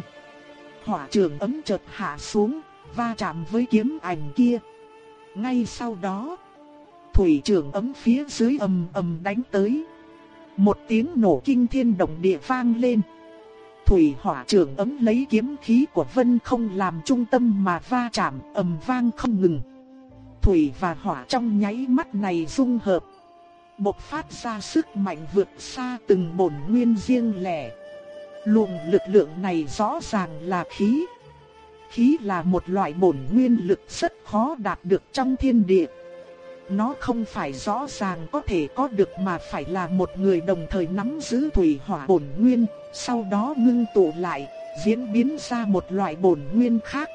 Hỏa trường ấm chợt hạ xuống, va chạm với kiếm ảnh kia. Ngay sau đó, thủy trưởng ấm phía dưới ầm ầm đánh tới. Một tiếng nổ kinh thiên động địa vang lên. Thủy hỏa trưởng ấm lấy kiếm khí của Vân không làm trung tâm mà va chạm ầm vang không ngừng. Thủy và hỏa trong nháy mắt này dung hợp. Bộc phát ra sức mạnh vượt xa từng bổn nguyên riêng lẻ. Luồng lực lượng này rõ ràng là khí, Khí là một loại bổn nguyên lực rất khó đạt được trong thiên địa. Nó không phải rõ ràng có thể có được mà phải là một người đồng thời nắm giữ thủy hỏa bổn nguyên, sau đó ngưng tụ lại, diễn biến ra một loại bổn nguyên khác.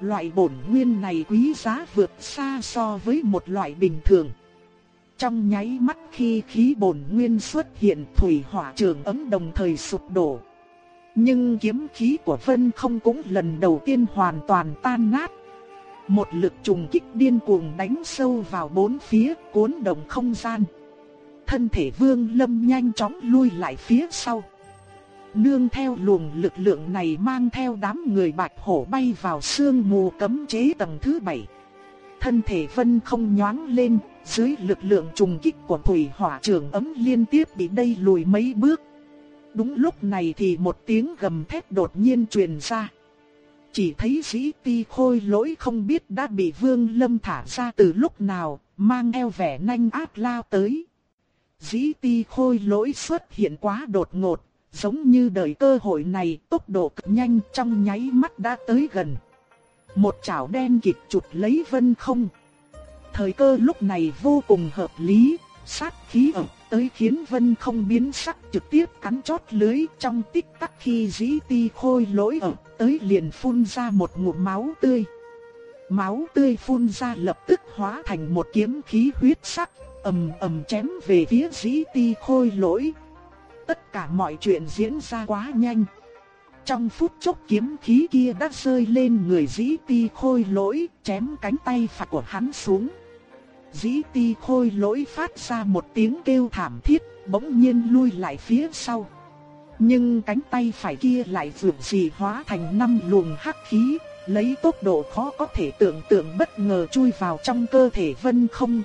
Loại bổn nguyên này quý giá vượt xa so với một loại bình thường. Trong nháy mắt khi khí bổn nguyên xuất hiện thủy hỏa trường ấm đồng thời sụp đổ. Nhưng kiếm khí của Vân không cũng lần đầu tiên hoàn toàn tan nát. Một lực trùng kích điên cuồng đánh sâu vào bốn phía cuốn động không gian. Thân thể vương lâm nhanh chóng lui lại phía sau. Nương theo luồng lực lượng này mang theo đám người bạch hổ bay vào sương mù cấm chế tầng thứ bảy. Thân thể vân không nhoáng lên, dưới lực lượng trùng kích của thủy hỏa trường ấm liên tiếp bị đây lùi mấy bước. Đúng lúc này thì một tiếng gầm thét đột nhiên truyền ra. Chỉ thấy dĩ ti khôi lỗi không biết đã bị vương lâm thả ra từ lúc nào, mang eo vẻ nhanh ác lao tới. Dĩ ti khôi lỗi xuất hiện quá đột ngột, giống như đợi cơ hội này tốc độ cực nhanh trong nháy mắt đã tới gần. Một chảo đen kịp chụp lấy vân không. Thời cơ lúc này vô cùng hợp lý, sát khí ẩm tới khiến vân không biến sắc trực tiếp cắn chót lưới trong tích tắc khi dĩ ti khôi lỗi ở tới liền phun ra một ngụm máu tươi. Máu tươi phun ra lập tức hóa thành một kiếm khí huyết sắc, ầm ầm chém về phía dĩ ti khôi lỗi. Tất cả mọi chuyện diễn ra quá nhanh. Trong phút chốc kiếm khí kia đã rơi lên người dĩ ti khôi lỗi, chém cánh tay phải của hắn xuống. Dĩ ti khôi lỗi phát ra một tiếng kêu thảm thiết, bỗng nhiên lui lại phía sau. Nhưng cánh tay phải kia lại vượt gì hóa thành năm luồng hắc khí, lấy tốc độ khó có thể tưởng tượng bất ngờ chui vào trong cơ thể Vân không.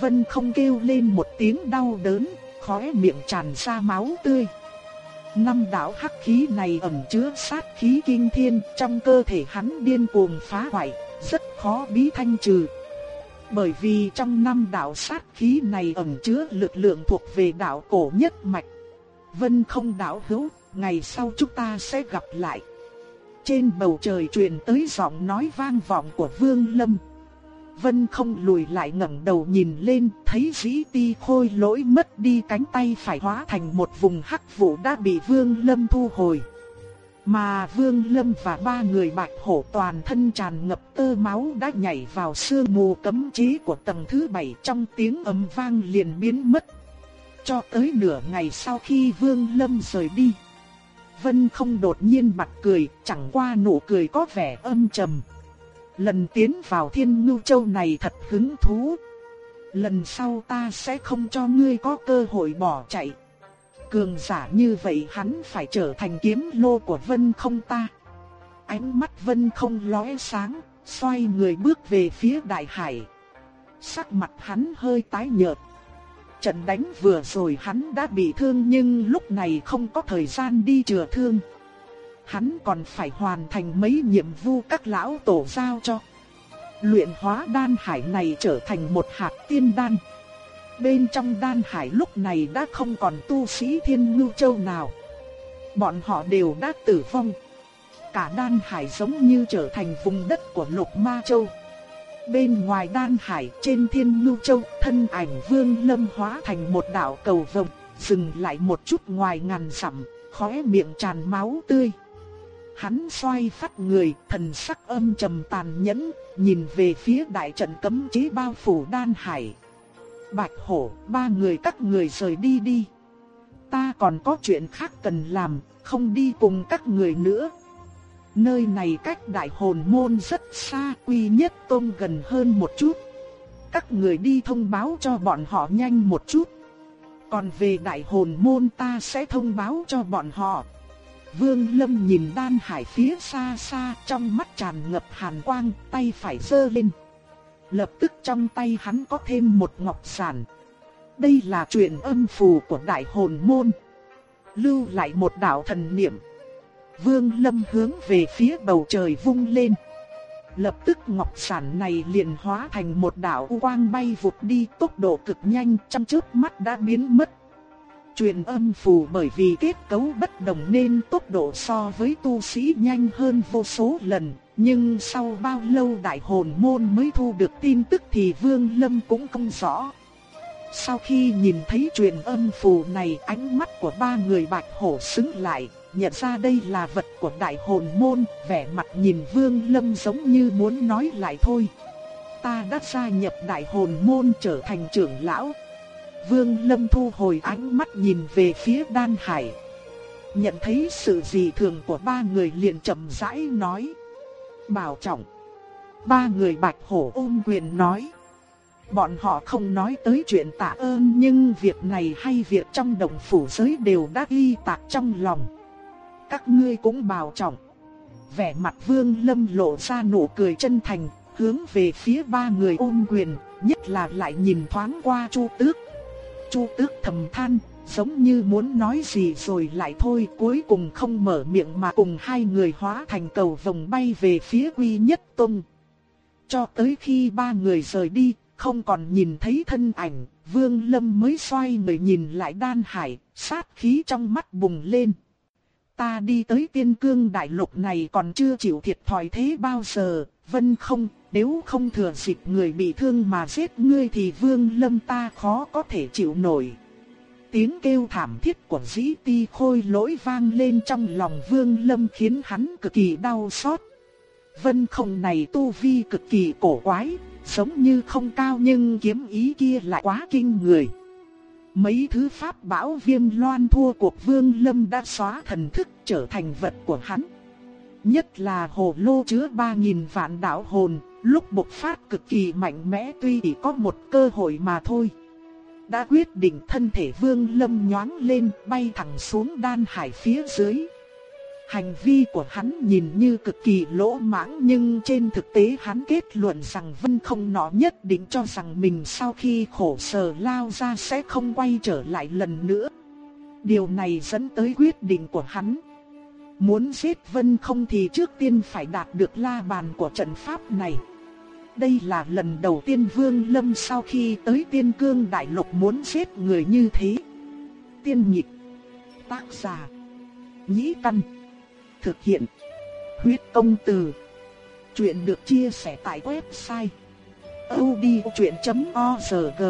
Vân không kêu lên một tiếng đau đớn, khóe miệng tràn ra máu tươi. Năm đạo hắc khí này ẩn chứa sát khí kinh thiên, trong cơ thể hắn điên cuồng phá hoại, rất khó bí thanh trừ. Bởi vì trong năm đạo sát khí này ẩn chứa lực lượng thuộc về đạo cổ nhất mạch. Vân không đạo hữu, ngày sau chúng ta sẽ gặp lại. Trên bầu trời truyền tới giọng nói vang vọng của Vương Lâm. Vân không lùi lại ngẩng đầu nhìn lên, thấy dĩ ti khôi lỗi mất đi cánh tay phải hóa thành một vùng hắc vụ đã bị Vương Lâm thu hồi. Mà Vương Lâm và ba người bạch hổ toàn thân tràn ngập tơ máu đã nhảy vào sương mù cấm chí của tầng thứ bảy trong tiếng ầm vang liền biến mất. Cho tới nửa ngày sau khi Vương Lâm rời đi. Vân không đột nhiên mặt cười, chẳng qua nụ cười có vẻ âm trầm. Lần tiến vào thiên ngưu châu này thật hứng thú. Lần sau ta sẽ không cho ngươi có cơ hội bỏ chạy. Cường giả như vậy hắn phải trở thành kiếm lô của Vân không ta. Ánh mắt Vân không lóe sáng, xoay người bước về phía đại hải. Sắc mặt hắn hơi tái nhợt. Trận đánh vừa rồi hắn đã bị thương nhưng lúc này không có thời gian đi chữa thương hắn còn phải hoàn thành mấy nhiệm vụ các lão tổ giao cho. Luyện hóa đan hải này trở thành một hạt tiên đan. Bên trong đan hải lúc này đã không còn tu sĩ thiên ngưu châu nào. Bọn họ đều đã tử vong. Cả đan hải giống như trở thành vùng đất của lục ma châu. Bên ngoài đan hải trên thiên ngưu châu thân ảnh vương lâm hóa thành một đạo cầu vồng, dừng lại một chút ngoài ngàn sẵm, khóe miệng tràn máu tươi. Hắn xoay phát người, thần sắc âm trầm tàn nhẫn, nhìn về phía đại trận cấm chế bao phủ đan hải. Bạch hổ, ba người các người rời đi đi. Ta còn có chuyện khác cần làm, không đi cùng các người nữa. Nơi này cách đại hồn môn rất xa, quy nhất tông gần hơn một chút. Các người đi thông báo cho bọn họ nhanh một chút. Còn về đại hồn môn ta sẽ thông báo cho bọn họ. Vương Lâm nhìn đan hải phía xa xa trong mắt tràn ngập hàn quang, tay phải giơ lên. Lập tức trong tay hắn có thêm một ngọc sản. Đây là truyền âm phù của đại hồn môn. Lưu lại một đạo thần niệm. Vương Lâm hướng về phía bầu trời vung lên. Lập tức ngọc sản này liền hóa thành một đạo quang bay vụt đi, tốc độ cực nhanh, trong chớp mắt đã biến mất Truyền âm phù bởi vì kết cấu bất đồng nên tốc độ so với tu sĩ nhanh hơn vô số lần, nhưng sau bao lâu đại hồn môn mới thu được tin tức thì Vương Lâm cũng không rõ. Sau khi nhìn thấy truyền âm phù này ánh mắt của ba người bạch hổ xứng lại, nhận ra đây là vật của đại hồn môn, vẻ mặt nhìn Vương Lâm giống như muốn nói lại thôi. Ta đã gia nhập đại hồn môn trở thành trưởng lão. Vương Lâm thu hồi ánh mắt nhìn về phía Đan Hải. Nhận thấy sự dị thường của ba người liền chậm rãi nói. Bảo trọng. Ba người bạch hổ ôm quyền nói. Bọn họ không nói tới chuyện tạ ơn nhưng việc này hay việc trong đồng phủ giới đều đã ghi tạc trong lòng. Các ngươi cũng bảo trọng. Vẻ mặt vương lâm lộ ra nụ cười chân thành, hướng về phía ba người ôm quyền, nhất là lại nhìn thoáng qua Chu Tước. Chu Tước thầm than, giống như muốn nói gì rồi lại thôi, cuối cùng không mở miệng mà cùng hai người hóa thành cầu vòng bay về phía Quy Nhất Tông. Cho tới khi ba người rời đi, không còn nhìn thấy thân ảnh, Vương Lâm mới xoay người nhìn lại Đan Hải, sát khí trong mắt bùng lên. Ta đi tới tiên cương đại lục này còn chưa chịu thiệt thòi thế bao giờ, vân không, nếu không thừa dịp người bị thương mà giết ngươi thì Vương Lâm ta khó có thể chịu nổi. Tiếng kêu thảm thiết của dĩ ti khôi lỗi vang lên trong lòng Vương Lâm khiến hắn cực kỳ đau xót. Vân không này tu vi cực kỳ cổ quái, giống như không cao nhưng kiếm ý kia lại quá kinh người. Mấy thứ pháp bảo viêm loan thua cuộc vương lâm đã xóa thần thức trở thành vật của hắn. Nhất là hồ lô chứa 3.000 vạn đạo hồn, lúc bộc phát cực kỳ mạnh mẽ tuy chỉ có một cơ hội mà thôi. Đã quyết định thân thể vương lâm nhoáng lên, bay thẳng xuống đan hải phía dưới. Hành vi của hắn nhìn như cực kỳ lỗ mãng nhưng trên thực tế hắn kết luận rằng Vân không nọ nhất định cho rằng mình sau khi khổ sở lao ra sẽ không quay trở lại lần nữa. Điều này dẫn tới quyết định của hắn. Muốn giết Vân không thì trước tiên phải đạt được la bàn của trận pháp này. Đây là lần đầu tiên Vương Lâm sau khi tới Tiên Cương Đại Lục muốn giết người như thế. Tiên nhịp Tác giả, Nhĩ Căn, Thực hiện. Huyết công từ. Chuyện được chia sẻ tại website. odchuyện.org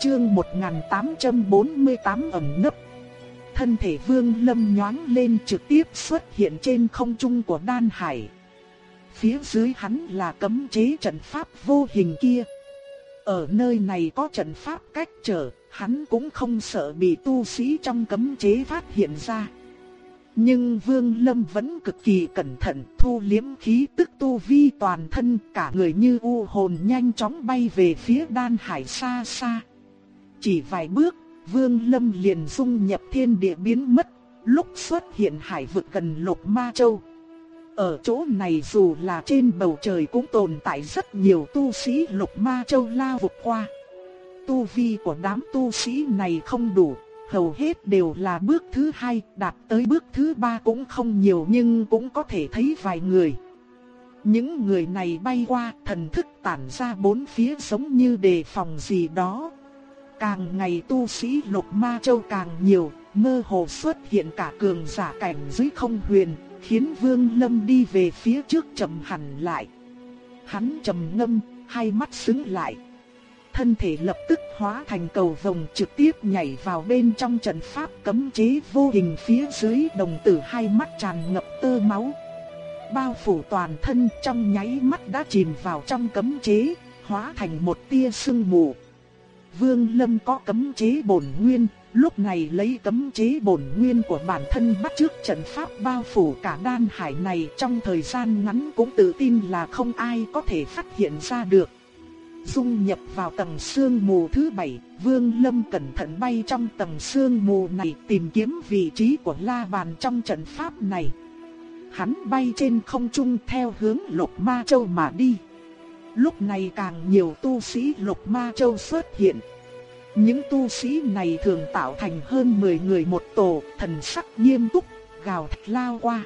Chương 1848 ẩm nấp. Thân thể vương lâm nhoáng lên trực tiếp xuất hiện trên không trung của đan hải. Phía dưới hắn là cấm chế trận pháp vô hình kia. Ở nơi này có trận pháp cách trở, hắn cũng không sợ bị tu sĩ trong cấm chế phát hiện ra. Nhưng Vương Lâm vẫn cực kỳ cẩn thận thu liếm khí tức tu vi toàn thân cả người như u hồn nhanh chóng bay về phía đan hải xa xa. Chỉ vài bước, Vương Lâm liền dung nhập thiên địa biến mất, lúc xuất hiện hải vực gần lục ma châu. Ở chỗ này dù là trên bầu trời cũng tồn tại rất nhiều tu sĩ lục ma châu la vụt qua. Tu vi của đám tu sĩ này không đủ hầu hết đều là bước thứ hai, đạt tới bước thứ ba cũng không nhiều nhưng cũng có thể thấy vài người. Những người này bay qua, thần thức tản ra bốn phía giống như đề phòng gì đó. Càng ngày tu sĩ lục ma châu càng nhiều, mơ hồ xuất hiện cả cường giả cảnh dưới không huyền, khiến Vương Lâm đi về phía trước chậm hẳn lại. Hắn trầm ngâm, hai mắt sững lại, thân thể lập tức hóa thành cầu vồng trực tiếp nhảy vào bên trong trận pháp cấm chế vô hình phía dưới đồng tử hai mắt tràn ngập tơ máu. Bao phủ toàn thân trong nháy mắt đã chìm vào trong cấm chế, hóa thành một tia sương mù. Vương Lâm có cấm chế bổn nguyên, lúc này lấy cấm chế bổn nguyên của bản thân bắt trước trận pháp bao phủ cả đan hải này trong thời gian ngắn cũng tự tin là không ai có thể phát hiện ra được dung nhập vào tầng sương mù thứ bảy, Vương Lâm cẩn thận bay trong tầng sương mù này tìm kiếm vị trí của la bàn trong trận pháp này. Hắn bay trên không trung theo hướng Lục Ma Châu mà đi. Lúc này càng nhiều tu sĩ Lục Ma Châu xuất hiện. Những tu sĩ này thường tạo thành hơn 10 người một tổ, thần sắc nghiêm túc, gào thét lao qua.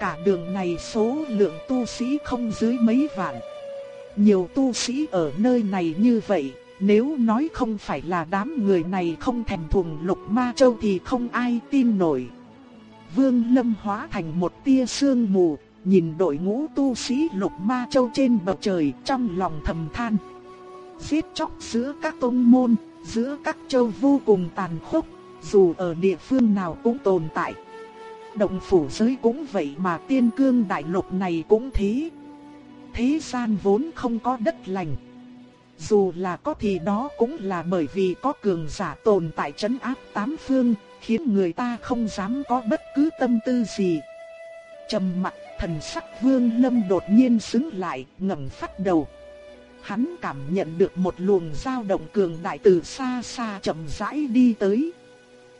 Cả đường này số lượng tu sĩ không dưới mấy vạn. Nhiều tu sĩ ở nơi này như vậy, nếu nói không phải là đám người này không thèm thuồng lục ma châu thì không ai tin nổi. Vương Lâm hóa thành một tia sương mù, nhìn đội ngũ tu sĩ lục ma châu trên bầu trời trong lòng thầm than. Giết chóc giữa các tông môn, giữa các châu vô cùng tàn khốc, dù ở địa phương nào cũng tồn tại. Động phủ giới cũng vậy mà tiên cương đại lục này cũng thế. Thế gian vốn không có đất lành. Dù là có thì đó cũng là bởi vì có cường giả tồn tại trấn áp tám phương, khiến người ta không dám có bất cứ tâm tư gì. Trầm mặt thần sắc vương lâm đột nhiên xứng lại, ngẩng phát đầu. Hắn cảm nhận được một luồng dao động cường đại từ xa xa chậm rãi đi tới.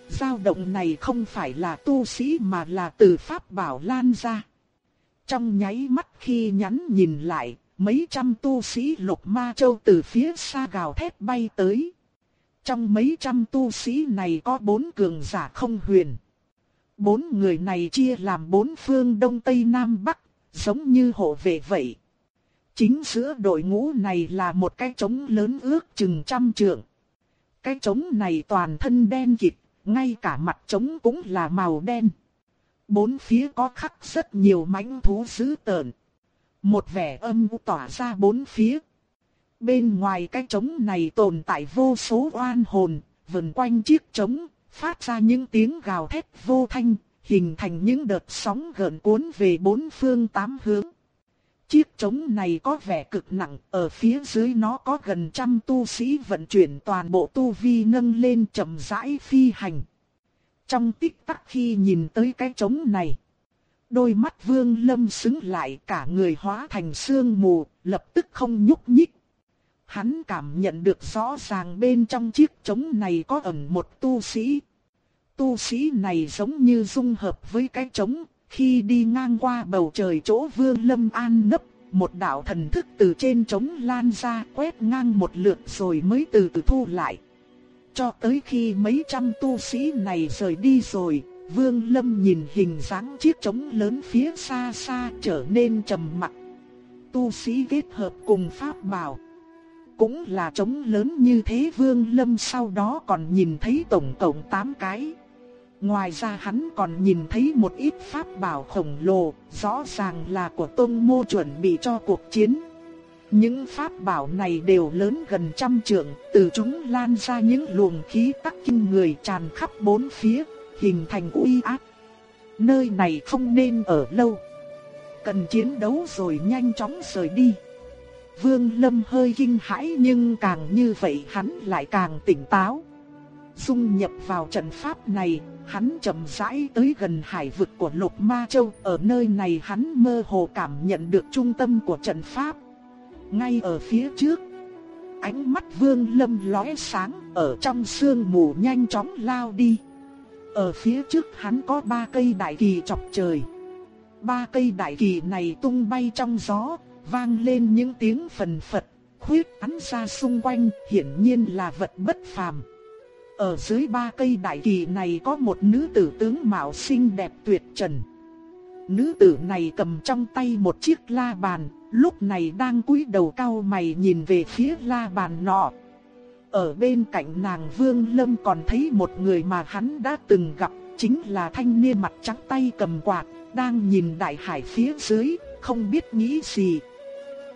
Dao động này không phải là tu sĩ mà là từ pháp bảo lan ra. Trong nháy mắt khi nhắn nhìn lại, mấy trăm tu sĩ lục ma châu từ phía xa gào thét bay tới. Trong mấy trăm tu sĩ này có bốn cường giả không huyền. Bốn người này chia làm bốn phương đông tây nam bắc, giống như hộ vệ vậy. Chính giữa đội ngũ này là một cái trống lớn ước chừng trăm trượng. Cái trống này toàn thân đen kịt, ngay cả mặt trống cũng là màu đen. Bốn phía có khắc rất nhiều mãnh thú dữ tợn. Một vẻ âm u tỏa ra bốn phía. Bên ngoài cái trống này tồn tại vô số oan hồn, vần quanh chiếc trống, phát ra những tiếng gào thét vô thanh, hình thành những đợt sóng gợn cuốn về bốn phương tám hướng. Chiếc trống này có vẻ cực nặng, ở phía dưới nó có gần trăm tu sĩ vận chuyển toàn bộ tu vi nâng lên chậm rãi phi hành. Trong tích tắc khi nhìn tới cái trống này, đôi mắt vương lâm xứng lại cả người hóa thành sương mù, lập tức không nhúc nhích. Hắn cảm nhận được rõ ràng bên trong chiếc trống này có ẩn một tu sĩ. Tu sĩ này giống như dung hợp với cái trống, khi đi ngang qua bầu trời chỗ vương lâm an nấp, một đạo thần thức từ trên trống lan ra quét ngang một lượt rồi mới từ từ thu lại. Cho tới khi mấy trăm tu sĩ này rời đi rồi, Vương Lâm nhìn hình dáng chiếc trống lớn phía xa xa trở nên trầm mặc. Tu sĩ kết hợp cùng pháp bảo. Cũng là trống lớn như thế Vương Lâm sau đó còn nhìn thấy tổng cộng 8 cái. Ngoài ra hắn còn nhìn thấy một ít pháp bảo khổng lồ, rõ ràng là của tôn mô chuẩn bị cho cuộc chiến. Những pháp bảo này đều lớn gần trăm trượng, từ chúng lan ra những luồng khí tắc kinh người tràn khắp bốn phía, hình thành uy áp. Nơi này không nên ở lâu. Cần chiến đấu rồi nhanh chóng rời đi. Vương Lâm hơi kinh hãi nhưng càng như vậy hắn lại càng tỉnh táo. Dung nhập vào trận pháp này, hắn chậm rãi tới gần hải vực của Lục Ma Châu. Ở nơi này hắn mơ hồ cảm nhận được trung tâm của trận pháp. Ngay ở phía trước, ánh mắt Vương Lâm lóe sáng, ở trong sương mù nhanh chóng lao đi. Ở phía trước hắn có ba cây đại kỳ chọc trời. Ba cây đại kỳ này tung bay trong gió, vang lên những tiếng phần phật, khuyết tán ra xung quanh, hiển nhiên là vật bất phàm. Ở dưới ba cây đại kỳ này có một nữ tử tướng mạo xinh đẹp tuyệt trần. Nữ tử này cầm trong tay một chiếc la bàn, lúc này đang cúi đầu cau mày nhìn về phía la bàn nọ. Ở bên cạnh nàng Vương Lâm còn thấy một người mà hắn đã từng gặp, chính là thanh niên mặt trắng tay cầm quạt, đang nhìn đại hải phía dưới, không biết nghĩ gì.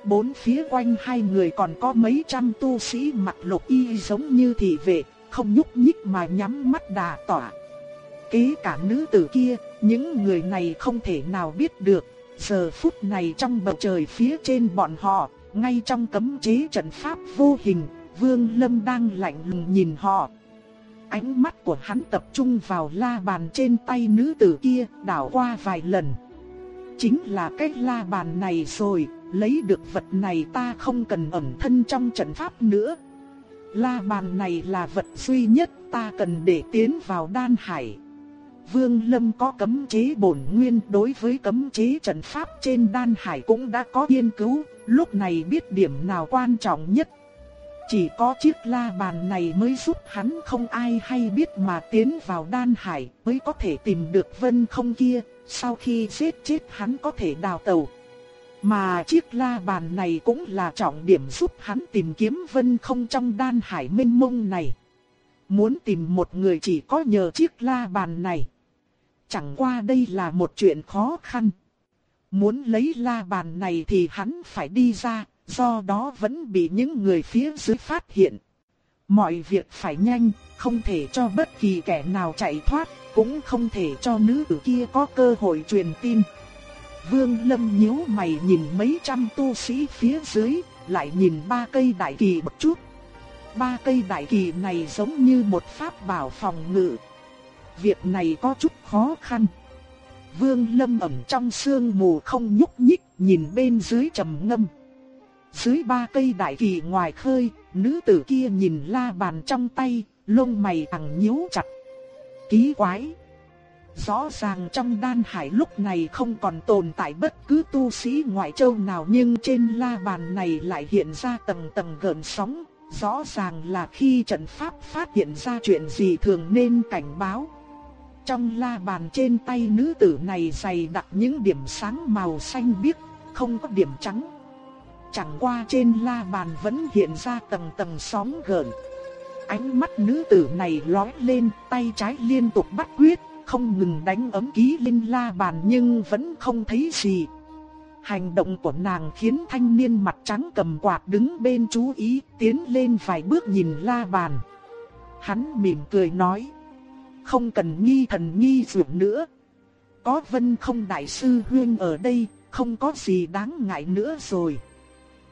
Bốn phía quanh hai người còn có mấy trăm tu sĩ mặc lục y giống như thị vệ, không nhúc nhích mà nhắm mắt đà tỏa. Kế cả nữ tử kia, những người này không thể nào biết được, giờ phút này trong bầu trời phía trên bọn họ, ngay trong cấm chế trận pháp vô hình, Vương Lâm đang lạnh lùng nhìn họ. Ánh mắt của hắn tập trung vào la bàn trên tay nữ tử kia, đảo qua vài lần. Chính là cái la bàn này rồi, lấy được vật này ta không cần ẩn thân trong trận pháp nữa. La bàn này là vật duy nhất ta cần để tiến vào đan hải. Vương Lâm có cấm chế bổn nguyên đối với cấm chế trận pháp trên đan hải cũng đã có nghiên cứu, lúc này biết điểm nào quan trọng nhất. Chỉ có chiếc la bàn này mới giúp hắn không ai hay biết mà tiến vào đan hải mới có thể tìm được vân không kia, sau khi giết chết hắn có thể đào tẩu. Mà chiếc la bàn này cũng là trọng điểm giúp hắn tìm kiếm vân không trong đan hải minh mông này. Muốn tìm một người chỉ có nhờ chiếc la bàn này. Chẳng qua đây là một chuyện khó khăn. Muốn lấy la bàn này thì hắn phải đi ra, do đó vẫn bị những người phía dưới phát hiện. Mọi việc phải nhanh, không thể cho bất kỳ kẻ nào chạy thoát, cũng không thể cho nữ tử kia có cơ hội truyền tin. Vương Lâm nhíu mày nhìn mấy trăm tu sĩ phía dưới, lại nhìn ba cây đại kỳ một chút. Ba cây đại kỳ này giống như một pháp bảo phòng ngự. Việc này có chút khó khăn. Vương Lâm ẩn trong sương mù không nhúc nhích, nhìn bên dưới trầm ngâm. Dưới ba cây đại kỳ ngoài khơi, nữ tử kia nhìn la bàn trong tay, lông mày càng nhíu chặt. Ký quái! Rõ ràng trong đan hải lúc này không còn tồn tại bất cứ tu sĩ ngoại châu nào nhưng trên la bàn này lại hiện ra tầng tầng gợn sóng. Rõ ràng là khi trận pháp phát hiện ra chuyện gì thường nên cảnh báo. Trong la bàn trên tay nữ tử này dày đặc những điểm sáng màu xanh biếc, không có điểm trắng. Chẳng qua trên la bàn vẫn hiện ra tầng tầng sóng gợn. Ánh mắt nữ tử này lóe lên, tay trái liên tục bắt quyết, không ngừng đánh ấm ký lên la bàn nhưng vẫn không thấy gì. Hành động của nàng khiến thanh niên mặt trắng cầm quạt đứng bên chú ý, tiến lên vài bước nhìn la bàn. Hắn mỉm cười nói, không cần nghi thần nghi dược nữa. Có vân không đại sư huyên ở đây, không có gì đáng ngại nữa rồi.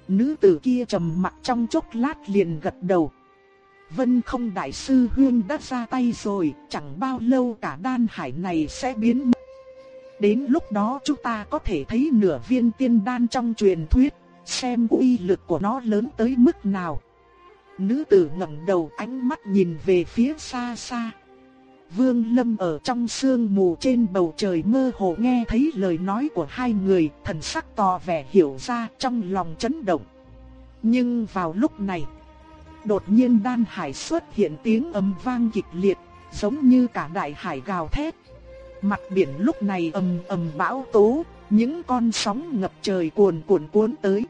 Nữ tử kia trầm mặt trong chốc lát liền gật đầu. Vân không đại sư huyên đã ra tay rồi, chẳng bao lâu cả đan hải này sẽ biến mất. Đến lúc đó chúng ta có thể thấy nửa viên tiên đan trong truyền thuyết, xem uy lực của nó lớn tới mức nào. Nữ tử ngẩng đầu ánh mắt nhìn về phía xa xa. Vương Lâm ở trong sương mù trên bầu trời mơ hồ nghe thấy lời nói của hai người, thần sắc tỏ vẻ hiểu ra trong lòng chấn động. Nhưng vào lúc này, đột nhiên đan hải xuất hiện tiếng ầm vang kịch liệt, giống như cả đại hải gào thét. Mặt biển lúc này ầm ầm bão tố, những con sóng ngập trời cuồn cuộn cuốn tới.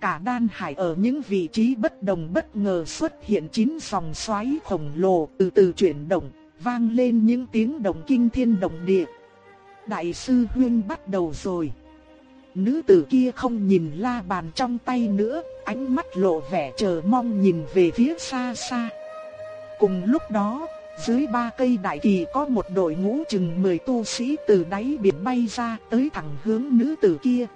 Cả đan hải ở những vị trí bất đồng bất ngờ xuất hiện chín dòng xoáy khổng lồ từ từ chuyển động, vang lên những tiếng động kinh thiên động địa. Đại sư Huyên bắt đầu rồi. Nữ tử kia không nhìn la bàn trong tay nữa, ánh mắt lộ vẻ chờ mong nhìn về phía xa xa. Cùng lúc đó, dưới ba cây đại kỳ có một đội ngũ chừng 10 tu sĩ từ đáy biển bay ra tới thẳng hướng nữ tử kia.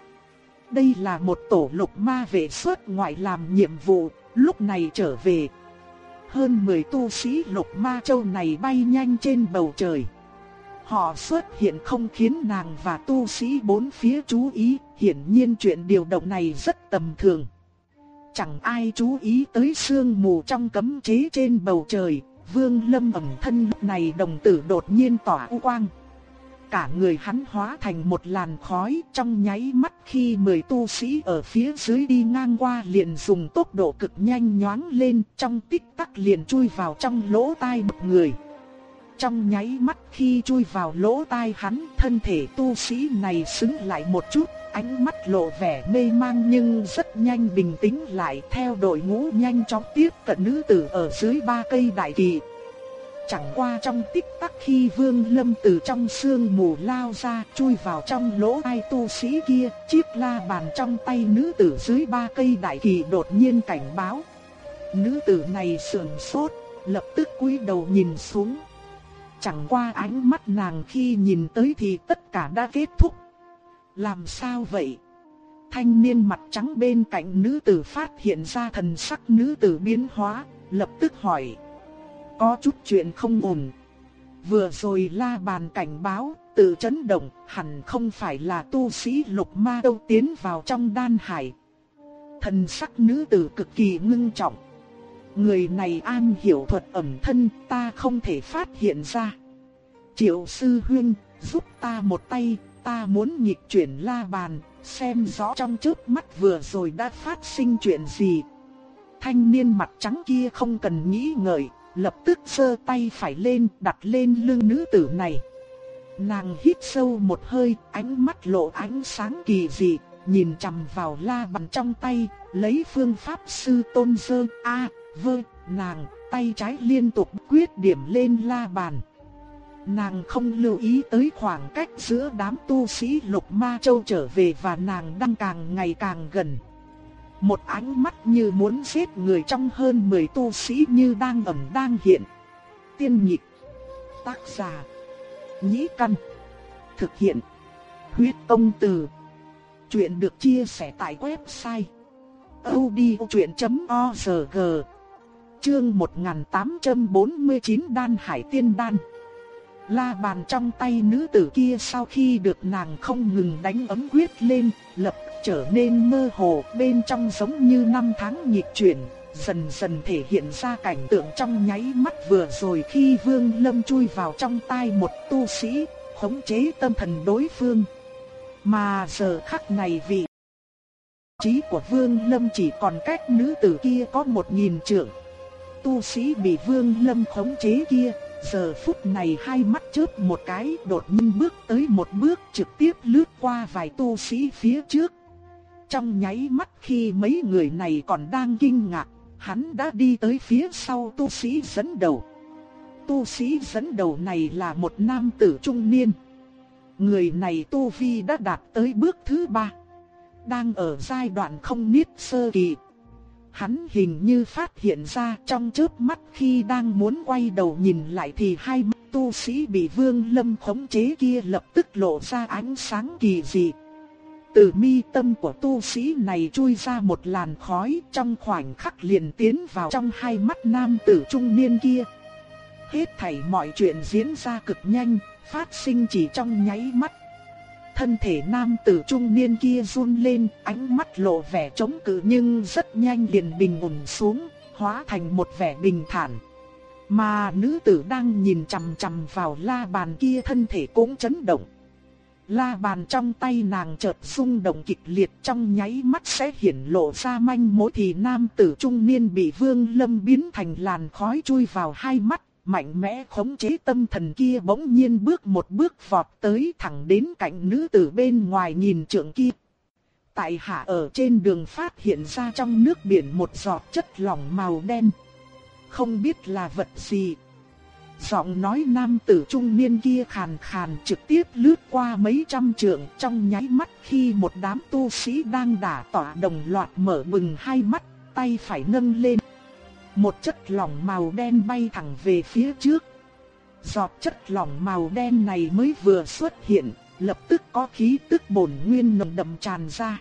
Đây là một tổ lục ma vệ xuất ngoại làm nhiệm vụ, lúc này trở về. Hơn 10 tu sĩ lục ma châu này bay nhanh trên bầu trời. Họ xuất hiện không khiến nàng và tu sĩ bốn phía chú ý, hiển nhiên chuyện điều động này rất tầm thường. Chẳng ai chú ý tới sương mù trong cấm chế trên bầu trời, Vương Lâm ẩn thân lúc này đồng tử đột nhiên tỏa u quang. Cả người hắn hóa thành một làn khói trong nháy mắt khi mười tu sĩ ở phía dưới đi ngang qua liền dùng tốc độ cực nhanh nhoáng lên trong tích tắc liền chui vào trong lỗ tai một người. Trong nháy mắt khi chui vào lỗ tai hắn, thân thể tu sĩ này sững lại một chút, ánh mắt lộ vẻ mê mang nhưng rất nhanh bình tĩnh lại theo đội ngũ nhanh chóng tiếp cận nữ tử ở dưới ba cây đại kỳ. Chẳng qua trong tích tắc khi Vương Lâm từ trong sương mù lao ra chui vào trong lỗ ai tu sĩ kia, chiếc la bàn trong tay nữ tử dưới ba cây đại kỳ đột nhiên cảnh báo. Nữ tử này sườn sốt, lập tức cúi đầu nhìn xuống. Chẳng qua ánh mắt nàng khi nhìn tới thì tất cả đã kết thúc. Làm sao vậy? Thanh niên mặt trắng bên cạnh nữ tử phát hiện ra thần sắc nữ tử biến hóa, lập tức hỏi. Có chút chuyện không ổn. Vừa rồi la bàn cảnh báo, tự chấn động, hẳn không phải là tu sĩ lục ma đâu tiến vào trong đan hải. Thần sắc nữ tử cực kỳ ngưng trọng. Người này an hiểu thuật ẩm thân ta không thể phát hiện ra. Triệu sư huyên giúp ta một tay, ta muốn nghịch chuyển la bàn, xem rõ trong trước mắt vừa rồi đã phát sinh chuyện gì. Thanh niên mặt trắng kia không cần nghĩ ngợi, lập tức giơ tay phải lên đặt lên lưng nữ tử này. Nàng hít sâu một hơi, ánh mắt lộ ánh sáng kỳ dị, nhìn chằm vào la bàn trong tay, lấy phương pháp sư tôn sơ a vơ, nàng, tay trái liên tục quyết điểm lên la bàn. Nàng không lưu ý tới khoảng cách giữa đám tu sĩ lục ma châu trở về và nàng đang càng ngày càng gần. Một ánh mắt như muốn giết người trong hơn 10 tu sĩ như đang ẩn đang hiện. Tiên nhịp. Tác giả. Nhĩ căn. Thực hiện. Huyết công từ. Chuyện được chia sẻ tại website. odchuyện.org Chương 1849 Đan Hải Tiên Đan La bàn trong tay nữ tử kia sau khi được nàng không ngừng đánh ấm quyết lên, lập trở nên mơ hồ, bên trong giống như năm tháng nhịp chuyển, dần dần thể hiện ra cảnh tượng trong nháy mắt vừa rồi khi Vương Lâm chui vào trong tay một tu sĩ, khống chế tâm thần đối phương. Mà giờ khắc này vị trí của Vương Lâm chỉ còn cách nữ tử kia có một nghìn trượng. Tu sĩ bị Vương Lâm khống chế kia Giờ phút này hai mắt chớp một cái đột nhiên bước tới một bước trực tiếp lướt qua vài tu sĩ phía trước. Trong nháy mắt khi mấy người này còn đang kinh ngạc, hắn đã đi tới phía sau tu sĩ dẫn đầu. Tu sĩ dẫn đầu này là một nam tử trung niên. Người này tu vi đã đạt tới bước thứ ba. Đang ở giai đoạn không niết sơ kỳ, Hắn hình như phát hiện ra trong chớp mắt khi đang muốn quay đầu nhìn lại thì hai mắt tu sĩ bị Vương Lâm khống chế kia lập tức lộ ra ánh sáng kỳ dị. Từ mi tâm của tu sĩ này chui ra một làn khói trong khoảnh khắc liền tiến vào trong hai mắt nam tử trung niên kia. Hết thảy mọi chuyện diễn ra cực nhanh, phát sinh chỉ trong nháy mắt thân thể nam tử trung niên kia run lên, ánh mắt lộ vẻ chống cự nhưng rất nhanh liền bình ổn xuống, hóa thành một vẻ bình thản. Mà nữ tử đang nhìn chằm chằm vào la bàn kia thân thể cũng chấn động. La bàn trong tay nàng chợt rung động kịch liệt trong nháy mắt sẽ hiển lộ ra manh mối thì nam tử trung niên bị vương lâm biến thành làn khói chui vào hai mắt mạnh mẽ khống chế tâm thần kia bỗng nhiên bước một bước vọt tới thẳng đến cạnh nữ tử bên ngoài nhìn trượng kia. Tại hạ ở trên đường phát hiện ra trong nước biển một giọt chất lỏng màu đen. Không biết là vật gì. Giọng nói nam tử trung niên kia khàn khàn trực tiếp lướt qua mấy trăm trượng trong nháy mắt khi một đám tu sĩ đang đả tỏa đồng loạt mở bừng hai mắt, tay phải nâng lên. Một chất lỏng màu đen bay thẳng về phía trước. Giọt chất lỏng màu đen này mới vừa xuất hiện, lập tức có khí tức bổn nguyên nồng đậm tràn ra.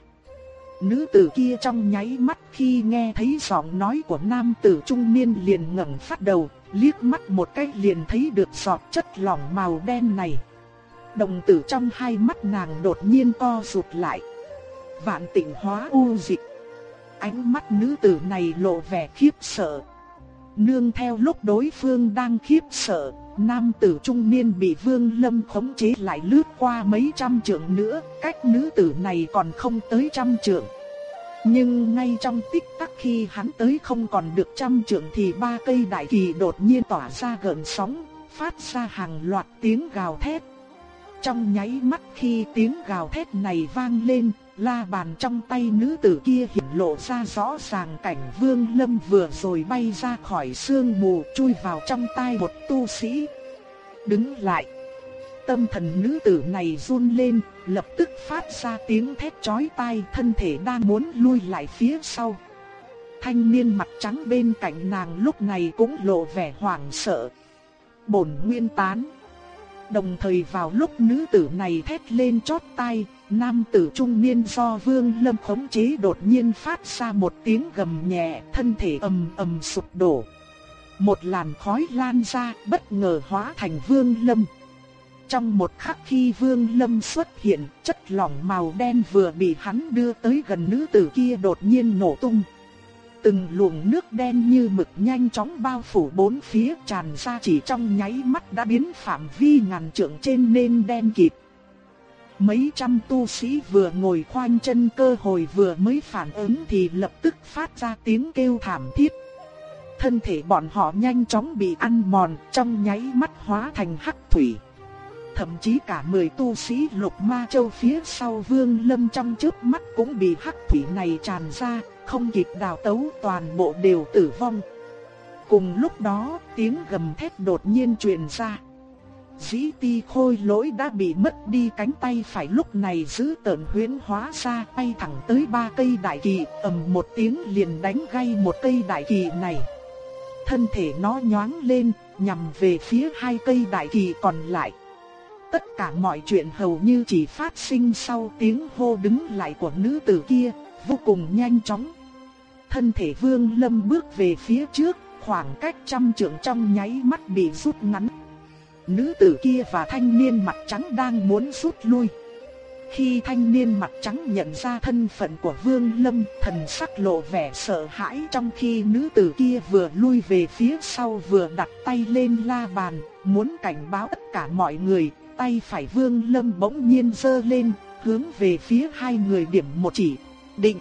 Nữ tử kia trong nháy mắt khi nghe thấy giọng nói của nam tử trung niên liền ngẩng phát đầu, liếc mắt một cái liền thấy được giọt chất lỏng màu đen này. Đồng tử trong hai mắt nàng đột nhiên co rụt lại. Vạn tịnh hóa u dịch ánh mắt nữ tử này lộ vẻ khiếp sợ. Nương theo lúc đối phương đang khiếp sợ, nam tử trung niên bị Vương Lâm khống chế lại lướt qua mấy trăm trượng nữa, cách nữ tử này còn không tới trăm trượng. Nhưng ngay trong tích tắc khi hắn tới không còn được trăm trượng thì ba cây đại kỳ đột nhiên tỏa ra gợn sóng, phát ra hàng loạt tiếng gào thét. Trong nháy mắt khi tiếng gào thét này vang lên, La bàn trong tay nữ tử kia hiện lộ ra rõ ràng cảnh Vương Lâm vừa rồi bay ra khỏi sương mù chui vào trong tay một tu sĩ. Đứng lại. Tâm thần nữ tử này run lên, lập tức phát ra tiếng thét chói tai, thân thể đang muốn lui lại phía sau. Thanh niên mặt trắng bên cạnh nàng lúc này cũng lộ vẻ hoảng sợ. Bổn nguyên tán. Đồng thời vào lúc nữ tử này thét lên chót tai, nam tử trung niên do Vương Lâm khống chế đột nhiên phát ra một tiếng gầm nhẹ, thân thể ầm ầm sụp đổ. Một làn khói lan ra, bất ngờ hóa thành Vương Lâm. Trong một khắc khi Vương Lâm xuất hiện, chất lỏng màu đen vừa bị hắn đưa tới gần nữ tử kia đột nhiên nổ tung. Từng luồng nước đen như mực nhanh chóng bao phủ bốn phía tràn ra chỉ trong nháy mắt đã biến phạm vi ngàn trượng trên nên đen kịt. Mấy trăm tu sĩ vừa ngồi khoanh chân cơ hồi vừa mới phản ứng thì lập tức phát ra tiếng kêu thảm thiết. Thân thể bọn họ nhanh chóng bị ăn mòn trong nháy mắt hóa thành hắc thủy. Thậm chí cả 10 tu sĩ lục ma châu phía sau vương lâm trong trước mắt cũng bị hắc thủy này tràn ra, không kịp đào tấu toàn bộ đều tử vong. Cùng lúc đó tiếng gầm thét đột nhiên truyền ra dĩ ti khôi lỗi đã bị mất đi cánh tay phải lúc này giữ tợn huyến hóa ra bay thẳng tới ba cây đại kỳ, ầm một tiếng liền đánh gây một cây đại kỳ này. Thân thể nó nhoáng lên, nhằm về phía hai cây đại kỳ còn lại. Tất cả mọi chuyện hầu như chỉ phát sinh sau tiếng hô đứng lại của nữ tử kia, vô cùng nhanh chóng. Thân thể vương lâm bước về phía trước, khoảng cách trăm trượng trong nháy mắt bị rút ngắn. Nữ tử kia và thanh niên mặt trắng đang muốn rút lui. Khi thanh niên mặt trắng nhận ra thân phận của Vương Lâm, thần sắc lộ vẻ sợ hãi trong khi nữ tử kia vừa lui về phía sau vừa đặt tay lên la bàn, muốn cảnh báo tất cả mọi người, tay phải Vương Lâm bỗng nhiên giơ lên, hướng về phía hai người điểm một chỉ, định.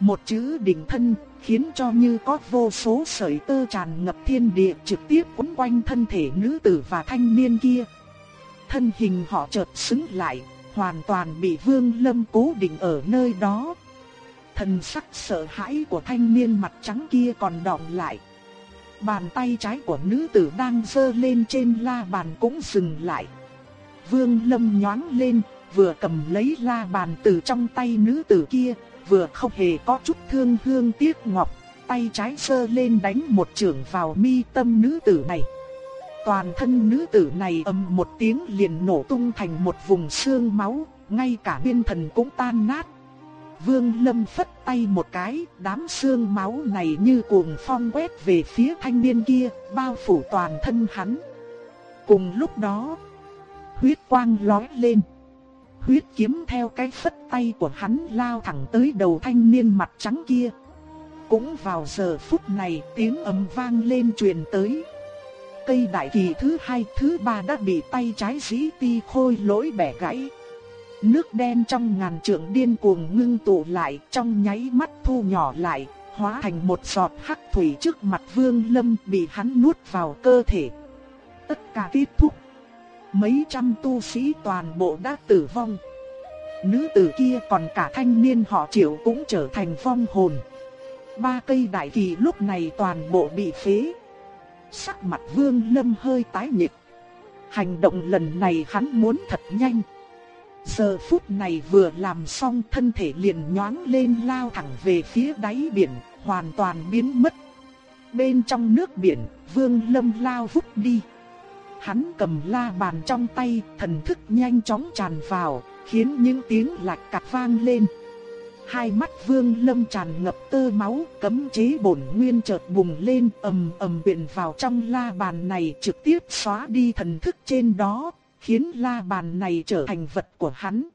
Một chữ định thân, khiến cho như có vô số sợi tơ tràn ngập thiên địa trực tiếp quấn quanh thân thể nữ tử và thanh niên kia. Thân hình họ chợt xứng lại, hoàn toàn bị Vương Lâm cố định ở nơi đó. Thần sắc sợ hãi của thanh niên mặt trắng kia còn đọng lại. Bàn tay trái của nữ tử đang giơ lên trên la bàn cũng dừng lại. Vương Lâm nhoáng lên, vừa cầm lấy la bàn từ trong tay nữ tử kia, vừa không hề có chút thương hương tiếc ngọc, tay trái sơ lên đánh một trường vào mi tâm nữ tử này. Toàn thân nữ tử này ầm một tiếng liền nổ tung thành một vùng xương máu, ngay cả biên thần cũng tan nát. Vương Lâm phất tay một cái, đám xương máu này như cuồng phong quét về phía thanh niên kia, bao phủ toàn thân hắn. Cùng lúc đó, huyết quang lóe lên huyết kiếm theo cái phất tay của hắn lao thẳng tới đầu thanh niên mặt trắng kia. Cũng vào giờ phút này tiếng ầm vang lên truyền tới. Cây đại kỳ thứ hai thứ ba đã bị tay trái dĩ ti khôi lỗi bẻ gãy. Nước đen trong ngàn trượng điên cuồng ngưng tụ lại trong nháy mắt thu nhỏ lại, hóa thành một giọt hắc thủy trước mặt vương lâm bị hắn nuốt vào cơ thể. Tất cả kết thúc mấy trăm tu sĩ toàn bộ đã tử vong. Nữ tử kia còn cả thanh niên họ triệu cũng trở thành vong hồn. Ba cây đại kỳ lúc này toàn bộ bị phế. Sắc mặt vương lâm hơi tái nhợt. Hành động lần này hắn muốn thật nhanh. Giờ phút này vừa làm xong thân thể liền nhoáng lên lao thẳng về phía đáy biển, hoàn toàn biến mất. Bên trong nước biển, vương lâm lao vút đi. Hắn cầm la bàn trong tay, thần thức nhanh chóng tràn vào, khiến những tiếng lạch cạch vang lên. Hai mắt vương lâm tràn ngập tơ máu, cấm chế bổn nguyên chợt bùng lên ầm ầm viện vào trong la bàn này trực tiếp xóa đi thần thức trên đó, khiến la bàn này trở thành vật của hắn.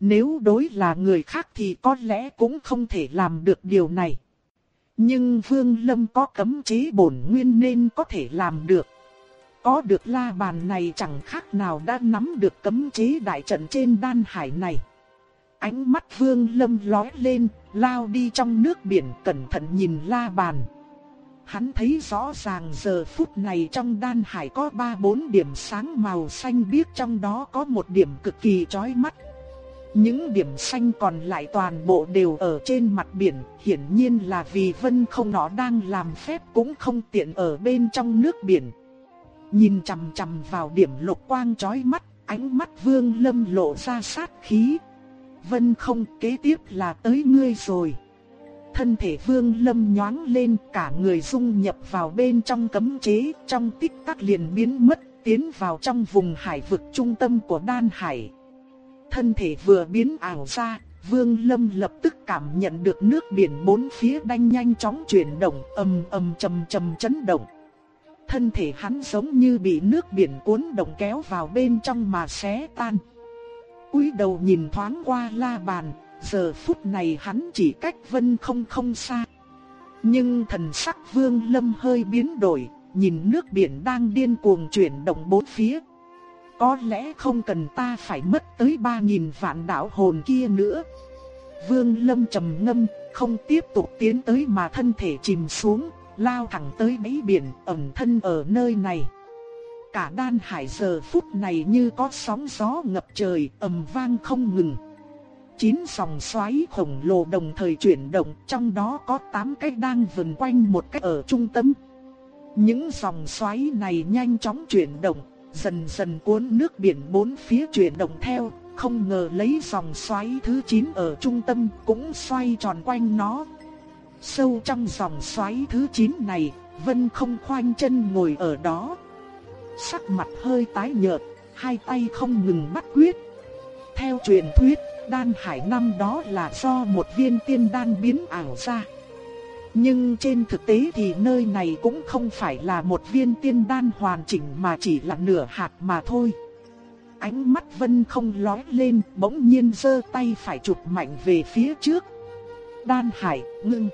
Nếu đối là người khác thì có lẽ cũng không thể làm được điều này. Nhưng Vương Lâm có cấm chế bổn nguyên nên có thể làm được. Có được la bàn này chẳng khác nào đã nắm được cấm chế đại trận trên đan hải này. Ánh mắt vương lâm lóe lên, lao đi trong nước biển cẩn thận nhìn la bàn. Hắn thấy rõ ràng giờ phút này trong đan hải có 3-4 điểm sáng màu xanh biếc trong đó có một điểm cực kỳ chói mắt. Những điểm xanh còn lại toàn bộ đều ở trên mặt biển, hiển nhiên là vì vân không nó đang làm phép cũng không tiện ở bên trong nước biển. Nhìn chằm chằm vào điểm lục quang chói mắt, ánh mắt vương lâm lộ ra sát khí. Vân không kế tiếp là tới ngươi rồi. Thân thể vương lâm nhoáng lên cả người dung nhập vào bên trong cấm chế, trong tích tắc liền biến mất, tiến vào trong vùng hải vực trung tâm của đan hải. Thân thể vừa biến ảo ra, Vương Lâm lập tức cảm nhận được nước biển bốn phía đang nhanh chóng chuyển động, ầm ầm trầm trầm chấn động thân thể hắn giống như bị nước biển cuốn động kéo vào bên trong mà xé tan. cúi đầu nhìn thoáng qua la bàn, giờ phút này hắn chỉ cách vân không không xa. Nhưng thần sắc vương lâm hơi biến đổi, nhìn nước biển đang điên cuồng chuyển động bốn phía. Có lẽ không cần ta phải mất tới ba nghìn vạn đạo hồn kia nữa. Vương lâm trầm ngâm, không tiếp tục tiến tới mà thân thể chìm xuống, lao thẳng tới đáy biển, ẩn thân ở nơi này. Cả đan hải giờ phút này như có sóng gió ngập trời, ầm vang không ngừng. Chín dòng xoáy khổng lồ đồng thời chuyển động, trong đó có tám cái đang vần quanh một cái ở trung tâm. Những dòng xoáy này nhanh chóng chuyển động, dần dần cuốn nước biển bốn phía chuyển động theo, không ngờ lấy dòng xoáy thứ 9 ở trung tâm cũng xoay tròn quanh nó. Sâu trong dòng xoáy thứ 9 này, Vân không khoanh chân ngồi ở đó. Sắc mặt hơi tái nhợt, hai tay không ngừng bắt quyết. Theo truyền thuyết, đan hải năm đó là do một viên tiên đan biến ảo ra. Nhưng trên thực tế thì nơi này cũng không phải là một viên tiên đan hoàn chỉnh mà chỉ là nửa hạt mà thôi. Ánh mắt Vân không lóe lên, bỗng nhiên giơ tay phải chụp mạnh về phía trước. Đan hải ngưng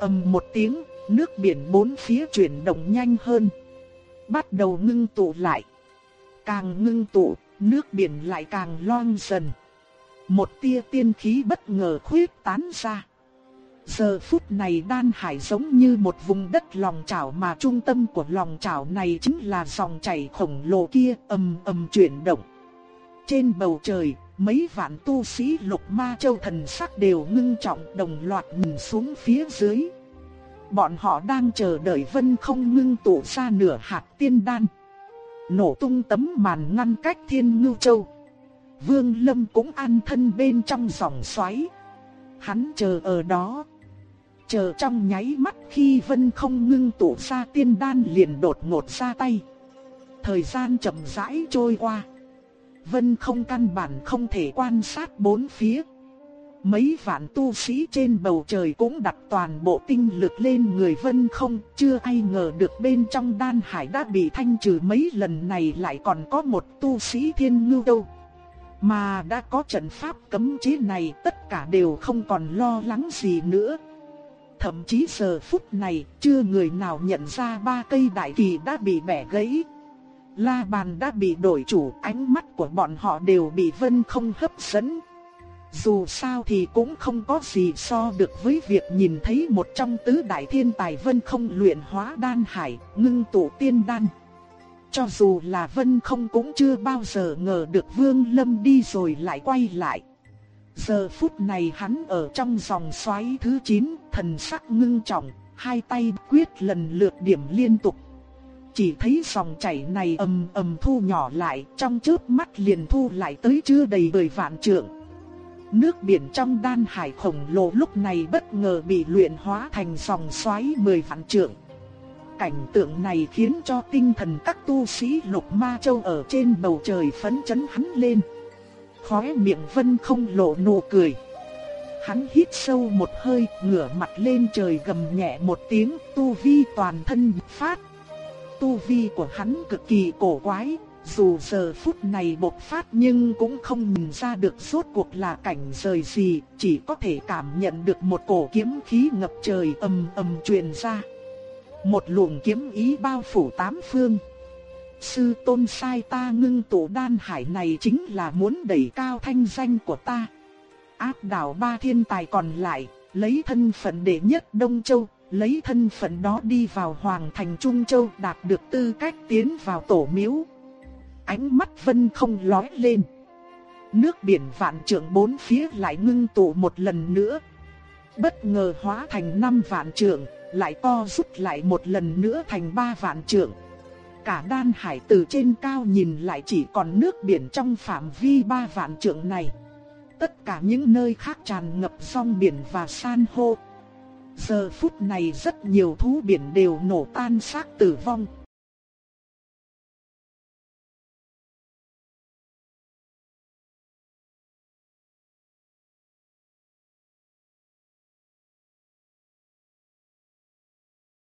ầm một tiếng, nước biển bốn phía chuyển động nhanh hơn. Bắt đầu ngưng tụ lại. Càng ngưng tụ, nước biển lại càng loang dần. Một tia tiên khí bất ngờ khuyết tán ra. Giờ phút này đan hải giống như một vùng đất lòng chảo mà trung tâm của lòng chảo này chính là dòng chảy khổng lồ kia ầm ầm chuyển động. Trên bầu trời, mấy vạn tu sĩ lục ma châu thần sắc đều ngưng trọng đồng loạt nhìn xuống phía dưới. Bọn họ đang chờ đợi vân không ngưng tụ ra nửa hạt tiên đan. Nổ tung tấm màn ngăn cách thiên ngưu châu. Vương Lâm cũng an thân bên trong dòng xoáy. Hắn chờ ở đó. Chờ trong nháy mắt khi vân không ngưng tụ ra tiên đan liền đột ngột ra tay. Thời gian chậm rãi trôi qua. Vân không căn bản không thể quan sát bốn phía. Mấy vạn tu sĩ trên bầu trời cũng đặt toàn bộ tinh lực lên người vân không, chưa ai ngờ được bên trong đan hải đã bị thanh trừ mấy lần này lại còn có một tu sĩ thiên ngưu đâu. Mà đã có trận pháp cấm chế này tất cả đều không còn lo lắng gì nữa. Thậm chí giờ phút này chưa người nào nhận ra ba cây đại kỳ đã bị bẻ gãy. La bàn đã bị đổi chủ, ánh mắt của bọn họ đều bị vân không hấp dẫn. Dù sao thì cũng không có gì so được với việc nhìn thấy một trong tứ đại thiên tài vân không luyện hóa đan hải, ngưng tụ tiên đan. Cho dù là vân không cũng chưa bao giờ ngờ được vương lâm đi rồi lại quay lại. Giờ phút này hắn ở trong dòng xoáy thứ 9, thần sắc ngưng trọng, hai tay quyết lần lượt điểm liên tục. Chỉ thấy dòng chảy này ầm ầm thu nhỏ lại, trong chớp mắt liền thu lại tới chưa đầy bời vạn trượng. Nước biển trong đan hải khổng lồ lúc này bất ngờ bị luyện hóa thành dòng xoáy mười vạn trượng. Cảnh tượng này khiến cho tinh thần các tu sĩ lục ma châu ở trên bầu trời phấn chấn hắn lên. Khóe miệng vân không lộ nụ cười. Hắn hít sâu một hơi, ngửa mặt lên trời gầm nhẹ một tiếng, tu vi toàn thân phát. Tu vi của hắn cực kỳ cổ quái, dù giờ phút này bộc phát nhưng cũng không nhìn ra được rốt cuộc là cảnh rời gì, chỉ có thể cảm nhận được một cổ kiếm khí ngập trời ầm ầm truyền ra. Một luồng kiếm ý bao phủ tám phương. Sư tôn sai ta ngưng tụ đan hải này chính là muốn đẩy cao thanh danh của ta. Áp đảo ba thiên tài còn lại, lấy thân phận đệ nhất Đông Châu, lấy thân phận đó đi vào Hoàng thành Trung Châu đạt được tư cách tiến vào tổ miếu. Ánh mắt vân không lói lên. Nước biển vạn trượng bốn phía lại ngưng tụ một lần nữa. Bất ngờ hóa thành năm vạn trượng, lại co rút lại một lần nữa thành ba vạn trượng. Cả đan hải từ trên cao nhìn lại chỉ còn nước biển trong phạm vi ba vạn trượng này. Tất cả những nơi khác tràn ngập song biển và san hô. Giờ phút này rất nhiều thú biển đều nổ tan xác tử vong.